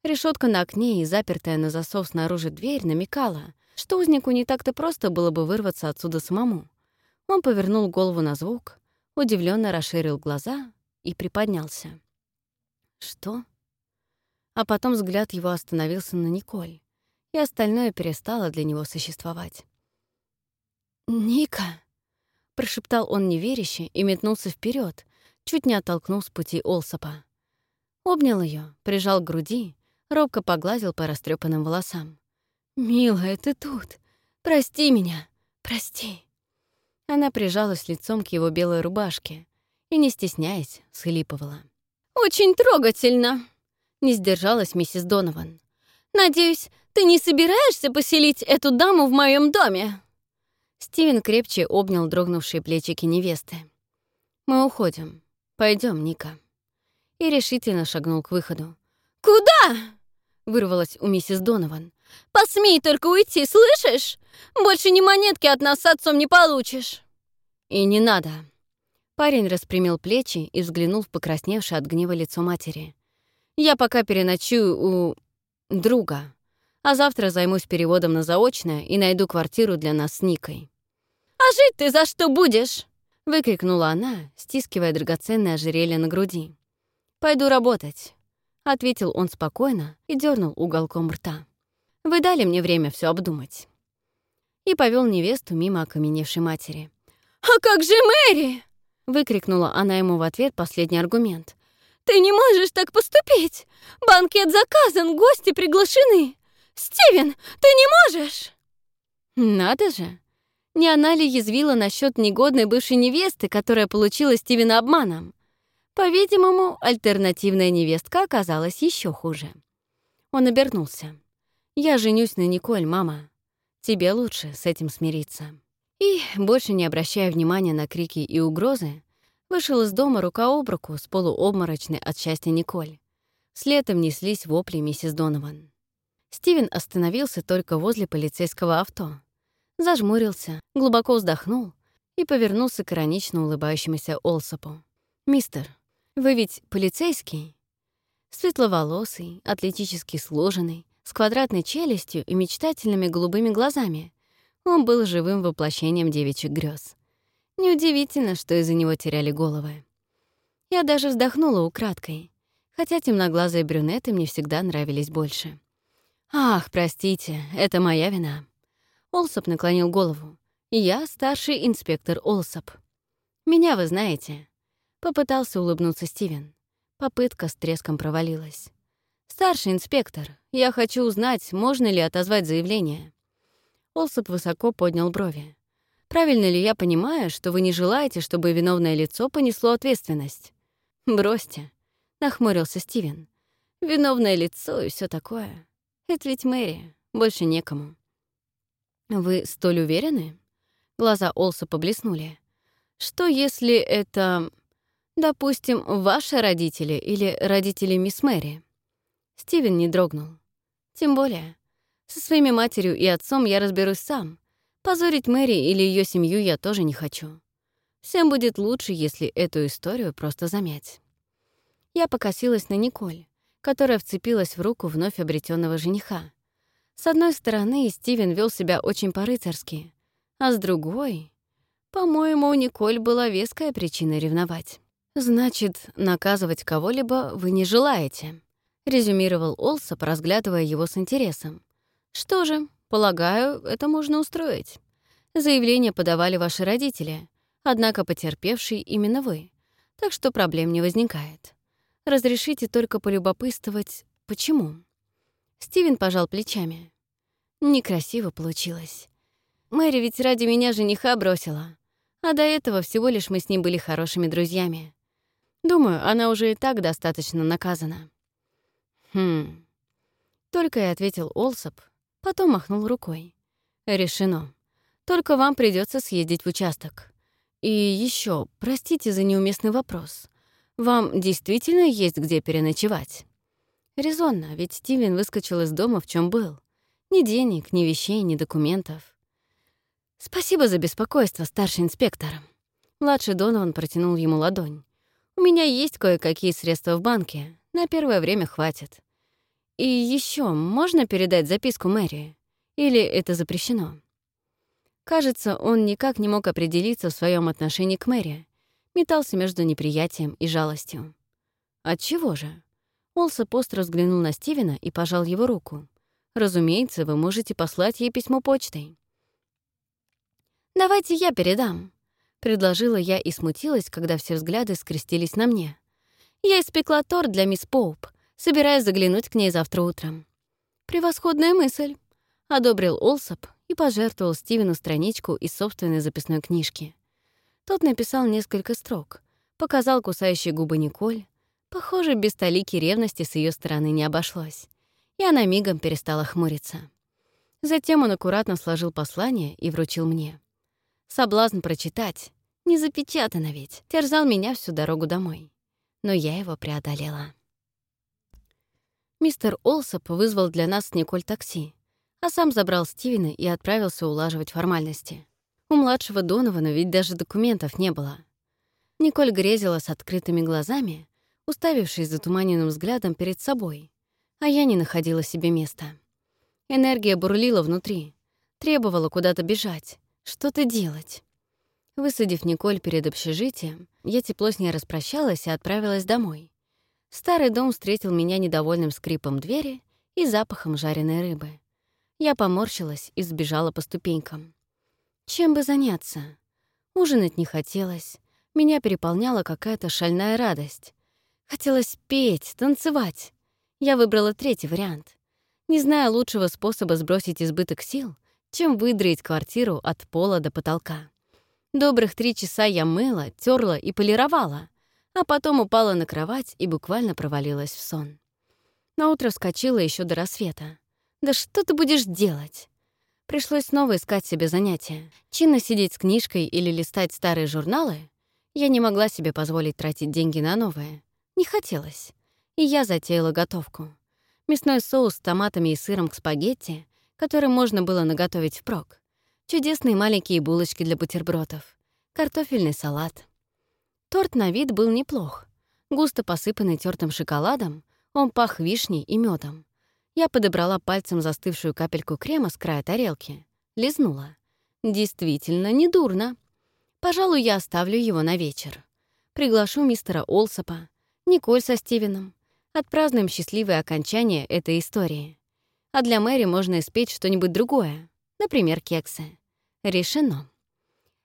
Решетка на окне и запертая на засов снаружи дверь намекала, что узнику не так-то просто было бы вырваться отсюда самому. Он повернул голову на звук, удивленно расширил глаза и приподнялся. «Что?» А потом взгляд его остановился на Николь, и остальное перестало для него существовать. «Ника!» — прошептал он неверяще и метнулся вперед, чуть не оттолкнул с пути Олсопа. Обнял ее, прижал к груди, робко погладил по растрепанным волосам. «Милая, ты тут. Прости меня. Прости». Она прижалась лицом к его белой рубашке и, не стесняясь, схлипывала. «Очень трогательно», — не сдержалась миссис Донован. «Надеюсь, ты не собираешься поселить эту даму в моем доме?» Стивен крепче обнял дрогнувшие плечики невесты. «Мы уходим. Пойдем, Ника». И решительно шагнул к выходу. «Куда?» — вырвалась у миссис Донован. Посмей только уйти, слышишь? Больше ни монетки от нас с отцом не получишь. И не надо. Парень распрямил плечи и взглянул в покрасневшее от гнева лицо матери. Я пока переночую у... друга. А завтра займусь переводом на заочное и найду квартиру для нас с Никой. «А жить ты за что будешь?» — выкрикнула она, стискивая драгоценное ожерелье на груди. «Пойду работать», — ответил он спокойно и дернул уголком рта. Вы дали мне время все обдумать». И повел невесту мимо окаменевшей матери. «А как же Мэри?» — выкрикнула она ему в ответ последний аргумент. «Ты не можешь так поступить! Банкет заказан, гости приглашены! Стивен, ты не можешь!» «Надо же! Не она ли язвила насчет негодной бывшей невесты, которая получила Стивена обманом? По-видимому, альтернативная невестка оказалась еще хуже». Он обернулся. «Я женюсь на Николь, мама. Тебе лучше с этим смириться». И, больше не обращая внимания на крики и угрозы, вышел из дома рука об руку с полуобморочной от счастья Николь. Следом неслись вопли миссис Донован. Стивен остановился только возле полицейского авто. Зажмурился, глубоко вздохнул и повернулся к иронично улыбающемуся Олсопу. «Мистер, вы ведь полицейский?» Светловолосый, атлетически сложенный, с квадратной челюстью и мечтательными голубыми глазами. Он был живым воплощением девичьих грез. Неудивительно, что из-за него теряли головы. Я даже вздохнула украдкой. хотя темноглазые брюнеты мне всегда нравились больше. «Ах, простите, это моя вина». Олсоп наклонил голову. «Я старший инспектор Олсоп. Меня вы знаете». Попытался улыбнуться Стивен. Попытка с треском провалилась. «Старший инспектор, я хочу узнать, можно ли отозвать заявление». Олсоп высоко поднял брови. «Правильно ли я понимаю, что вы не желаете, чтобы виновное лицо понесло ответственность?» «Бросьте», — нахмурился Стивен. «Виновное лицо и все такое. Это ведь Мэри, больше некому». «Вы столь уверены?» Глаза Олсопа блеснули. «Что если это Допустим, ваши родители или родители мисс Мэри. Стивен не дрогнул. Тем более, со своими матерью и отцом я разберусь сам. Позорить Мэри или ее семью я тоже не хочу. Всем будет лучше, если эту историю просто замять. Я покосилась на Николь, которая вцепилась в руку вновь обретенного жениха. С одной стороны, Стивен вел себя очень по-рыцарски, а с другой, по-моему, у Николь была веская причина ревновать. «Значит, наказывать кого-либо вы не желаете», — резюмировал Олсоп, разглядывая его с интересом. «Что же, полагаю, это можно устроить. Заявление подавали ваши родители, однако потерпевший именно вы, так что проблем не возникает. Разрешите только полюбопытствовать, почему?» Стивен пожал плечами. Некрасиво получилось. Мэри ведь ради меня жениха бросила, а до этого всего лишь мы с ним были хорошими друзьями. Думаю, она уже и так достаточно наказана. Хм. Только и ответил Олсоп, потом махнул рукой. Решено. Только вам придется съездить в участок. И еще, простите за неуместный вопрос. Вам действительно есть где переночевать? Резонно, ведь Стивен выскочил из дома в чем был. Ни денег, ни вещей, ни документов. Спасибо за беспокойство, старший инспектор. Младший Донован протянул ему ладонь. У меня есть кое-какие средства в банке. На первое время хватит. И еще можно передать записку Мэри? Или это запрещено? Кажется, он никак не мог определиться в своем отношении к Мэри. Метался между неприятием и жалостью. Отчего же? Олса остро взглянул на Стивена и пожал его руку. «Разумеется, вы можете послать ей письмо почтой». «Давайте я передам», Предложила я и смутилась, когда все взгляды скрестились на мне. Я испекла торт для мисс Поуп, собираясь заглянуть к ней завтра утром. «Превосходная мысль», — одобрил Олсоп и пожертвовал Стивену страничку из собственной записной книжки. Тот написал несколько строк, показал кусающие губы Николь. Похоже, без толики ревности с ее стороны не обошлось. И она мигом перестала хмуриться. Затем он аккуратно сложил послание и вручил мне. Соблазн прочитать, не запечатано ведь, терзал меня всю дорогу домой. Но я его преодолела. Мистер Олсоп вызвал для нас Николь такси, а сам забрал Стивена и отправился улаживать формальности. У младшего Донована ведь даже документов не было. Николь грезила с открытыми глазами, уставившись затуманенным взглядом перед собой, а я не находила себе места. Энергия бурлила внутри, требовала куда-то бежать, что-то делать. Высадив Николь перед общежитием, я тепло с ней распрощалась и отправилась домой. Старый дом встретил меня недовольным скрипом двери и запахом жареной рыбы. Я поморщилась и сбежала по ступенькам. Чем бы заняться? Ужинать не хотелось. Меня переполняла какая-то шальная радость. Хотелось петь, танцевать. Я выбрала третий вариант. Не зная лучшего способа сбросить избыток сил, чем выдроить квартиру от пола до потолка. Добрых три часа я мыла, терла и полировала, а потом упала на кровать и буквально провалилась в сон. На утро вскочила еще до рассвета. «Да что ты будешь делать?» Пришлось снова искать себе занятия. Чинно сидеть с книжкой или листать старые журналы я не могла себе позволить тратить деньги на новое. Не хотелось. И я затеяла готовку. Мясной соус с томатами и сыром к спагетти, который можно было наготовить впрок. Чудесные маленькие булочки для бутербродов. Картофельный салат. Торт на вид был неплох. Густо посыпанный тертым шоколадом, он пах вишней и медом. Я подобрала пальцем застывшую капельку крема с края тарелки. Лизнула. Действительно, недурно. Пожалуй, я оставлю его на вечер. Приглашу мистера Олсопа, Николь со Стивеном, Отпразднуем счастливое окончание этой истории. А для Мэри можно испечь что-нибудь другое, например, кексы. Решено.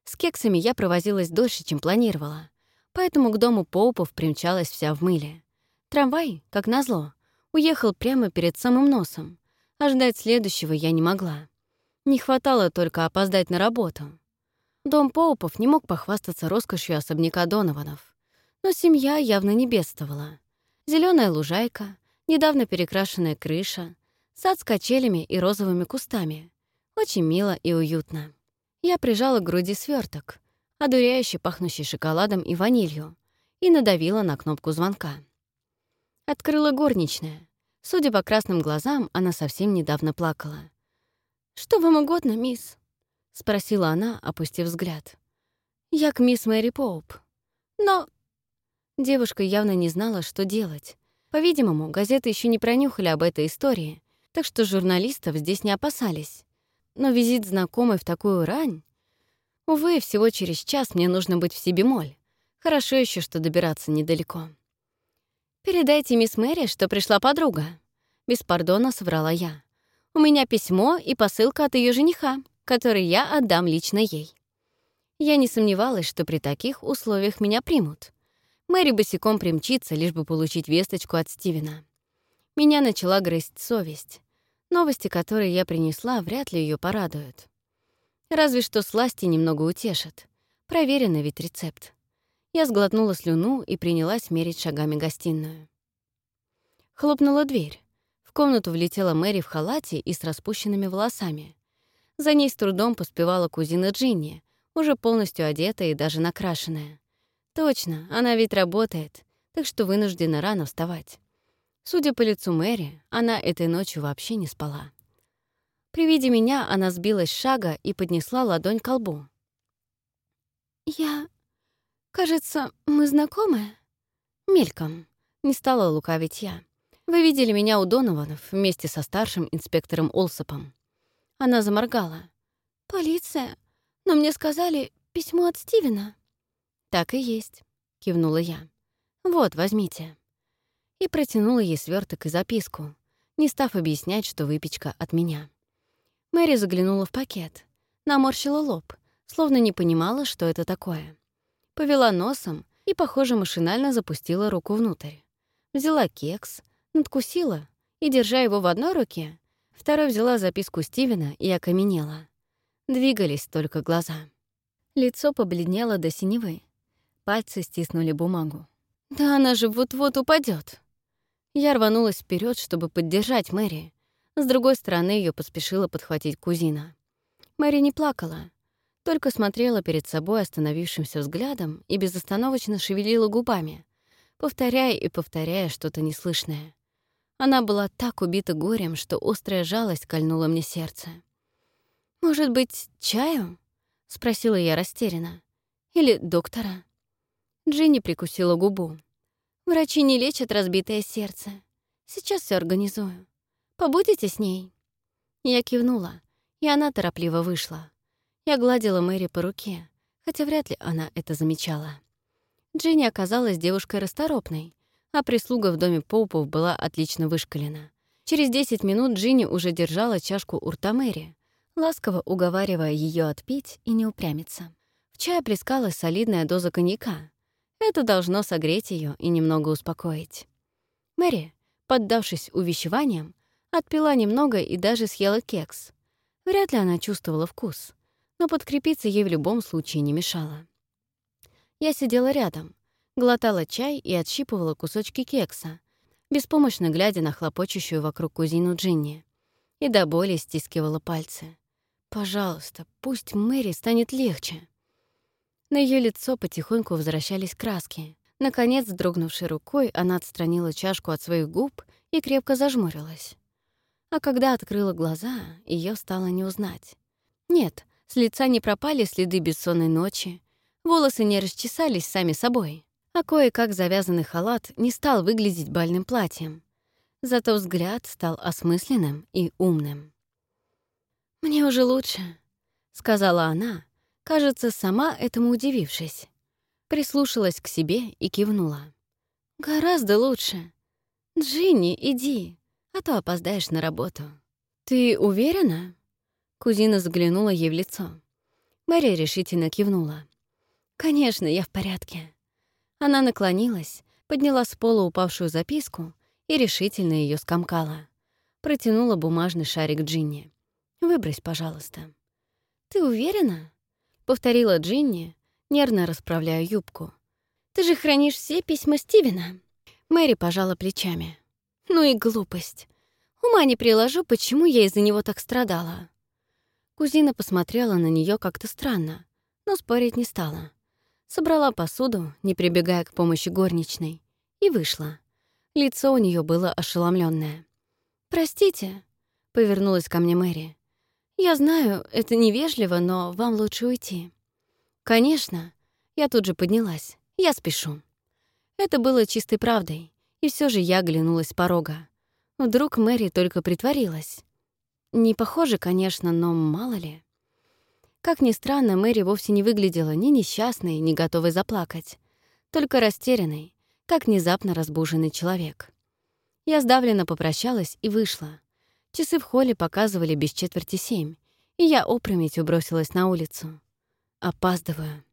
С кексами я провозилась дольше, чем планировала, поэтому к дому Поупов примчалась вся в мыле. Трамвай, как назло, уехал прямо перед самым носом, а ждать следующего я не могла. Не хватало только опоздать на работу. Дом Поупов не мог похвастаться роскошью особняка Донованов. Но семья явно не бедствовала. Зеленая лужайка, недавно перекрашенная крыша, сад с качелями и розовыми кустами. Очень мило и уютно. Я прижала к груди сверток, одуряющий пахнущий шоколадом и ванилью, и надавила на кнопку звонка. Открыла горничная. Судя по красным глазам, она совсем недавно плакала. «Что вам угодно, мисс?» — спросила она, опустив взгляд. «Я к мисс Мэри Поуп. Но...» Девушка явно не знала, что делать. По-видимому, газеты еще не пронюхали об этой истории, так что журналистов здесь не опасались. Но визит знакомой в такую рань... Увы, всего через час мне нужно быть в Сибимоль. Хорошо еще, что добираться недалеко. «Передайте мисс Мэри, что пришла подруга». Без пардона соврала я. «У меня письмо и посылка от ее жениха, который я отдам лично ей». Я не сомневалась, что при таких условиях меня примут. Мэри босиком примчится, лишь бы получить весточку от Стивена. Меня начала грызть совесть. Новости, которые я принесла, вряд ли ее порадуют. Разве что сласти немного утешат. Проверенный ведь рецепт. Я сглотнула слюну и принялась мерить шагами гостиную. Хлопнула дверь. В комнату влетела Мэри в халате и с распущенными волосами. За ней с трудом поспевала кузина Джинни, уже полностью одетая и даже накрашенная. Точно, она ведь работает, так что вынуждена рано вставать. Судя по лицу Мэри, она этой ночью вообще не спала. При виде меня она сбилась с шага и поднесла ладонь к лбу. «Я «Кажется, мы знакомы?» Мельком. Не стала лукавить я. Вы видели меня у Донованов вместе со старшим инспектором Олсопом. Она заморгала. «Полиция? Но мне сказали письмо от Стивена». «Так и есть», — кивнула я. «Вот, возьмите». И протянула ей сверток и записку, не став объяснять, что выпечка от меня. Мэри заглянула в пакет, наморщила лоб, словно не понимала, что это такое повела носом и, похоже, машинально запустила руку внутрь. Взяла кекс, надкусила и, держа его в одной руке, второй взяла записку Стивена и окаменела. Двигались только глаза. Лицо побледнело до синевы. Пальцы стиснули бумагу. «Да она же вот-вот упадет. Я рванулась вперед, чтобы поддержать Мэри. С другой стороны ее поспешила подхватить кузина. Мэри не плакала, только смотрела перед собой остановившимся взглядом и безостановочно шевелила губами, повторяя и повторяя что-то неслышное. Она была так убита горем, что острая жалость кольнула мне сердце. «Может быть, чаю?» — спросила я растерянно. «Или доктора?» Джинни прикусила губу. «Врачи не лечат разбитое сердце. Сейчас все организую. Побудете с ней?» Я кивнула, и она торопливо вышла. Я гладила Мэри по руке, хотя вряд ли она это замечала. Джинни оказалась девушкой расторопной, а прислуга в доме Поупов была отлично вышкалена. Через 10 минут Джинни уже держала чашку у рта Мэри, ласково уговаривая ее отпить и не упрямиться. В чай плескалась солидная доза коньяка. Это должно согреть ее и немного успокоить. Мэри, поддавшись увещеваниям, отпила немного и даже съела кекс. Вряд ли она чувствовала вкус но подкрепиться ей в любом случае не мешало. Я сидела рядом, глотала чай и отщипывала кусочки кекса, беспомощно глядя на хлопочущую вокруг кузину Джинни, и до боли стискивала пальцы. «Пожалуйста, пусть Мэри станет легче». На ее лицо потихоньку возвращались краски. Наконец, дрогнувшей рукой, она отстранила чашку от своих губ и крепко зажмурилась. А когда открыла глаза, ее стало не узнать. Нет, с лица не пропали следы бессонной ночи, волосы не расчесались сами собой, а кое-как завязанный халат не стал выглядеть бальным платьем. Зато взгляд стал осмысленным и умным. «Мне уже лучше», — сказала она, кажется, сама этому удивившись. Прислушалась к себе и кивнула. «Гораздо лучше. «Джинни, иди, а то опоздаешь на работу». «Ты уверена?» Кузина заглянула ей в лицо. Мэри решительно кивнула. «Конечно, я в порядке». Она наклонилась, подняла с пола упавшую записку и решительно ее скомкала. Протянула бумажный шарик Джинни. «Выбрось, пожалуйста». «Ты уверена?» — повторила Джинни, нервно расправляя юбку. «Ты же хранишь все письма Стивена». Мэри пожала плечами. «Ну и глупость. Ума не приложу, почему я из-за него так страдала». Кузина посмотрела на нее как-то странно, но спорить не стала. Собрала посуду, не прибегая к помощи горничной, и вышла. Лицо у нее было ошеломленное. «Простите», — повернулась ко мне Мэри. «Я знаю, это невежливо, но вам лучше уйти». «Конечно». Я тут же поднялась. «Я спешу». Это было чистой правдой, и все же я оглянулась порога. Вдруг Мэри только притворилась. Не похоже, конечно, но мало ли. Как ни странно, Мэри вовсе не выглядела ни несчастной, ни готовой заплакать, только растерянной, как внезапно разбуженный человек. Я сдавленно попрощалась и вышла. Часы в холле показывали без четверти семь, и я опрометью бросилась на улицу. Опаздываю.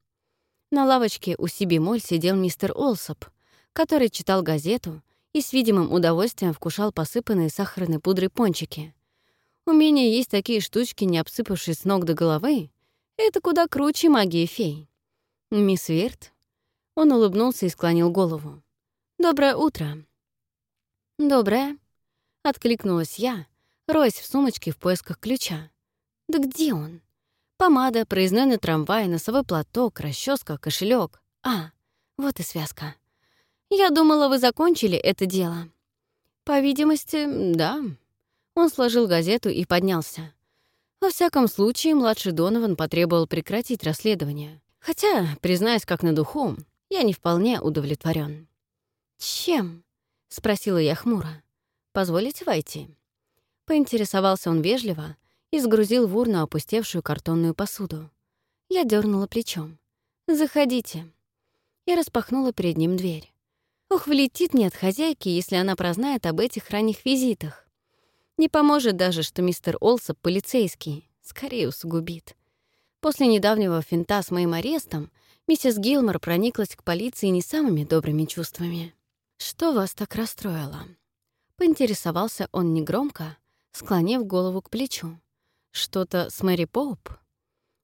На лавочке у Сиби Моль сидел мистер Олсоп, который читал газету и с видимым удовольствием вкушал посыпанные сахарной пудрой пончики. Умение есть такие штучки, не обсыпавшись с ног до головы, это куда круче магии фей. «Мисс Вирт?» Он улыбнулся и склонил голову. «Доброе утро». «Доброе», — откликнулась я, роясь в сумочке в поисках ключа. «Да где он?» Помада, проездной на трамвай, носовой платок, расческа, кошелек. А, вот и связка. Я думала, вы закончили это дело. По видимости, да. Он сложил газету и поднялся. Во всяком случае, младший Донован потребовал прекратить расследование. Хотя, признаюсь как на духу, я не вполне удовлетворен. «Чем?» — спросила я хмуро. «Позволите войти?» Поинтересовался он вежливо и сгрузил в урну опустевшую картонную посуду. Я дернула плечом. «Заходите». Я распахнула перед ним дверь. Ух, влетит мне от хозяйки, если она прознает об этих ранних визитах. Не поможет даже, что мистер Олсоп полицейский. Скорее усугубит. После недавнего финта с моим арестом миссис Гилмор прониклась к полиции не самыми добрыми чувствами. «Что вас так расстроило?» Поинтересовался он негромко, склонив голову к плечу. «Что-то с Мэри Поуп?»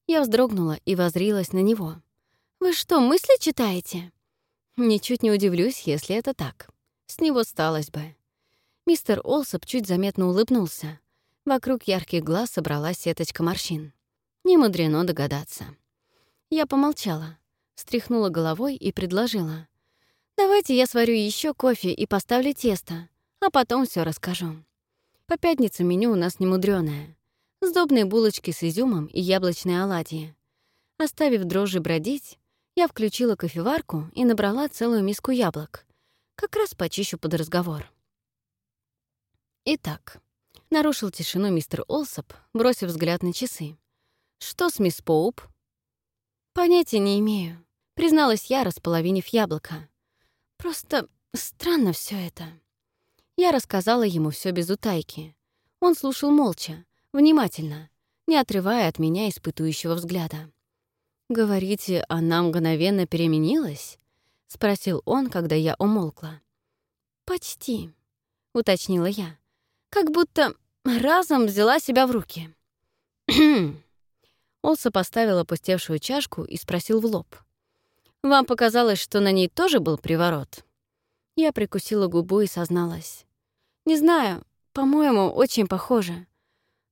Я вздрогнула и возрилась на него. «Вы что, мысли читаете?» Ничуть не удивлюсь, если это так. С него сталось бы. Мистер Олсоп чуть заметно улыбнулся. Вокруг ярких глаз собралась сеточка морщин. Не мудрено догадаться. Я помолчала, встряхнула головой и предложила. «Давайте я сварю еще кофе и поставлю тесто, а потом все расскажу. По пятницам меню у нас немудрёное. Сдобные булочки с изюмом и яблочные оладьи. Оставив дрожжи бродить, я включила кофеварку и набрала целую миску яблок. Как раз почищу под разговор. Итак, нарушил тишину мистер Олсоп, бросив взгляд на часы. «Что с мисс Поуп?» «Понятия не имею», — призналась я, располовинив яблоко. «Просто странно все это». Я рассказала ему все без утайки. Он слушал молча, внимательно, не отрывая от меня испытующего взгляда. «Говорите, она мгновенно переменилась?» — спросил он, когда я умолкла. «Почти», — уточнила я. «Как будто разом взяла себя в руки». (clears throat) Олса поставил опустевшую чашку и спросил в лоб. «Вам показалось, что на ней тоже был приворот?» Я прикусила губу и созналась. «Не знаю, по-моему, очень похоже.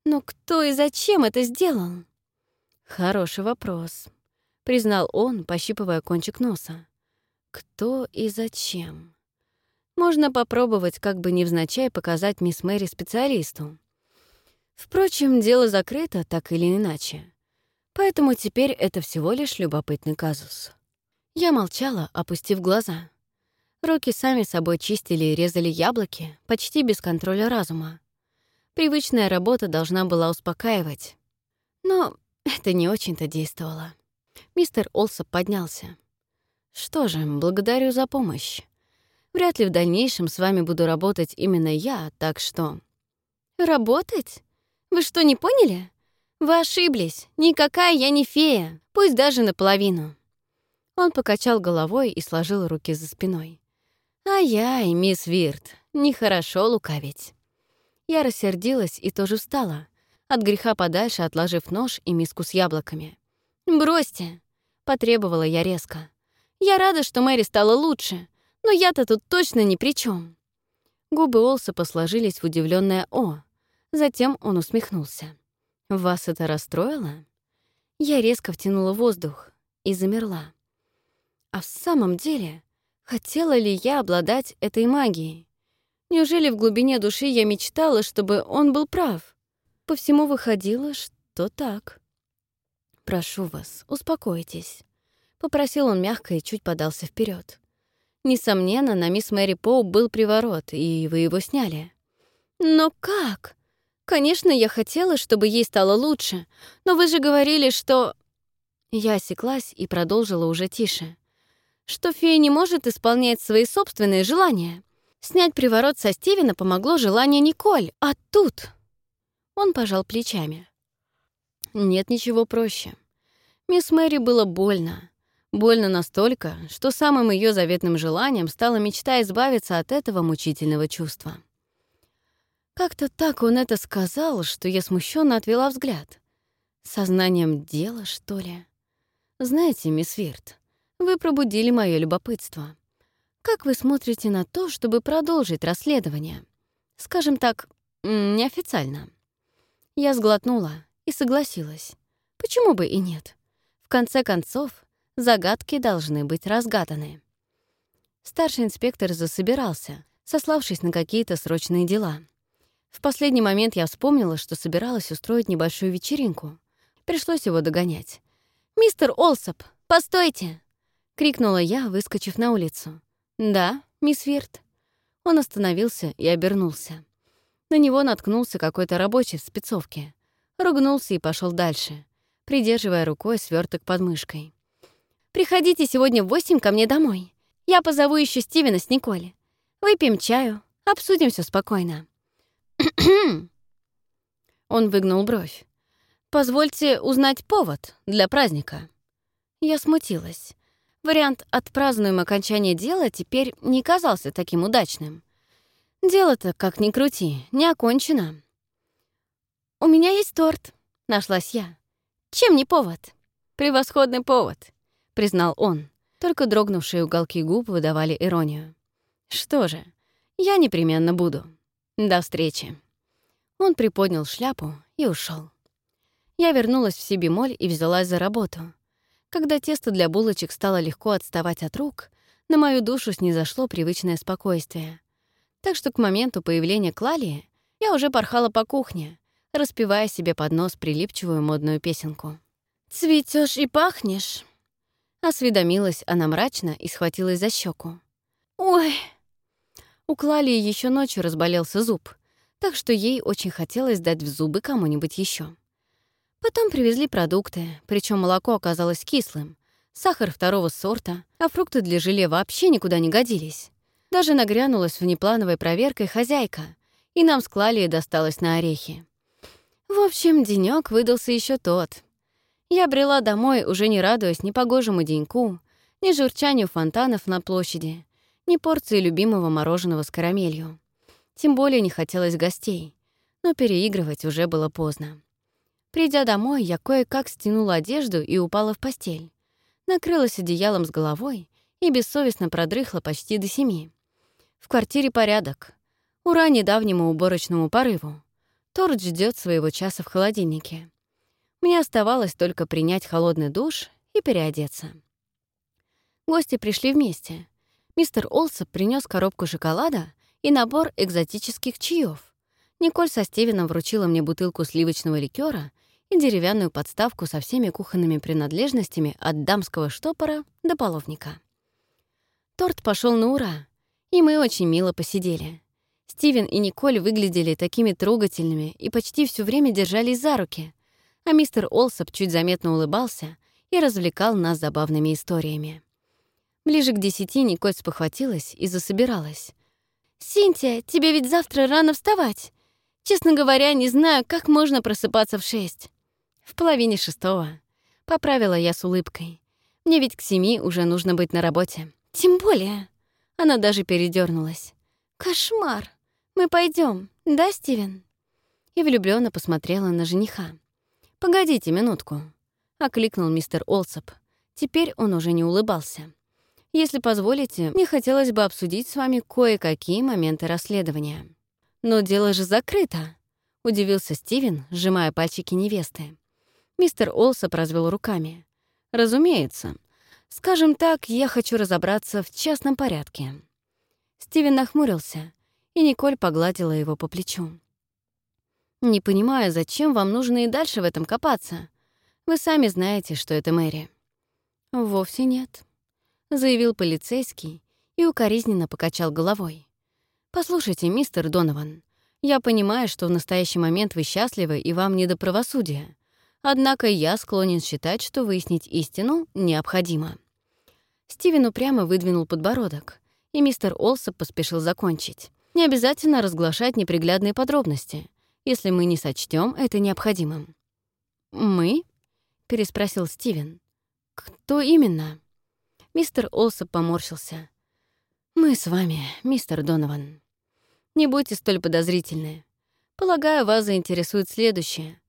Но кто и зачем это сделал?» «Хороший вопрос», признал он, пощипывая кончик носа. Кто и зачем? Можно попробовать как бы невзначай показать мисс Мэри специалисту. Впрочем, дело закрыто так или иначе. Поэтому теперь это всего лишь любопытный казус. Я молчала, опустив глаза. Руки сами собой чистили и резали яблоки, почти без контроля разума. Привычная работа должна была успокаивать. Но это не очень-то действовало. Мистер Олсоп поднялся. «Что же, благодарю за помощь. Вряд ли в дальнейшем с вами буду работать именно я, так что... Работать? Вы что, не поняли? Вы ошиблись. Никакая я не фея, пусть даже наполовину. Он покачал головой и сложил руки за спиной. «Ай-яй, мисс Вирт, нехорошо лукавить». Я рассердилась и тоже встала, от греха подальше отложив нож и миску с яблоками. «Бросьте!» — потребовала я резко. «Я рада, что Мэри стала лучше, но я-то тут точно ни при чем. Губы Олса сложились в удивленное «О». Затем он усмехнулся. «Вас это расстроило?» Я резко втянула воздух и замерла. А в самом деле, хотела ли я обладать этой магией? Неужели в глубине души я мечтала, чтобы он был прав? По всему выходило, что так. «Прошу вас, успокойтесь», — попросил он мягко и чуть подался вперед. Несомненно, на мисс Мэри Поу был приворот, и вы его сняли. Но как? Конечно, я хотела, чтобы ей стало лучше, но вы же говорили, что... Я осеклась и продолжила уже тише. Что фея не может исполнять свои собственные желания. Снять приворот со Стивена помогло желание Николь, а тут... Он пожал плечами. Нет ничего проще. Мисс Мэри было больно. Больно настолько, что самым ее заветным желанием стала мечта избавиться от этого мучительного чувства. Как-то так он это сказал, что я смущенно отвела взгляд. Сознанием дела, что ли? Знаете, мисс Вирт, вы пробудили мое любопытство. Как вы смотрите на то, чтобы продолжить расследование? Скажем так, неофициально. Я сглотнула и согласилась. Почему бы и нет? В конце концов, Загадки должны быть разгаданы. Старший инспектор засобирался, сославшись на какие-то срочные дела. В последний момент я вспомнила, что собиралась устроить небольшую вечеринку. Пришлось его догонять. «Мистер Олсоп, постойте!» — крикнула я, выскочив на улицу. «Да, мисс Вирт». Он остановился и обернулся. На него наткнулся какой-то рабочий в спецовке. Ругнулся и пошел дальше, придерживая рукой сверток под мышкой. Приходите сегодня в восемь ко мне домой. Я позову еще Стивена с Николь. Выпьем чаю, обсудим все спокойно». (clears throat) Он выгнул бровь. «Позвольте узнать повод для праздника». Я смутилась. Вариант «отпразднуем окончание дела» теперь не казался таким удачным. Дело-то, как ни крути, не окончено. «У меня есть торт», — нашлась я. «Чем не повод?» «Превосходный повод», признал он. Только дрогнувшие уголки губ выдавали иронию. «Что же, я непременно буду. До встречи». Он приподнял шляпу и ушел. Я вернулась в Сибимоль и взялась за работу. Когда тесто для булочек стало легко отставать от рук, на мою душу снизошло привычное спокойствие. Так что к моменту появления Клалии я уже порхала по кухне, распевая себе под нос прилипчивую модную песенку. Цветешь и пахнешь, Осведомилась она мрачно и схватилась за щеку. «Ой!» У Клалии еще ночью разболелся зуб, так что ей очень хотелось дать в зубы кому-нибудь еще. Потом привезли продукты, причем молоко оказалось кислым, сахар второго сорта, а фрукты для желе вообще никуда не годились. Даже нагрянулась внеплановой проверкой хозяйка, и нам с Клалией досталось на орехи. В общем, денёк выдался еще тот — я брела домой, уже не радуясь ни погожему деньку, ни журчанию фонтанов на площади, ни порции любимого мороженого с карамелью. Тем более не хотелось гостей, но переигрывать уже было поздно. Придя домой, я кое-как стянула одежду и упала в постель. Накрылась одеялом с головой и бессовестно продрыхла почти до семи. В квартире порядок. Ура недавнему уборочному порыву. Торт ждет своего часа в холодильнике. Мне оставалось только принять холодный душ и переодеться. Гости пришли вместе. Мистер Олсоп принес коробку шоколада и набор экзотических чаев. Николь со Стивеном вручила мне бутылку сливочного ликера и деревянную подставку со всеми кухонными принадлежностями от дамского штопора до половника. Торт пошел на ура, и мы очень мило посидели. Стивен и Николь выглядели такими трогательными и почти все время держались за руки, а мистер Олсоп чуть заметно улыбался и развлекал нас забавными историями. Ближе к десяти Николь спохватилась и засобиралась. «Синтия, тебе ведь завтра рано вставать. Честно говоря, не знаю, как можно просыпаться в шесть». «В половине шестого». Поправила я с улыбкой. Мне ведь к семи уже нужно быть на работе. Тем более. Она даже передернулась. Кошмар. Мы пойдем, да, Стивен? И влюбленно посмотрела на жениха. Погодите минутку. Окликнул мистер Олсоп. Теперь он уже не улыбался. Если позволите, мне хотелось бы обсудить с вами кое-какие моменты расследования. Но дело же закрыто, удивился Стивен, сжимая пальчики невесты. Мистер Олсоп развел руками. Разумеется. Скажем так, я хочу разобраться в частном порядке. Стивен нахмурился, и Николь погладила его по плечу. «Не понимаю, зачем вам нужно и дальше в этом копаться. Вы сами знаете, что это Мэри». «Вовсе нет», — заявил полицейский и укоризненно покачал головой. «Послушайте, мистер Донован, я понимаю, что в настоящий момент вы счастливы и вам не до правосудия. Однако я склонен считать, что выяснить истину необходимо. Стивен упрямо выдвинул подбородок, и мистер Олсоп поспешил закончить. Не обязательно разглашать неприглядные подробности, если мы не сочтем это необходимым. «Мы?» — переспросил Стивен. «Кто именно?» Мистер Олсоп поморщился. «Мы с вами, мистер Донован. Не будьте столь подозрительны. Полагаю, вас заинтересует следующее.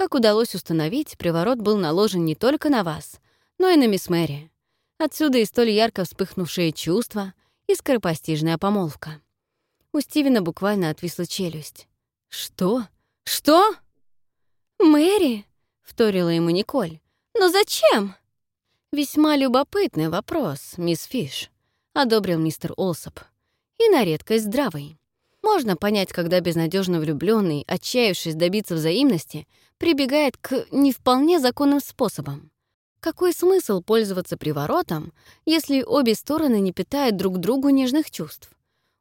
Как удалось установить, приворот был наложен не только на вас, но и на мисс Мэри. Отсюда и столь ярко вспыхнувшие чувства и скоропостижная помолвка. У Стивена буквально отвисла челюсть. «Что? Что?» «Мэри?» — вторила ему Николь. «Но зачем?» «Весьма любопытный вопрос, мисс Фиш», — одобрил мистер Олсоп. «И на редкость здравый. Можно понять, когда безнадежно влюбленный, отчаявшись добиться взаимности, прибегает к не вполне законным способам. Какой смысл пользоваться приворотом, если обе стороны не питают друг другу нежных чувств?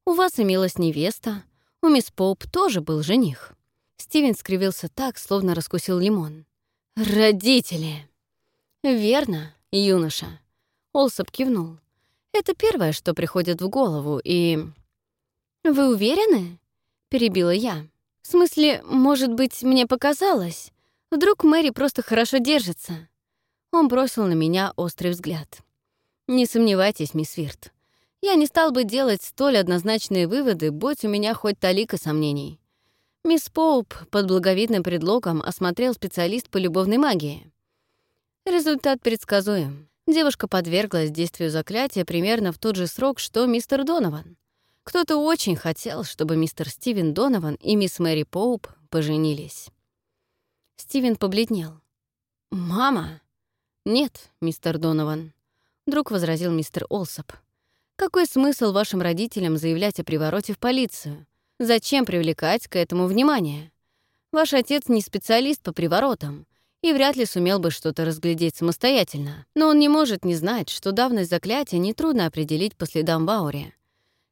У вас имелась невеста, у мисс Поуп тоже был жених. Стивен скривился так, словно раскусил лимон. «Родители!» «Верно, юноша», — Олсоп кивнул. «Это первое, что приходит в голову, и...» «Вы уверены?» — перебила я. В смысле, может быть, мне показалось? Вдруг Мэри просто хорошо держится?» Он бросил на меня острый взгляд. «Не сомневайтесь, мисс Вирт. Я не стал бы делать столь однозначные выводы, будь у меня хоть талика сомнений. Мисс Поуп под благовидным предлогом осмотрел специалист по любовной магии. Результат предсказуем. Девушка подверглась действию заклятия примерно в тот же срок, что мистер Донован. Кто-то очень хотел, чтобы мистер Стивен Донован и мисс Мэри Поуп поженились. Стивен побледнел. «Мама?» «Нет, мистер Донован», — вдруг возразил мистер Олсоп. «Какой смысл вашим родителям заявлять о привороте в полицию? Зачем привлекать к этому внимание? Ваш отец не специалист по приворотам и вряд ли сумел бы что-то разглядеть самостоятельно, но он не может не знать, что давность заклятия нетрудно определить по следам в ауре.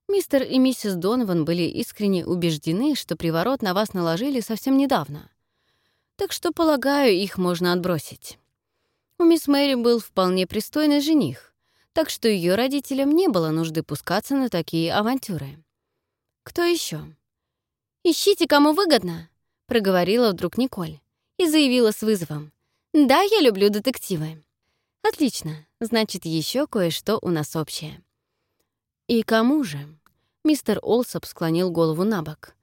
Мистер и миссис Донован были искренне убеждены, что приворот на вас наложили совсем недавно. Так что, полагаю, их можно отбросить. У мисс Мэри был вполне пристойный жених, так что ее родителям не было нужды пускаться на такие авантюры. Кто еще? «Ищите, кому выгодно», — проговорила вдруг Николь и заявила с вызовом. «Да, я люблю детективы». «Отлично, значит, еще кое-что у нас общее». «И кому же?» Мистер Олсоп склонил голову на бок.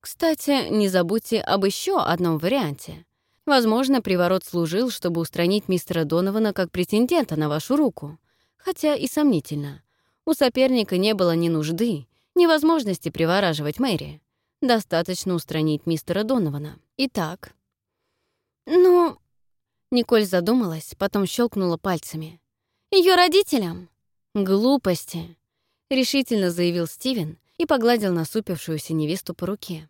«Кстати, не забудьте об еще одном варианте. Возможно, приворот служил, чтобы устранить мистера Донована как претендента на вашу руку. Хотя и сомнительно. У соперника не было ни нужды, ни возможности привораживать Мэри. Достаточно устранить мистера Донована. Итак...» «Ну...» Николь задумалась, потом щелкнула пальцами. Ее родителям?» «Глупости решительно заявил Стивен и погладил насупившуюся невесту по руке.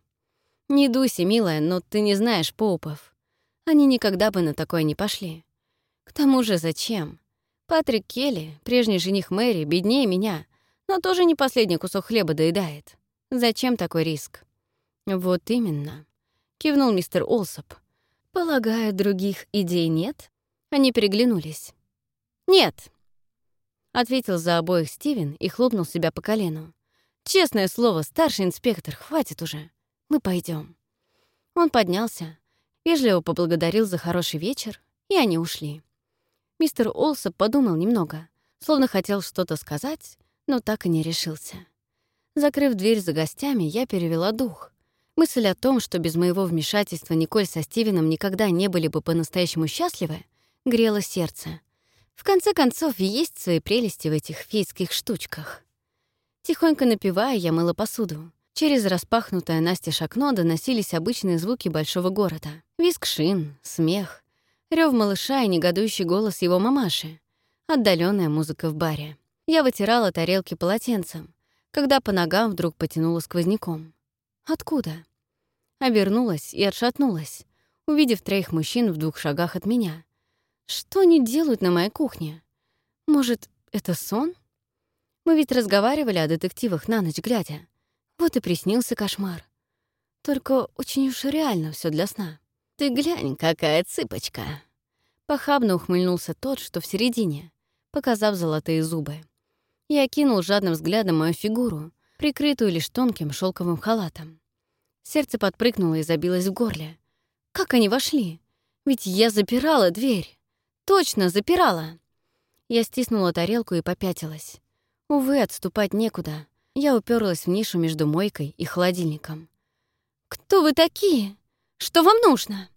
«Не дуйся, милая, но ты не знаешь Поупов. Они никогда бы на такое не пошли. К тому же зачем? Патрик Келли, прежний жених Мэри, беднее меня, но тоже не последний кусок хлеба доедает. Зачем такой риск?» «Вот именно», — кивнул мистер Олсоп. «Полагаю, других идей нет?» Они переглянулись. «Нет», — ответил за обоих Стивен и хлопнул себя по колену. «Честное слово, старший инспектор, хватит уже. Мы пойдем. Он поднялся, вежливо поблагодарил за хороший вечер, и они ушли. Мистер Олсоп подумал немного, словно хотел что-то сказать, но так и не решился. Закрыв дверь за гостями, я перевела дух. Мысль о том, что без моего вмешательства Николь со Стивеном никогда не были бы по-настоящему счастливы, грела сердце. В конце концов, есть свои прелести в этих фейских штучках. Тихонько напивая, я мыла посуду. Через распахнутое настежь окно доносились обычные звуки большого города. Виск шин, смех, рев малыша и негодующий голос его мамаши. Отдаленная музыка в баре. Я вытирала тарелки полотенцем, когда по ногам вдруг потянуло сквозняком. Откуда? Обернулась и отшатнулась, увидев троих мужчин в двух шагах от меня. Что они делают на моей кухне? Может, это сон? Мы ведь разговаривали о детективах на ночь глядя. Вот и приснился кошмар. Только очень уж реально все для сна. «Ты глянь, какая цыпочка!» Похабно ухмыльнулся тот, что в середине, показав золотые зубы. Я окинул жадным взглядом мою фигуру, прикрытую лишь тонким шелковым халатом. Сердце подпрыгнуло и забилось в горле. Как они вошли? Ведь я запирала дверь. Точно, запирала. Я стиснула тарелку и попятилась. Увы, отступать некуда. Я уперлась в нишу между мойкой и холодильником. «Кто вы такие? Что вам нужно?»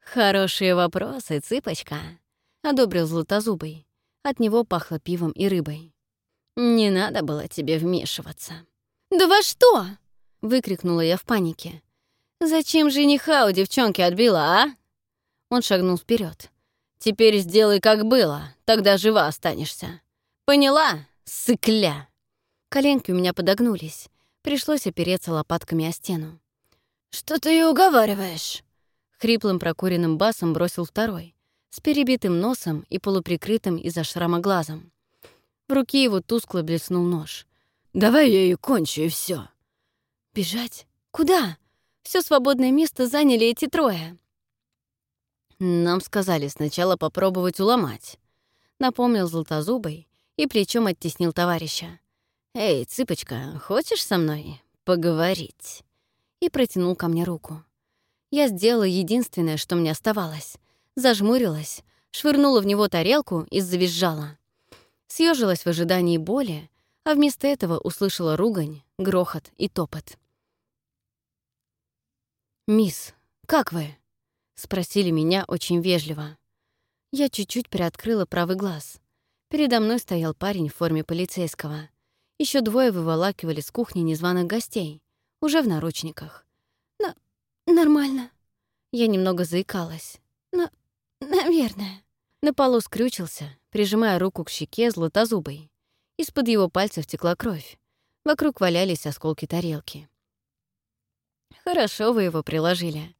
«Хорошие вопросы, цыпочка», — одобрил Златозубый. От него пахло пивом и рыбой. «Не надо было тебе вмешиваться». «Да во что?» — выкрикнула я в панике. «Зачем жениха у девчонки отбила, а?» Он шагнул вперед. «Теперь сделай, как было, тогда жива останешься. Поняла, сыкля?» Коленки у меня подогнулись. Пришлось опереться лопатками о стену. «Что ты ее уговариваешь?» Хриплым прокуренным басом бросил второй, с перебитым носом и полуприкрытым из-за шрама глазом. В руке его тускло блеснул нож. «Давай я ее кончу, и все. «Бежать? Куда? Все свободное место заняли эти трое». «Нам сказали сначала попробовать уломать», — напомнил Златозубый и плечом оттеснил товарища. «Эй, цыпочка, хочешь со мной поговорить?» И протянул ко мне руку. Я сделала единственное, что мне оставалось. Зажмурилась, швырнула в него тарелку и завизжала. Съежилась в ожидании боли, а вместо этого услышала ругань, грохот и топот. «Мисс, как вы?» — спросили меня очень вежливо. Я чуть-чуть приоткрыла правый глаз. Передо мной стоял парень в форме полицейского — еще двое выволакивали с кухни незваных гостей, уже в наручниках. «Но... нормально». Я немного заикалась. «Но... наверное». На полу скрючился, прижимая руку к щеке златозубой. Из-под его пальцев текла кровь. Вокруг валялись осколки тарелки. «Хорошо вы его приложили», —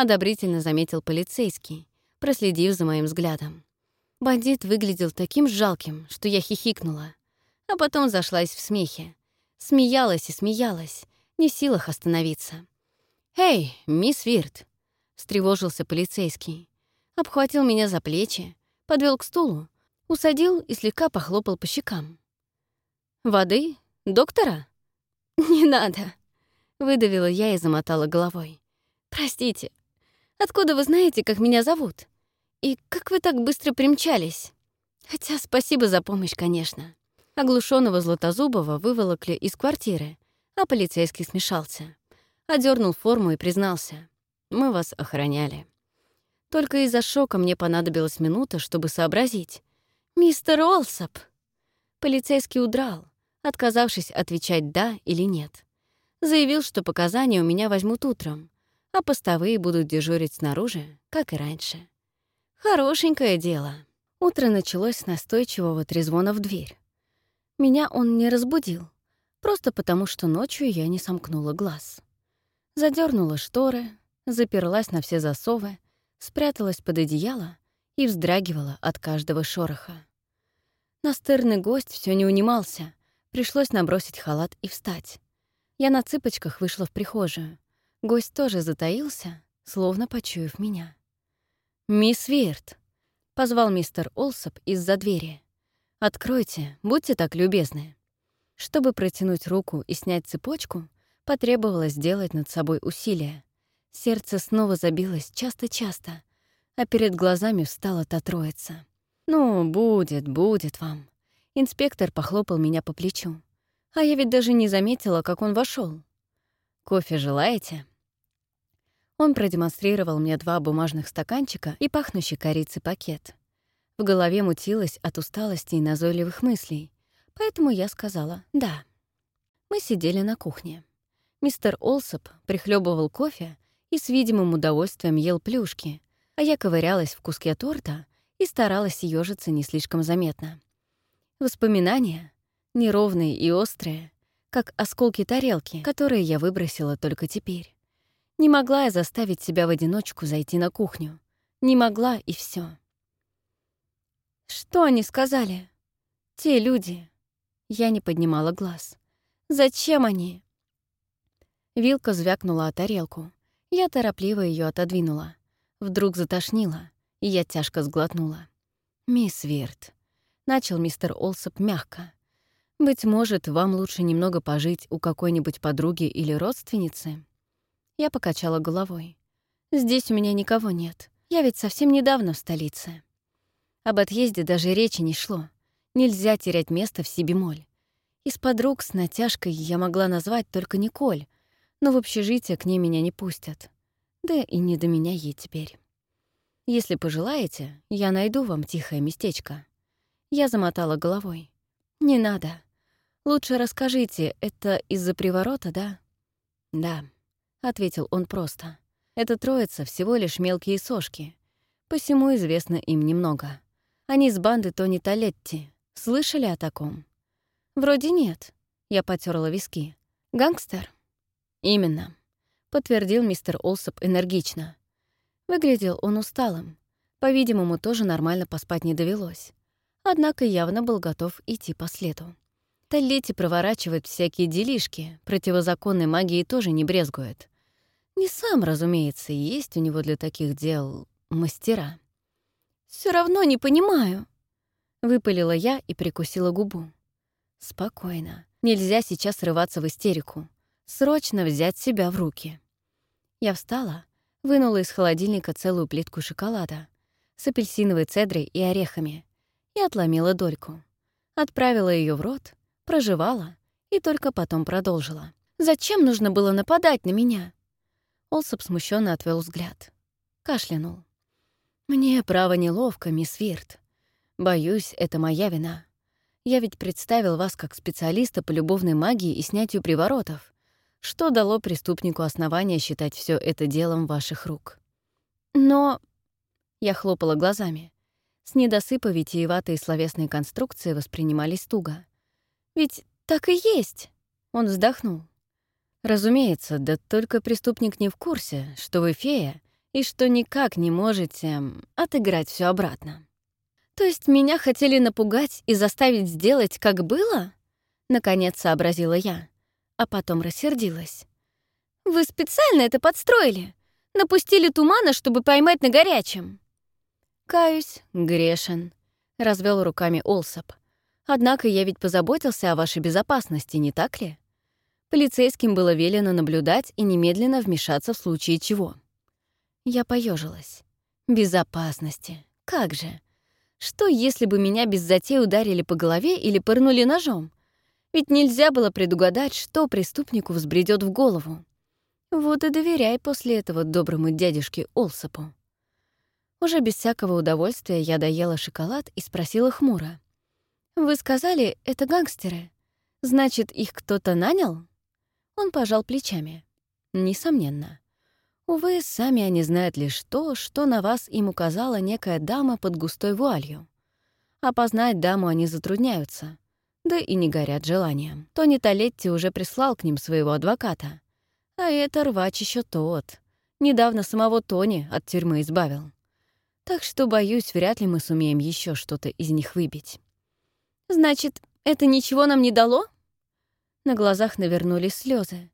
одобрительно заметил полицейский, проследив за моим взглядом. Бандит выглядел таким жалким, что я хихикнула а потом зашлась в смехе. Смеялась и смеялась, не в силах остановиться. «Эй, мисс Вирт!» — встревожился полицейский. Обхватил меня за плечи, подвел к стулу, усадил и слегка похлопал по щекам. «Воды? Доктора?» «Не надо», — выдавила я и замотала головой. «Простите, откуда вы знаете, как меня зовут? И как вы так быстро примчались? Хотя спасибо за помощь, конечно». Оглушенного Златозубова выволокли из квартиры, а полицейский смешался. Одернул форму и признался. «Мы вас охраняли». Только из-за шока мне понадобилась минута, чтобы сообразить. «Мистер Олсоп!» Полицейский удрал, отказавшись отвечать «да» или «нет». Заявил, что показания у меня возьмут утром, а постовые будут дежурить снаружи, как и раньше. Хорошенькое дело. Утро началось с настойчивого трезвона в дверь. Меня он не разбудил, просто потому что ночью я не сомкнула глаз. Задернула шторы, заперлась на все засовы, спряталась под одеяло и вздрагивала от каждого шороха. Настырный гость все не унимался, пришлось набросить халат и встать. Я на цыпочках вышла в прихожую. Гость тоже затаился, словно почуяв меня. «Мисс Вирт!» — позвал мистер Олсоп из-за двери. «Откройте, будьте так любезны». Чтобы протянуть руку и снять цепочку, потребовалось сделать над собой усилие. Сердце снова забилось часто-часто, а перед глазами встала та троица. «Ну, будет, будет вам». Инспектор похлопал меня по плечу. А я ведь даже не заметила, как он вошел. «Кофе желаете?» Он продемонстрировал мне два бумажных стаканчика и пахнущий корицей пакет. В голове мутилось от усталости и назойливых мыслей, поэтому я сказала «да». Мы сидели на кухне. Мистер Олсоп прихлебывал кофе и с видимым удовольствием ел плюшки, а я ковырялась в куске торта и старалась ежиться не слишком заметно. Воспоминания, неровные и острые, как осколки тарелки, которые я выбросила только теперь. Не могла я заставить себя в одиночку зайти на кухню. Не могла, и все. «Что они сказали?» «Те люди». Я не поднимала глаз. «Зачем они?» Вилка звякнула о тарелку. Я торопливо ее отодвинула. Вдруг затошнила, и я тяжко сглотнула. «Мисс Вирт», — начал мистер Олсоп мягко, «быть может, вам лучше немного пожить у какой-нибудь подруги или родственницы?» Я покачала головой. «Здесь у меня никого нет. Я ведь совсем недавно в столице». Об отъезде даже речи не шло. Нельзя терять место в Сибимоль. Из подруг с натяжкой я могла назвать только Николь, но в общежитие к ней меня не пустят. Да и не до меня ей теперь. Если пожелаете, я найду вам тихое местечко. Я замотала головой. Не надо. Лучше расскажите, это из-за приворота, да? Да. — ответил он просто. «Это троица всего лишь мелкие сошки. Посему известно им немного. Они с банды Тони Толетти. Слышали о таком?» «Вроде нет», — я потерла виски. «Гангстер?» «Именно», — подтвердил мистер Олсоп энергично. Выглядел он усталым. По-видимому, тоже нормально поспать не довелось. Однако явно был готов идти по следу. Таллети проворачивает всякие делишки, противозаконной магии тоже не брезгует. Не сам, разумеется, есть у него для таких дел мастера. Все равно не понимаю», — выпалила я и прикусила губу. «Спокойно. Нельзя сейчас срываться в истерику. Срочно взять себя в руки». Я встала, вынула из холодильника целую плитку шоколада с апельсиновой цедрой и орехами и отломила дольку. Отправила ее в рот проживала и только потом продолжила. «Зачем нужно было нападать на меня?» Олсоп смущенно отвел взгляд. Кашлянул. «Мне, право, неловко, мисс Вирт. Боюсь, это моя вина. Я ведь представил вас как специалиста по любовной магии и снятию приворотов, что дало преступнику основание считать все это делом ваших рук. Но...» Я хлопала глазами. С недосыпа витиеватые словесные конструкции воспринимались туго. Ведь так и есть. Он вздохнул. Разумеется, да только преступник не в курсе, что вы фея, и что никак не можете отыграть все обратно. То есть меня хотели напугать и заставить сделать, как было? Наконец сообразила я, а потом рассердилась. Вы специально это подстроили? Напустили тумана, чтобы поймать на горячем? Каюсь, грешен, развел руками Олсоп. Однако я ведь позаботился о вашей безопасности, не так ли? Полицейским было велено наблюдать и немедленно вмешаться в случае чего. Я поежилась. Безопасности. Как же? Что, если бы меня без затей ударили по голове или пырнули ножом? Ведь нельзя было предугадать, что преступнику взбредет в голову. Вот и доверяй после этого доброму дядюшке Олсопу. Уже без всякого удовольствия я доела шоколад и спросила хмуро. «Вы сказали, это гангстеры. Значит, их кто-то нанял?» Он пожал плечами. «Несомненно. Увы, сами они знают лишь то, что на вас им указала некая дама под густой вуалью. Опознать даму они затрудняются, да и не горят желанием. Тони Толетти уже прислал к ним своего адвоката. А это рвач еще тот. Недавно самого Тони от тюрьмы избавил. Так что, боюсь, вряд ли мы сумеем еще что-то из них выбить. Значит, это ничего нам не дало? На глазах навернулись слезы.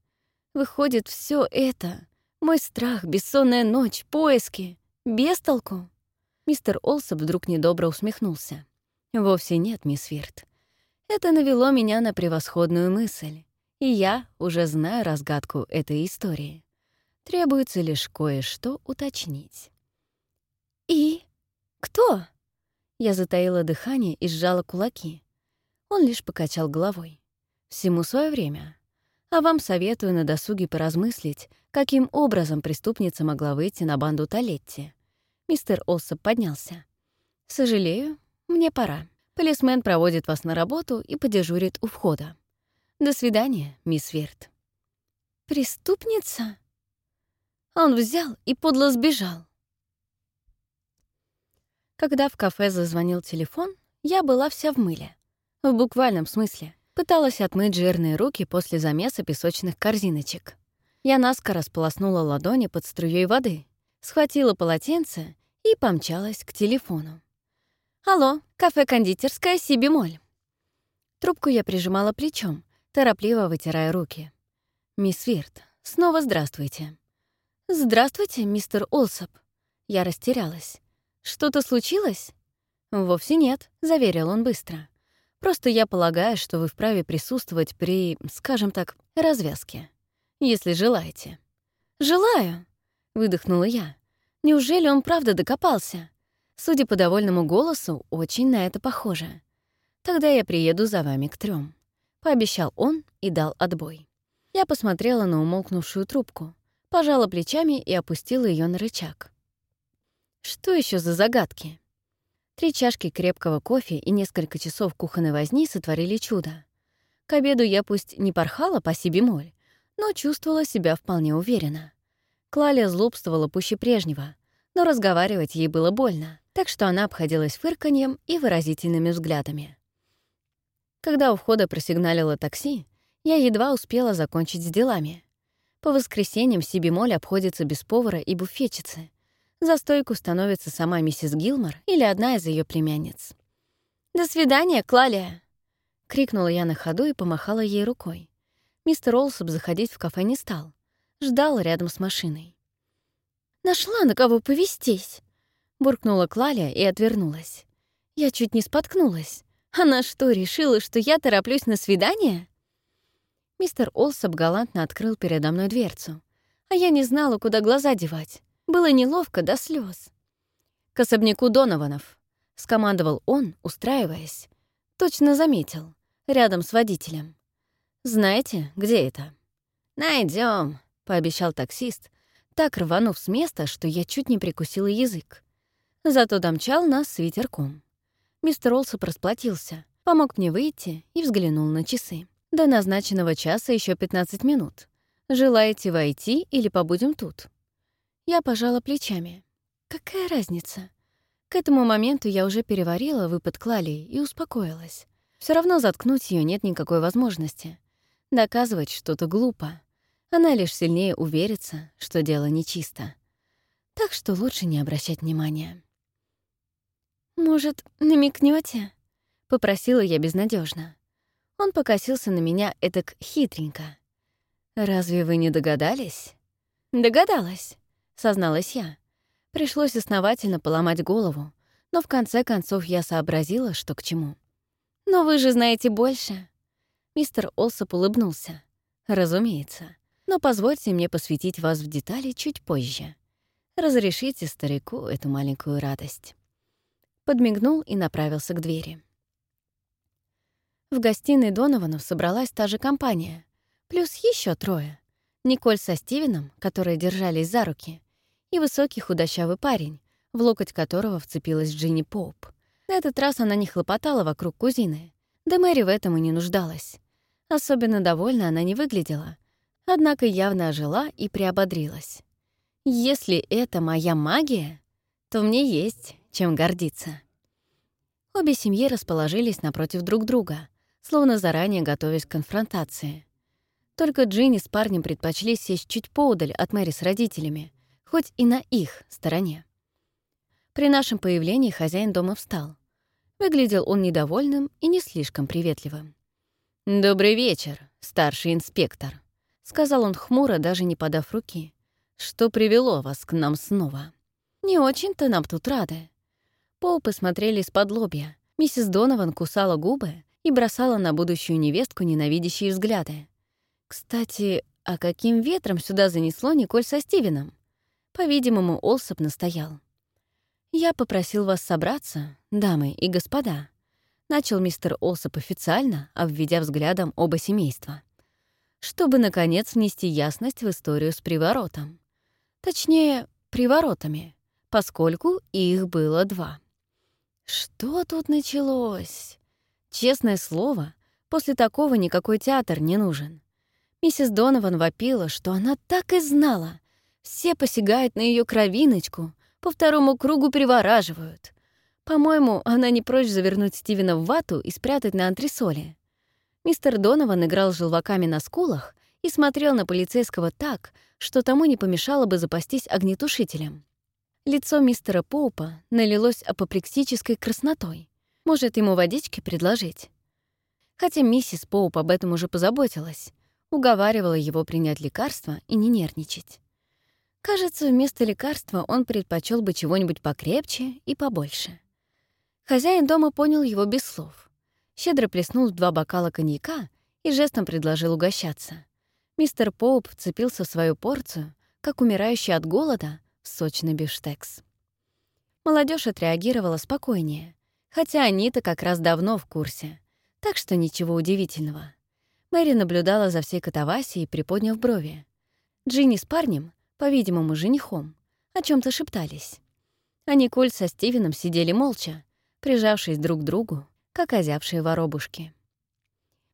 Выходит, все это — мой страх, бессонная ночь, поиски — без толку. Мистер Олсоп вдруг недобро усмехнулся. Вовсе нет, мисс Вирт. Это навело меня на превосходную мысль, и я уже знаю разгадку этой истории. Требуется лишь кое-что уточнить. «И? Кто?» Я затаила дыхание и сжала кулаки. Он лишь покачал головой. Всему свое время. А вам советую на досуге поразмыслить, каким образом преступница могла выйти на банду Толетти. Мистер Олсоп поднялся. «Сожалею, мне пора. Полисмен проводит вас на работу и подежурит у входа. До свидания, мисс Верт». «Преступница?» Он взял и подло сбежал. Когда в кафе зазвонил телефон, я была вся в мыле. В буквальном смысле. Пыталась отмыть жирные руки после замеса песочных корзиночек. Я наскоро сполоснула ладони под струей воды, схватила полотенце и помчалась к телефону. «Алло, кафе-кондитерская Си-бемоль». Трубку я прижимала плечом, торопливо вытирая руки. «Мисс Вирт, снова здравствуйте». «Здравствуйте, мистер Олсоп». Я растерялась. «Что-то случилось?» «Вовсе нет», — заверил он быстро. «Просто я полагаю, что вы вправе присутствовать при, скажем так, развязке, если желаете». «Желаю», — выдохнула я. «Неужели он правда докопался?» Судя по довольному голосу, очень на это похоже. Тогда я приеду за вами к трем. Пообещал он и дал отбой. Я посмотрела на умолкнувшую трубку, пожала плечами и опустила ее на рычаг. Что еще за загадки? Три чашки крепкого кофе и несколько часов кухонной возни сотворили чудо. К обеду я пусть не порхала по себе моль, но чувствовала себя вполне уверенно. Клалия злобствовала пуще прежнего, но разговаривать ей было больно так что она обходилась фырканьем и выразительными взглядами. Когда у входа просигналило такси, я едва успела закончить с делами. По воскресеньям Сибимоль обходится без повара и буфетчицы. За стойку становится сама миссис Гилмор или одна из ее племянниц. «До свидания, Клалия!» — крикнула я на ходу и помахала ей рукой. Мистер Олсоп заходить в кафе не стал. Ждал рядом с машиной. «Нашла на кого повестись!» буркнула Клаля и отвернулась. Я чуть не споткнулась. Она что, решила, что я тороплюсь на свидание? Мистер Олсоп галантно открыл передо мной дверцу, а я не знала, куда глаза девать. Было неловко до слез. «К особняку Донованов», — скомандовал он, устраиваясь. Точно заметил, рядом с водителем. «Знаете, где это?» Найдем, пообещал таксист, так рванув с места, что я чуть не прикусила язык. Зато домчал нас с ветерком. Мистер Олсоп расплатился, помог мне выйти и взглянул на часы. До назначенного часа еще 15 минут. Желаете войти или побудем тут? Я пожала плечами. Какая разница? К этому моменту я уже переварила выпад Клалии и успокоилась. Все равно заткнуть ее нет никакой возможности. Доказывать что-то глупо. Она лишь сильнее уверится, что дело нечисто. Так что лучше не обращать внимания. «Может, намекнете? попросила я безнадежно. Он покосился на меня этак хитренько. «Разве вы не догадались?» «Догадалась», — созналась я. Пришлось основательно поломать голову, но в конце концов я сообразила, что к чему. «Но вы же знаете больше». Мистер Олсоп улыбнулся. «Разумеется. Но позвольте мне посвятить вас в детали чуть позже. Разрешите старику эту маленькую радость» подмигнул и направился к двери. В гостиной Донованов собралась та же компания, плюс еще трое. Николь со Стивеном, которые держались за руки, и высокий худощавый парень, в локоть которого вцепилась Джинни Поуп. На этот раз она не хлопотала вокруг кузины, да Мэри в этом и не нуждалась. Особенно довольна она не выглядела, однако явно ожила и приободрилась. Если это моя магия, то мне есть чем гордиться. Обе семьи расположились напротив друг друга, словно заранее готовясь к конфронтации. Только Джинни с парнем предпочли сесть чуть поудаль от Мэри с родителями, хоть и на их стороне. При нашем появлении хозяин дома встал. Выглядел он недовольным и не слишком приветливым. «Добрый вечер, старший инспектор», — сказал он хмуро, даже не подав руки. «Что привело вас к нам снова?» «Не очень-то нам тут рады», Поупы смотрели из-под лобья, Миссис Донован кусала губы и бросала на будущую невестку ненавидящие взгляды. Кстати, а каким ветром сюда занесло Николь со Стивеном? По-видимому, Олсоп настоял. «Я попросил вас собраться, дамы и господа», — начал мистер Олсоп официально, обведя взглядом оба семейства, чтобы, наконец, внести ясность в историю с приворотом. Точнее, приворотами, поскольку их было два. Что тут началось? Честное слово, после такого никакой театр не нужен. Миссис Донован вопила, что она так и знала. Все посягают на ее кровиночку, по второму кругу привораживают. По-моему, она не прочь завернуть Стивена в вату и спрятать на антресоле. Мистер Донован играл желваками на скулах и смотрел на полицейского так, что тому не помешало бы запастись огнетушителем. Лицо мистера Поупа налилось апоплексической краснотой. Может, ему водички предложить? Хотя миссис Поуп об этом уже позаботилась, уговаривала его принять лекарство и не нервничать. Кажется, вместо лекарства он предпочел бы чего-нибудь покрепче и побольше. Хозяин дома понял его без слов. Щедро плеснул в два бокала коньяка и жестом предложил угощаться. Мистер Поуп вцепился в свою порцию, как умирающий от голода, в сочный бифштекс. Молодежь отреагировала спокойнее, хотя они-то как раз давно в курсе, так что ничего удивительного. Мэри наблюдала за всей катавасией, приподняв брови. Джинни с парнем по-видимому, женихом, о чем то шептались. А Николь со Стивеном сидели молча, прижавшись друг к другу, как озявшие воробушки.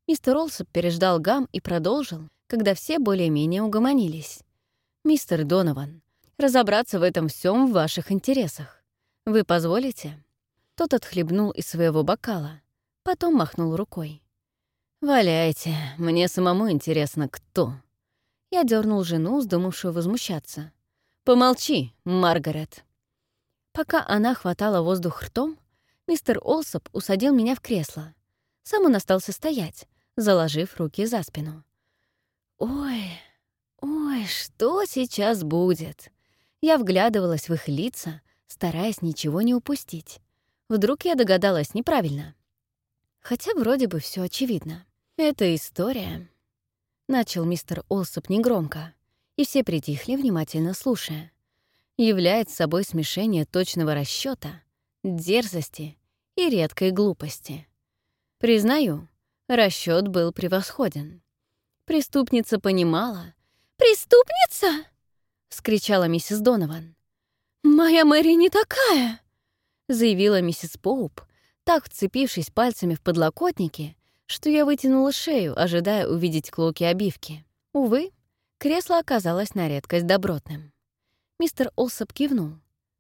Мистер Олсоп переждал гам и продолжил, когда все более-менее угомонились. «Мистер Донован, разобраться в этом всем в ваших интересах. Вы позволите?» Тот отхлебнул из своего бокала, потом махнул рукой. «Валяйте, мне самому интересно, кто». Я дернул жену, вздумавшую возмущаться. «Помолчи, Маргарет!» Пока она хватала воздух ртом, мистер Олсоп усадил меня в кресло. Сам он остался стоять, заложив руки за спину. «Ой, ой, что сейчас будет?» Я вглядывалась в их лица, стараясь ничего не упустить. Вдруг я догадалась неправильно. Хотя вроде бы все очевидно. Эта история начал мистер Олсоп негромко, и все притихли, внимательно слушая. Является собой смешение точного расчета, дерзости и редкой глупости. Признаю, расчет был превосходен. Преступница понимала. «Преступница?» — вскричала миссис Донован. «Моя Мэри не такая!» — заявила миссис Поуп, так вцепившись пальцами в подлокотники, что я вытянула шею, ожидая увидеть клоки обивки. Увы, кресло оказалось на редкость добротным. Мистер Олсоп кивнул.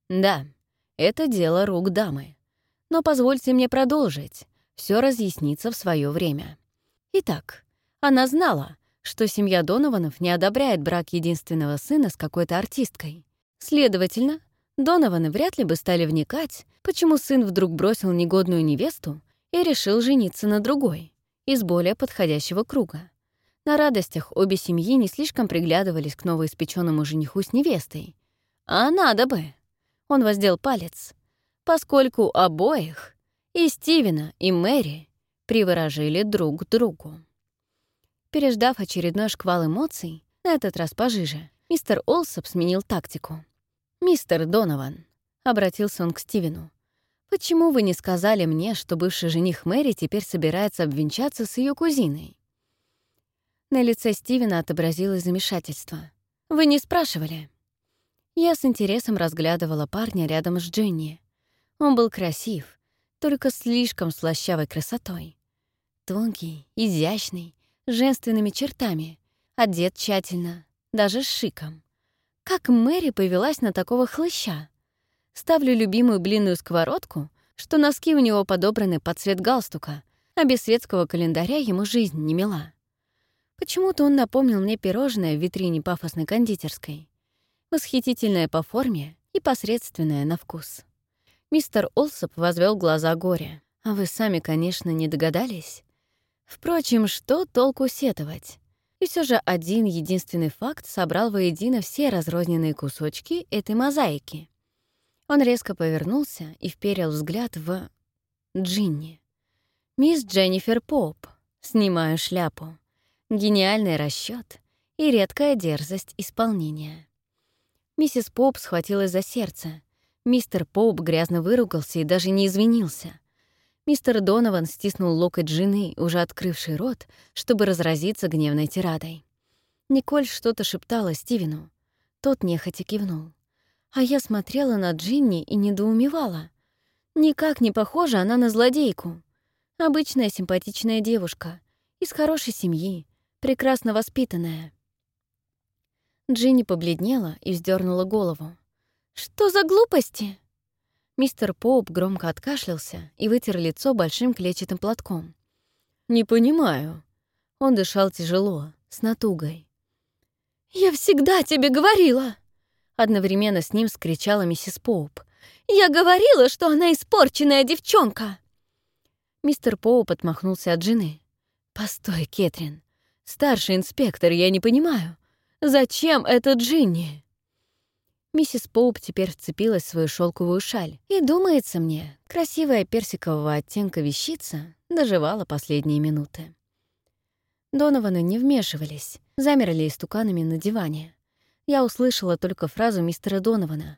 «Да, это дело рук дамы. Но позвольте мне продолжить. Все разъяснится в свое время. Итак, она знала, что семья Донованов не одобряет брак единственного сына с какой-то артисткой. Следовательно, Донованы вряд ли бы стали вникать, почему сын вдруг бросил негодную невесту и решил жениться на другой из более подходящего круга. На радостях обе семьи не слишком приглядывались к новоиспеченному жениху с невестой. А надо бы. Он воздел палец. Поскольку обоих, и Стивена, и Мэри, приворожили друг к другу. Переждав очередной шквал эмоций, на этот раз пожиже, мистер Олсоп сменил тактику. «Мистер Донован», — обратился он к Стивену, Почему вы не сказали мне, что бывший жених Мэри теперь собирается обвенчаться с ее кузиной?» На лице Стивена отобразилось замешательство. «Вы не спрашивали?» Я с интересом разглядывала парня рядом с Дженни. Он был красив, только слишком слащавой красотой. Тонкий, изящный, женственными чертами, одет тщательно, даже с шиком. Как Мэри повелась на такого хлыща? Ставлю любимую блинную сковородку, что носки у него подобраны под цвет галстука, а без светского календаря ему жизнь не мила. Почему-то он напомнил мне пирожное в витрине пафосной кондитерской. Восхитительное по форме и посредственное на вкус. Мистер Олсоп возвел глаза горе. А вы сами, конечно, не догадались. Впрочем, что толку сетовать? И все же один единственный факт собрал воедино все разрозненные кусочки этой мозаики. Он резко повернулся и вперил взгляд в... Джинни. Мисс Дженнифер Поп. Снимаю шляпу. Гениальный расчет и редкая дерзость исполнения. Миссис Поп схватилась за сердце. Мистер Поп грязно выругался и даже не извинился. Мистер Донован стиснул локоть жены, уже открывший рот, чтобы разразиться гневной тирадой. Николь что-то шептала Стивену. Тот нехотя кивнул. А я смотрела на Джинни и недоумевала. Никак не похожа она на злодейку. Обычная симпатичная девушка, из хорошей семьи, прекрасно воспитанная. Джинни побледнела и вздернула голову. «Что за глупости?» Мистер Поуп громко откашлялся и вытер лицо большим клетчатым платком. «Не понимаю». Он дышал тяжело, с натугой. «Я всегда тебе говорила!» Одновременно с ним скричала миссис Поуп. «Я говорила, что она испорченная девчонка!» Мистер Поуп отмахнулся от жены. «Постой, Кэтрин. Старший инспектор, я не понимаю. Зачем это Джинни?» Миссис Поуп теперь вцепилась в свою шелковую шаль. И, думается мне, красивая персикового оттенка вещица доживала последние минуты. Донованы не вмешивались, замерли истуканами на диване. Я услышала только фразу мистера Донована.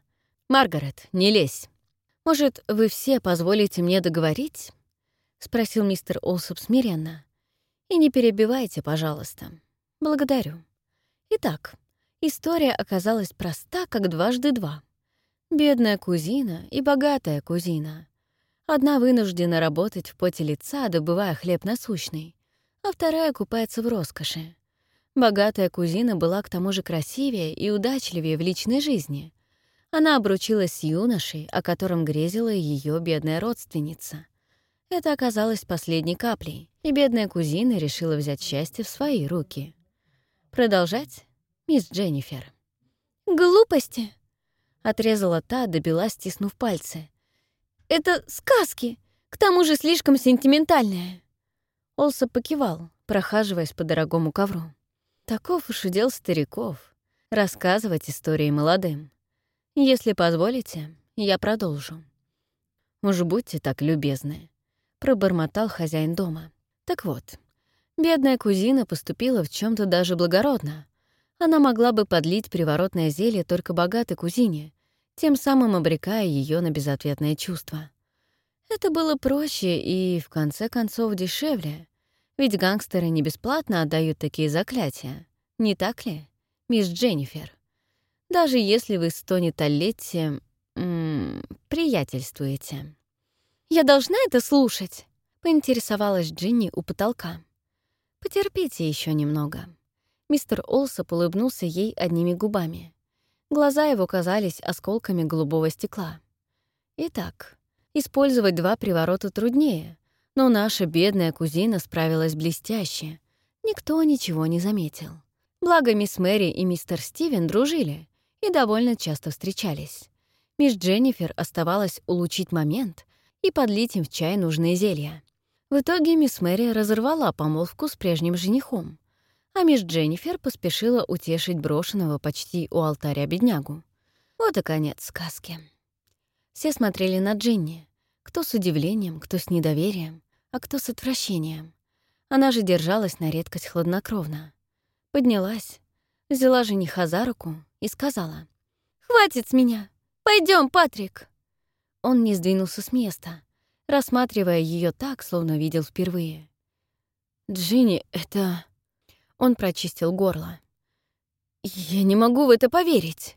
«Маргарет, не лезь!» «Может, вы все позволите мне договорить?» — спросил мистер Олсоп смиренно. «И не перебивайте, пожалуйста. Благодарю. Итак, История оказалась проста, как дважды два. Бедная кузина и богатая кузина. Одна вынуждена работать в поте лица, добывая хлеб насущный, а вторая купается в роскоши. Богатая кузина была к тому же красивее и удачливее в личной жизни. Она обручилась с юношей, о котором грезила ее бедная родственница. Это оказалось последней каплей, и бедная кузина решила взять счастье в свои руки. Продолжать? мисс Дженнифер». «Глупости!» — отрезала та, добила, стиснув пальцы. «Это сказки, к тому же слишком сентиментальные». Олса покивал, прохаживаясь по дорогому ковру. Таков уж удел стариков — рассказывать истории молодым. Если позволите, я продолжу. «Уж будьте так любезны», — пробормотал хозяин дома. «Так вот, бедная кузина поступила в чем то даже благородно, она могла бы подлить приворотное зелье только богатой кузине, тем самым обрекая ее на безответное чувство. Это было проще и, в конце концов, дешевле, ведь гангстеры не бесплатно отдают такие заклятия, не так ли, мисс Дженнифер? Даже если вы с Тони Толлетти приятельствуете. «Я должна это слушать?» — поинтересовалась Джинни у потолка. «Потерпите еще немного», Мистер Олсоп улыбнулся ей одними губами. Глаза его казались осколками голубого стекла. Итак, использовать два приворота труднее, но наша бедная кузина справилась блестяще. Никто ничего не заметил. Благо, мисс Мэри и мистер Стивен дружили и довольно часто встречались. Мисс Дженнифер оставалось улучшить момент и подлить им в чай нужные зелья. В итоге мисс Мэри разорвала помолвку с прежним женихом, а мисс Дженнифер поспешила утешить брошенного почти у алтаря беднягу. Вот и конец сказки. Все смотрели на Джинни, кто с удивлением, кто с недоверием, а кто с отвращением. Она же держалась на редкость хладнокровно. Поднялась, взяла жениха за руку и сказала. «Хватит с меня! Пойдем, Патрик!» Он не сдвинулся с места, рассматривая ее так, словно видел впервые. «Джинни, это...» Он прочистил горло. «Я не могу в это поверить!»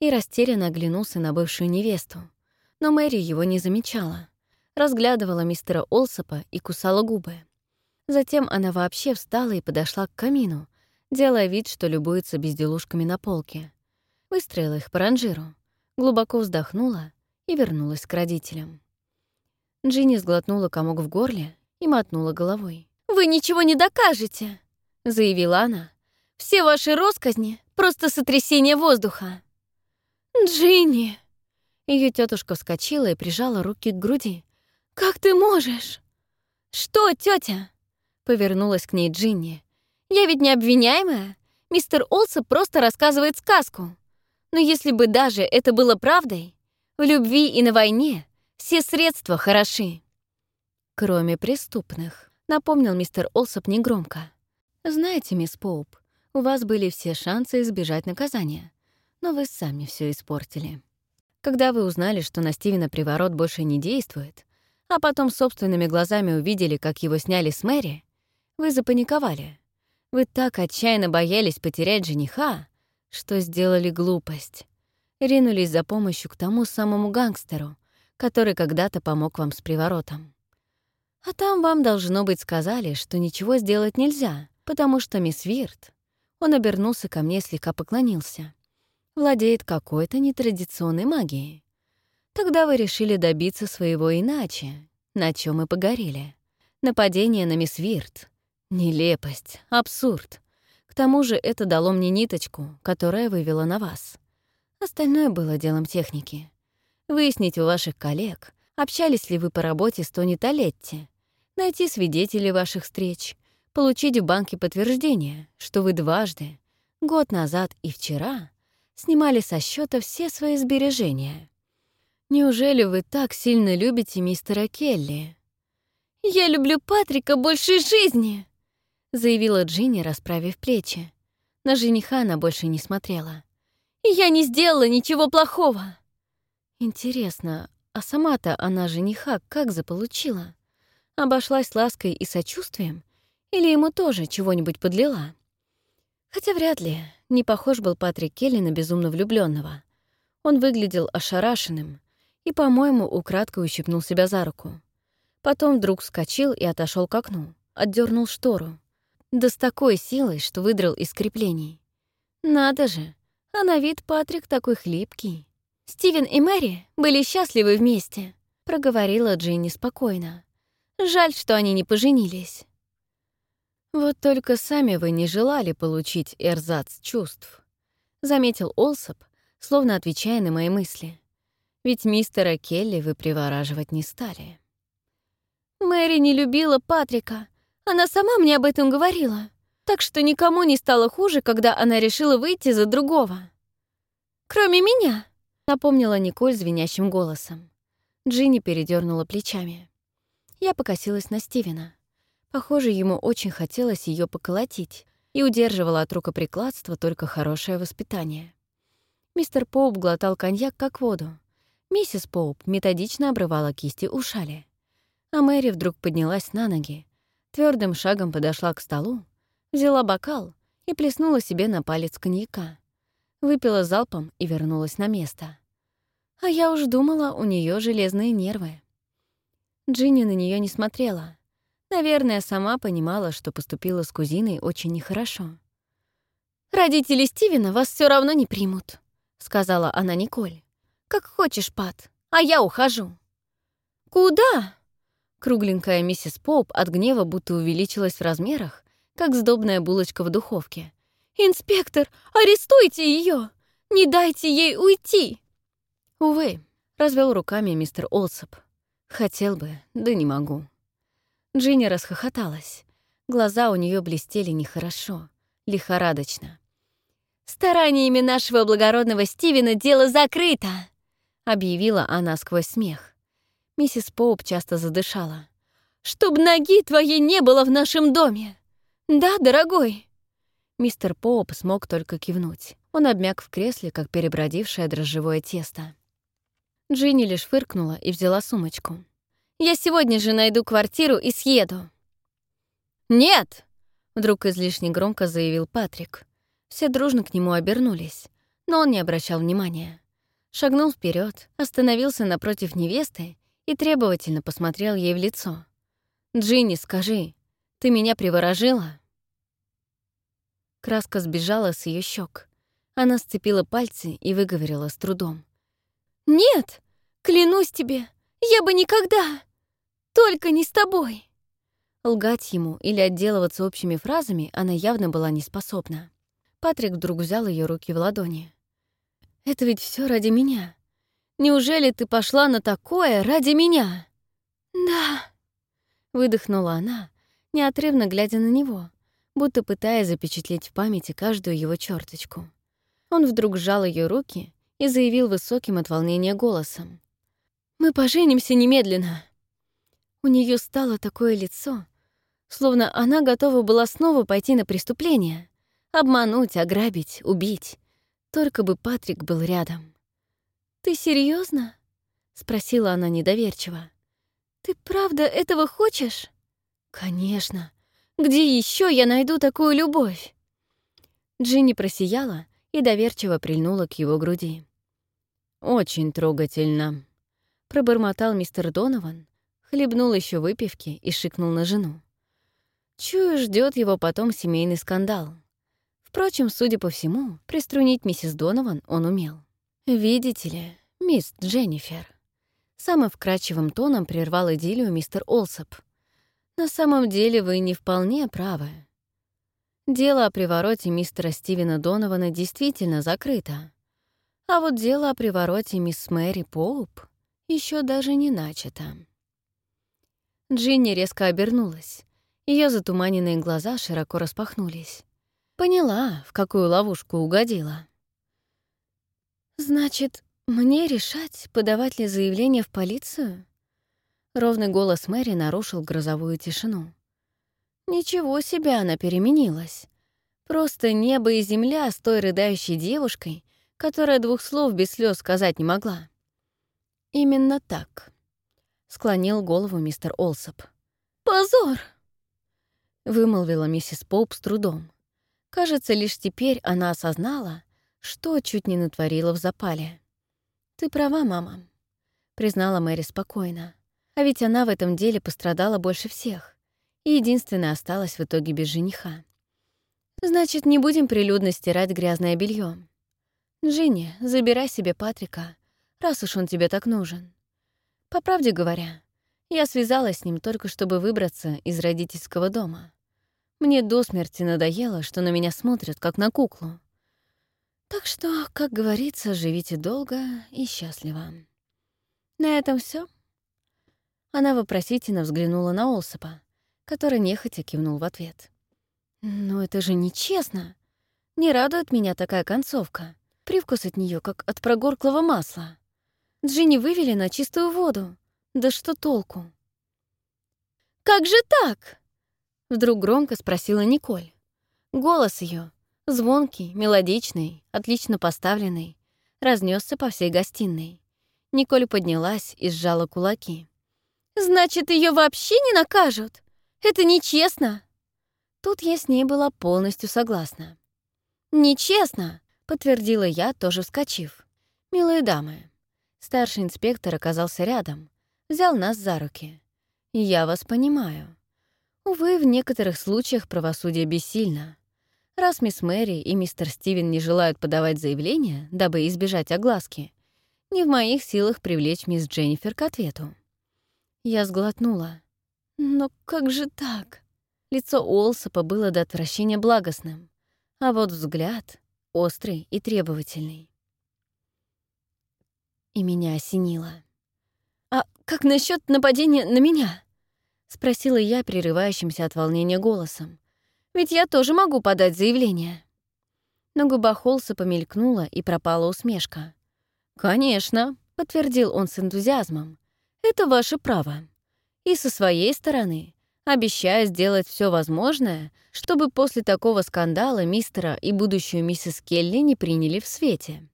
И растерянно оглянулся на бывшую невесту. Но Мэри его не замечала. Разглядывала мистера Олсопа и кусала губы. Затем она вообще встала и подошла к камину, делая вид, что любуется безделушками на полке. Выстроила их по ранжиру, глубоко вздохнула и вернулась к родителям. Джинни сглотнула комок в горле и мотнула головой. «Вы ничего не докажете!» — заявила она. «Все ваши росказни — просто сотрясение воздуха». «Джинни!» Ее тетушка вскочила и прижала руки к груди. «Как ты можешь?» «Что, тетя? повернулась к ней Джинни. «Я ведь не обвиняемая. Мистер Олса просто рассказывает сказку. Но если бы даже это было правдой, в любви и на войне все средства хороши». кроме преступных», — напомнил мистер Олсоп негромко. «Знаете, мисс Поуп, у вас были все шансы избежать наказания, но вы сами все испортили. Когда вы узнали, что на Стивена приворот больше не действует, а потом собственными глазами увидели, как его сняли с Мэри, вы запаниковали. Вы так отчаянно боялись потерять жениха, что сделали глупость. Ринулись за помощью к тому самому гангстеру, который когда-то помог вам с приворотом. А там вам, должно быть, сказали, что ничего сделать нельзя, потому что мисс Вирт, он обернулся ко мне и слегка поклонился, владеет какой-то нетрадиционной магией. Тогда вы решили добиться своего иначе, на чем и погорели. Нападение на мисс Вирт. Нелепость, абсурд. К тому же это дало мне ниточку, которая вывела на вас. Остальное было делом техники. Выяснить у ваших коллег, общались ли вы по работе с Тони Толетти, найти свидетелей ваших встреч, получить в банке подтверждение, что вы дважды, год назад и вчера, снимали со счета все свои сбережения. Неужели вы так сильно любите мистера Келли? «Я люблю Патрика больше жизни!» заявила Джинни, расправив плечи. На жениха она больше не смотрела. «Я не сделала ничего плохого!» Интересно, а сама-то она жениха как заполучила? Обошлась лаской и сочувствием? Или ему тоже чего-нибудь подлила? Хотя вряд ли. Не похож был Патрик Келли на безумно влюбленного. Он выглядел ошарашенным, и, по-моему, украдкой ущипнул себя за руку. Потом вдруг вскочил и отошел к окну, отдернул штору. Да с такой силой, что выдрал из креплений. Надо же, а на вид Патрик такой хлипкий. «Стивен и Мэри были счастливы вместе», — проговорила Джинни спокойно. «Жаль, что они не поженились». «Вот только сами вы не желали получить эрзац чувств», — заметил Олсоп, словно отвечая на мои мысли. Ведь мистера Келли вы привораживать не стали. Мэри не любила Патрика. Она сама мне об этом говорила. Так что никому не стало хуже, когда она решила выйти за другого. «Кроме меня», — напомнила Николь звенящим голосом. Джинни передернула плечами. Я покосилась на Стивена. Похоже, ему очень хотелось ее поколотить и удерживала от рукоприкладства только хорошее воспитание. Мистер Поуп глотал коньяк как воду, Миссис Поуп методично обрывала кисти у шали. А Мэри вдруг поднялась на ноги, твердым шагом подошла к столу, взяла бокал и плеснула себе на палец коньяка. Выпила залпом и вернулась на место. А я уж думала, у нее железные нервы. Джинни на нее не смотрела. Наверное, сама понимала, что поступила с кузиной очень нехорошо. «Родители Стивена вас все равно не примут», — сказала она Николь. «Как хочешь, Пат, а я ухожу». «Куда?» Кругленькая миссис Поп от гнева будто увеличилась в размерах, как сдобная булочка в духовке. «Инспектор, арестуйте ее! Не дайте ей уйти!» «Увы», — развел руками мистер Олсоп. «Хотел бы, да не могу». Джинни расхохоталась. Глаза у нее блестели нехорошо, лихорадочно. «Стараниями нашего благородного Стивена дело закрыто!» — объявила она сквозь смех. Миссис Поуп часто задышала. «Чтоб ноги твоей не было в нашем доме! Да, дорогой?» Мистер Поуп смог только кивнуть. Он обмяк в кресле, как перебродившее дрожжевое тесто. Джинни лишь фыркнула и взяла сумочку. «Я сегодня же найду квартиру и съеду». «Нет!» — вдруг излишне громко заявил Патрик. Все дружно к нему обернулись, но он не обращал внимания шагнул вперед, остановился напротив невесты и требовательно посмотрел ей в лицо. «Джинни, скажи, ты меня приворожила?» Краска сбежала с ее щек. Она сцепила пальцы и выговорила с трудом. «Нет, клянусь тебе, я бы никогда, только не с тобой». Лгать ему или отделываться общими фразами она явно была не способна. Патрик вдруг взял ее руки в ладони. Это ведь все ради меня. Неужели ты пошла на такое ради меня? Да, выдохнула она, неотрывно глядя на него, будто пытаясь запечатлеть в памяти каждую его черточку. Он вдруг сжал ее руки и заявил высоким от волнения голосом. «Мы поженимся немедленно!» У нее стало такое лицо, словно она готова была снова пойти на преступление, обмануть, ограбить, убить. Только бы Патрик был рядом. «Ты серьезно? спросила она недоверчиво. «Ты правда этого хочешь?» «Конечно. Где еще я найду такую любовь?» Джинни просияла и доверчиво прильнула к его груди. «Очень трогательно», — пробормотал мистер Донован, хлебнул еще выпивки и шикнул на жену. Чую, ждет его потом семейный скандал. Впрочем, судя по всему, приструнить миссис Донован он умел. «Видите ли, мисс Дженнифер», — самым вкрадчивым тоном прервал идиллию мистер Олсоп. «На самом деле вы не вполне правы. Дело о привороте мистера Стивена Донована действительно закрыто. А вот дело о привороте мисс Мэри Поуп еще даже не начато». Джинни резко обернулась. Ее затуманенные глаза широко распахнулись. Поняла, в какую ловушку угодила. «Значит, мне решать, подавать ли заявление в полицию?» Ровный голос Мэри нарушил грозовую тишину. Ничего себе она переменилась. Просто небо и земля с той рыдающей девушкой, которая двух слов без слез сказать не могла. «Именно так», — склонил голову мистер Олсоп. «Позор!» — вымолвила миссис Поуп с трудом. Кажется, лишь теперь она осознала, что чуть не натворила в запале. «Ты права, мама», — признала Мэри спокойно. А ведь она в этом деле пострадала больше всех и единственная осталась в итоге без жениха. «Значит, не будем прилюдно стирать грязное белье. Джинни, забирай себе Патрика, раз уж он тебе так нужен. По правде говоря, я связалась с ним только чтобы выбраться из родительского дома. Мне до смерти надоело, что на меня смотрят, как на куклу. Так что, как говорится, живите долго и счастливо. На этом все. Она вопросительно взглянула на Олсопа, который нехотя кивнул в ответ. «Но это же нечестно. Не радует меня такая концовка. Привкус от нее как от прогорклого масла. Джинни вывели на чистую воду. Да что толку?» «Как же так?» Вдруг громко спросила Николь. Голос ее, звонкий, мелодичный, отлично поставленный, разнесся по всей гостиной. Николь поднялась и сжала кулаки. «Значит, ее вообще не накажут? Это нечестно!» Тут я с ней была полностью согласна. «Нечестно!» — подтвердила я, тоже вскочив. «Милые дамы, старший инспектор оказался рядом, взял нас за руки. Я вас понимаю. Увы, в некоторых случаях правосудие бессильно. Раз мисс Мэри и мистер Стивен не желают подавать заявление, дабы избежать огласки, не в моих силах привлечь мисс Дженнифер к ответу. Я сглотнула. Но как же так? Лицо Олсопа было до отвращения благостным, а вот взгляд — острый и требовательный. И меня осенило. «А как насчет нападения на меня?» — спросила я прерывающимся от волнения голосом. «Ведь я тоже могу подать заявление». На губах Холса помелькнула и пропала усмешка. «Конечно», — подтвердил он с энтузиазмом. «Это ваше право. И со своей стороны обещаю сделать все возможное, чтобы после такого скандала мистера и будущую миссис Келли не приняли в свете.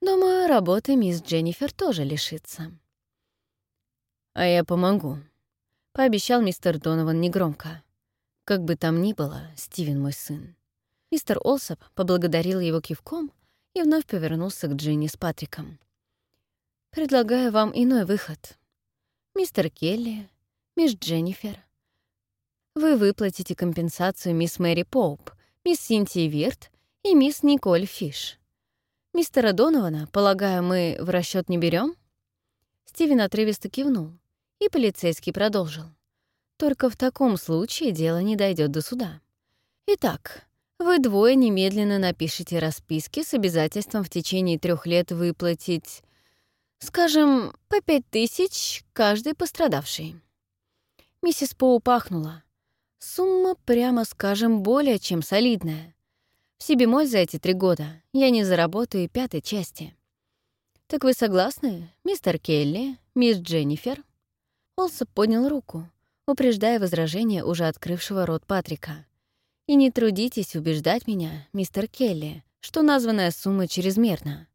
Думаю, работы мисс Дженнифер тоже лишится». «А я помогу», — пообещал мистер Донован негромко. «Как бы там ни было, Стивен мой сын». Мистер Олсоп поблагодарил его кивком и вновь повернулся к Джинни с Патриком. «Предлагаю вам иной выход. Мистер Келли, мисс Дженнифер, вы выплатите компенсацию мисс Мэри Поуп, мисс Синтии Вирт и мисс Николь Фиш. Мистера Донована, полагаю, мы в расчет не берем? Стивен отрывисто кивнул, и полицейский продолжил. Только в таком случае дело не дойдет до суда. Итак, вы двое немедленно напишите расписки с обязательством в течение трех лет выплатить, скажем, по пять тысяч каждый пострадавший. Миссис Поу пахнула. Сумма, прямо скажем, более чем солидная. В Сибимоль за эти три года я не заработаю пятой части. Так вы согласны, мистер Келли, мисс Дженнифер? Олсоп поднял руку, упреждая возражение уже открывшего рот Патрика. «И не трудитесь убеждать меня, мистер Келли, что названная сумма чрезмерна.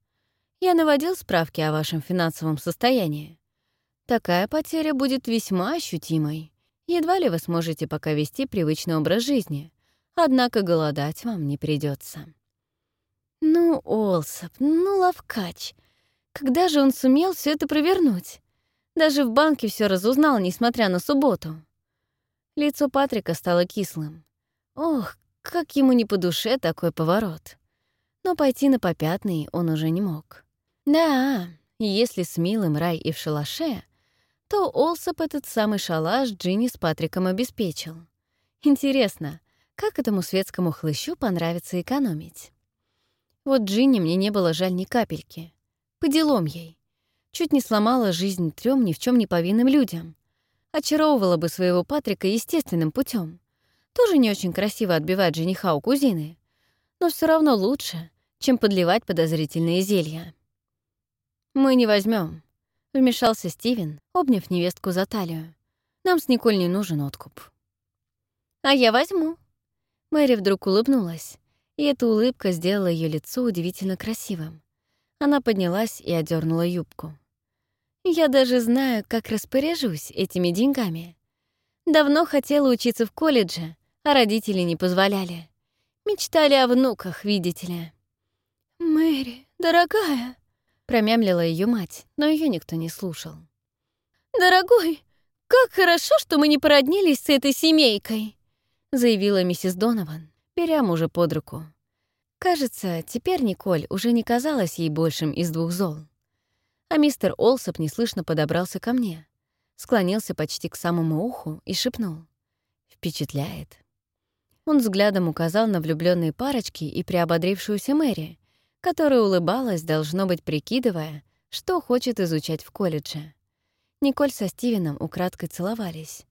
Я наводил справки о вашем финансовом состоянии. Такая потеря будет весьма ощутимой. Едва ли вы сможете пока вести привычный образ жизни, однако голодать вам не придется. Ну, Олсоп, ну, Лавкач, когда же он сумел все это провернуть? Даже в банке все разузнал, несмотря на субботу. Лицо Патрика стало кислым. Ох, как ему не по душе такой поворот. Но пойти на попятный он уже не мог. Да, если с милым рай и в шалаше, то Олсоп этот самый шалаш Джинни с Патриком обеспечил. Интересно, как этому светскому хлыщу понравится экономить? Вот Джинни мне не было жаль ни капельки. По делам ей. Чуть не сломала жизнь трем ни в чем не повинным людям. Очаровывала бы своего Патрика естественным путем. Тоже не очень красиво отбивать жениха у кузины. Но все равно лучше, чем подливать подозрительные зелья. «Мы не возьмем, вмешался Стивен, обняв невестку за талию. «Нам с Николь не нужен откуп». «А я возьму». Мэри вдруг улыбнулась, и эта улыбка сделала ее лицо удивительно красивым. Она поднялась и одернула юбку. Я даже знаю, как распоряжусь этими деньгами. Давно хотела учиться в колледже, а родители не позволяли. Мечтали о внуках, видите ли. «Мэри, дорогая», — промямлила ее мать, но ее никто не слушал. «Дорогой, как хорошо, что мы не породнились с этой семейкой», — заявила миссис Донован, беря мужа под руку. Кажется, теперь Николь уже не казалась ей большим из двух зол а мистер Олсоп неслышно подобрался ко мне, склонился почти к самому уху и шепнул. «Впечатляет». Он взглядом указал на влюбленные парочки и приободрившуюся Мэри, которая улыбалась, должно быть, прикидывая, что хочет изучать в колледже. Николь со Стивеном украдкой целовались.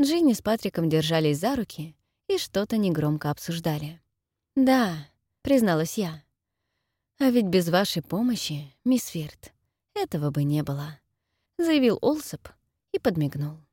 Джинни с Патриком держались за руки и что-то негромко обсуждали. «Да», — призналась я. «А ведь без вашей помощи, мисс Фирт, этого бы не было», — заявил Олсоп и подмигнул.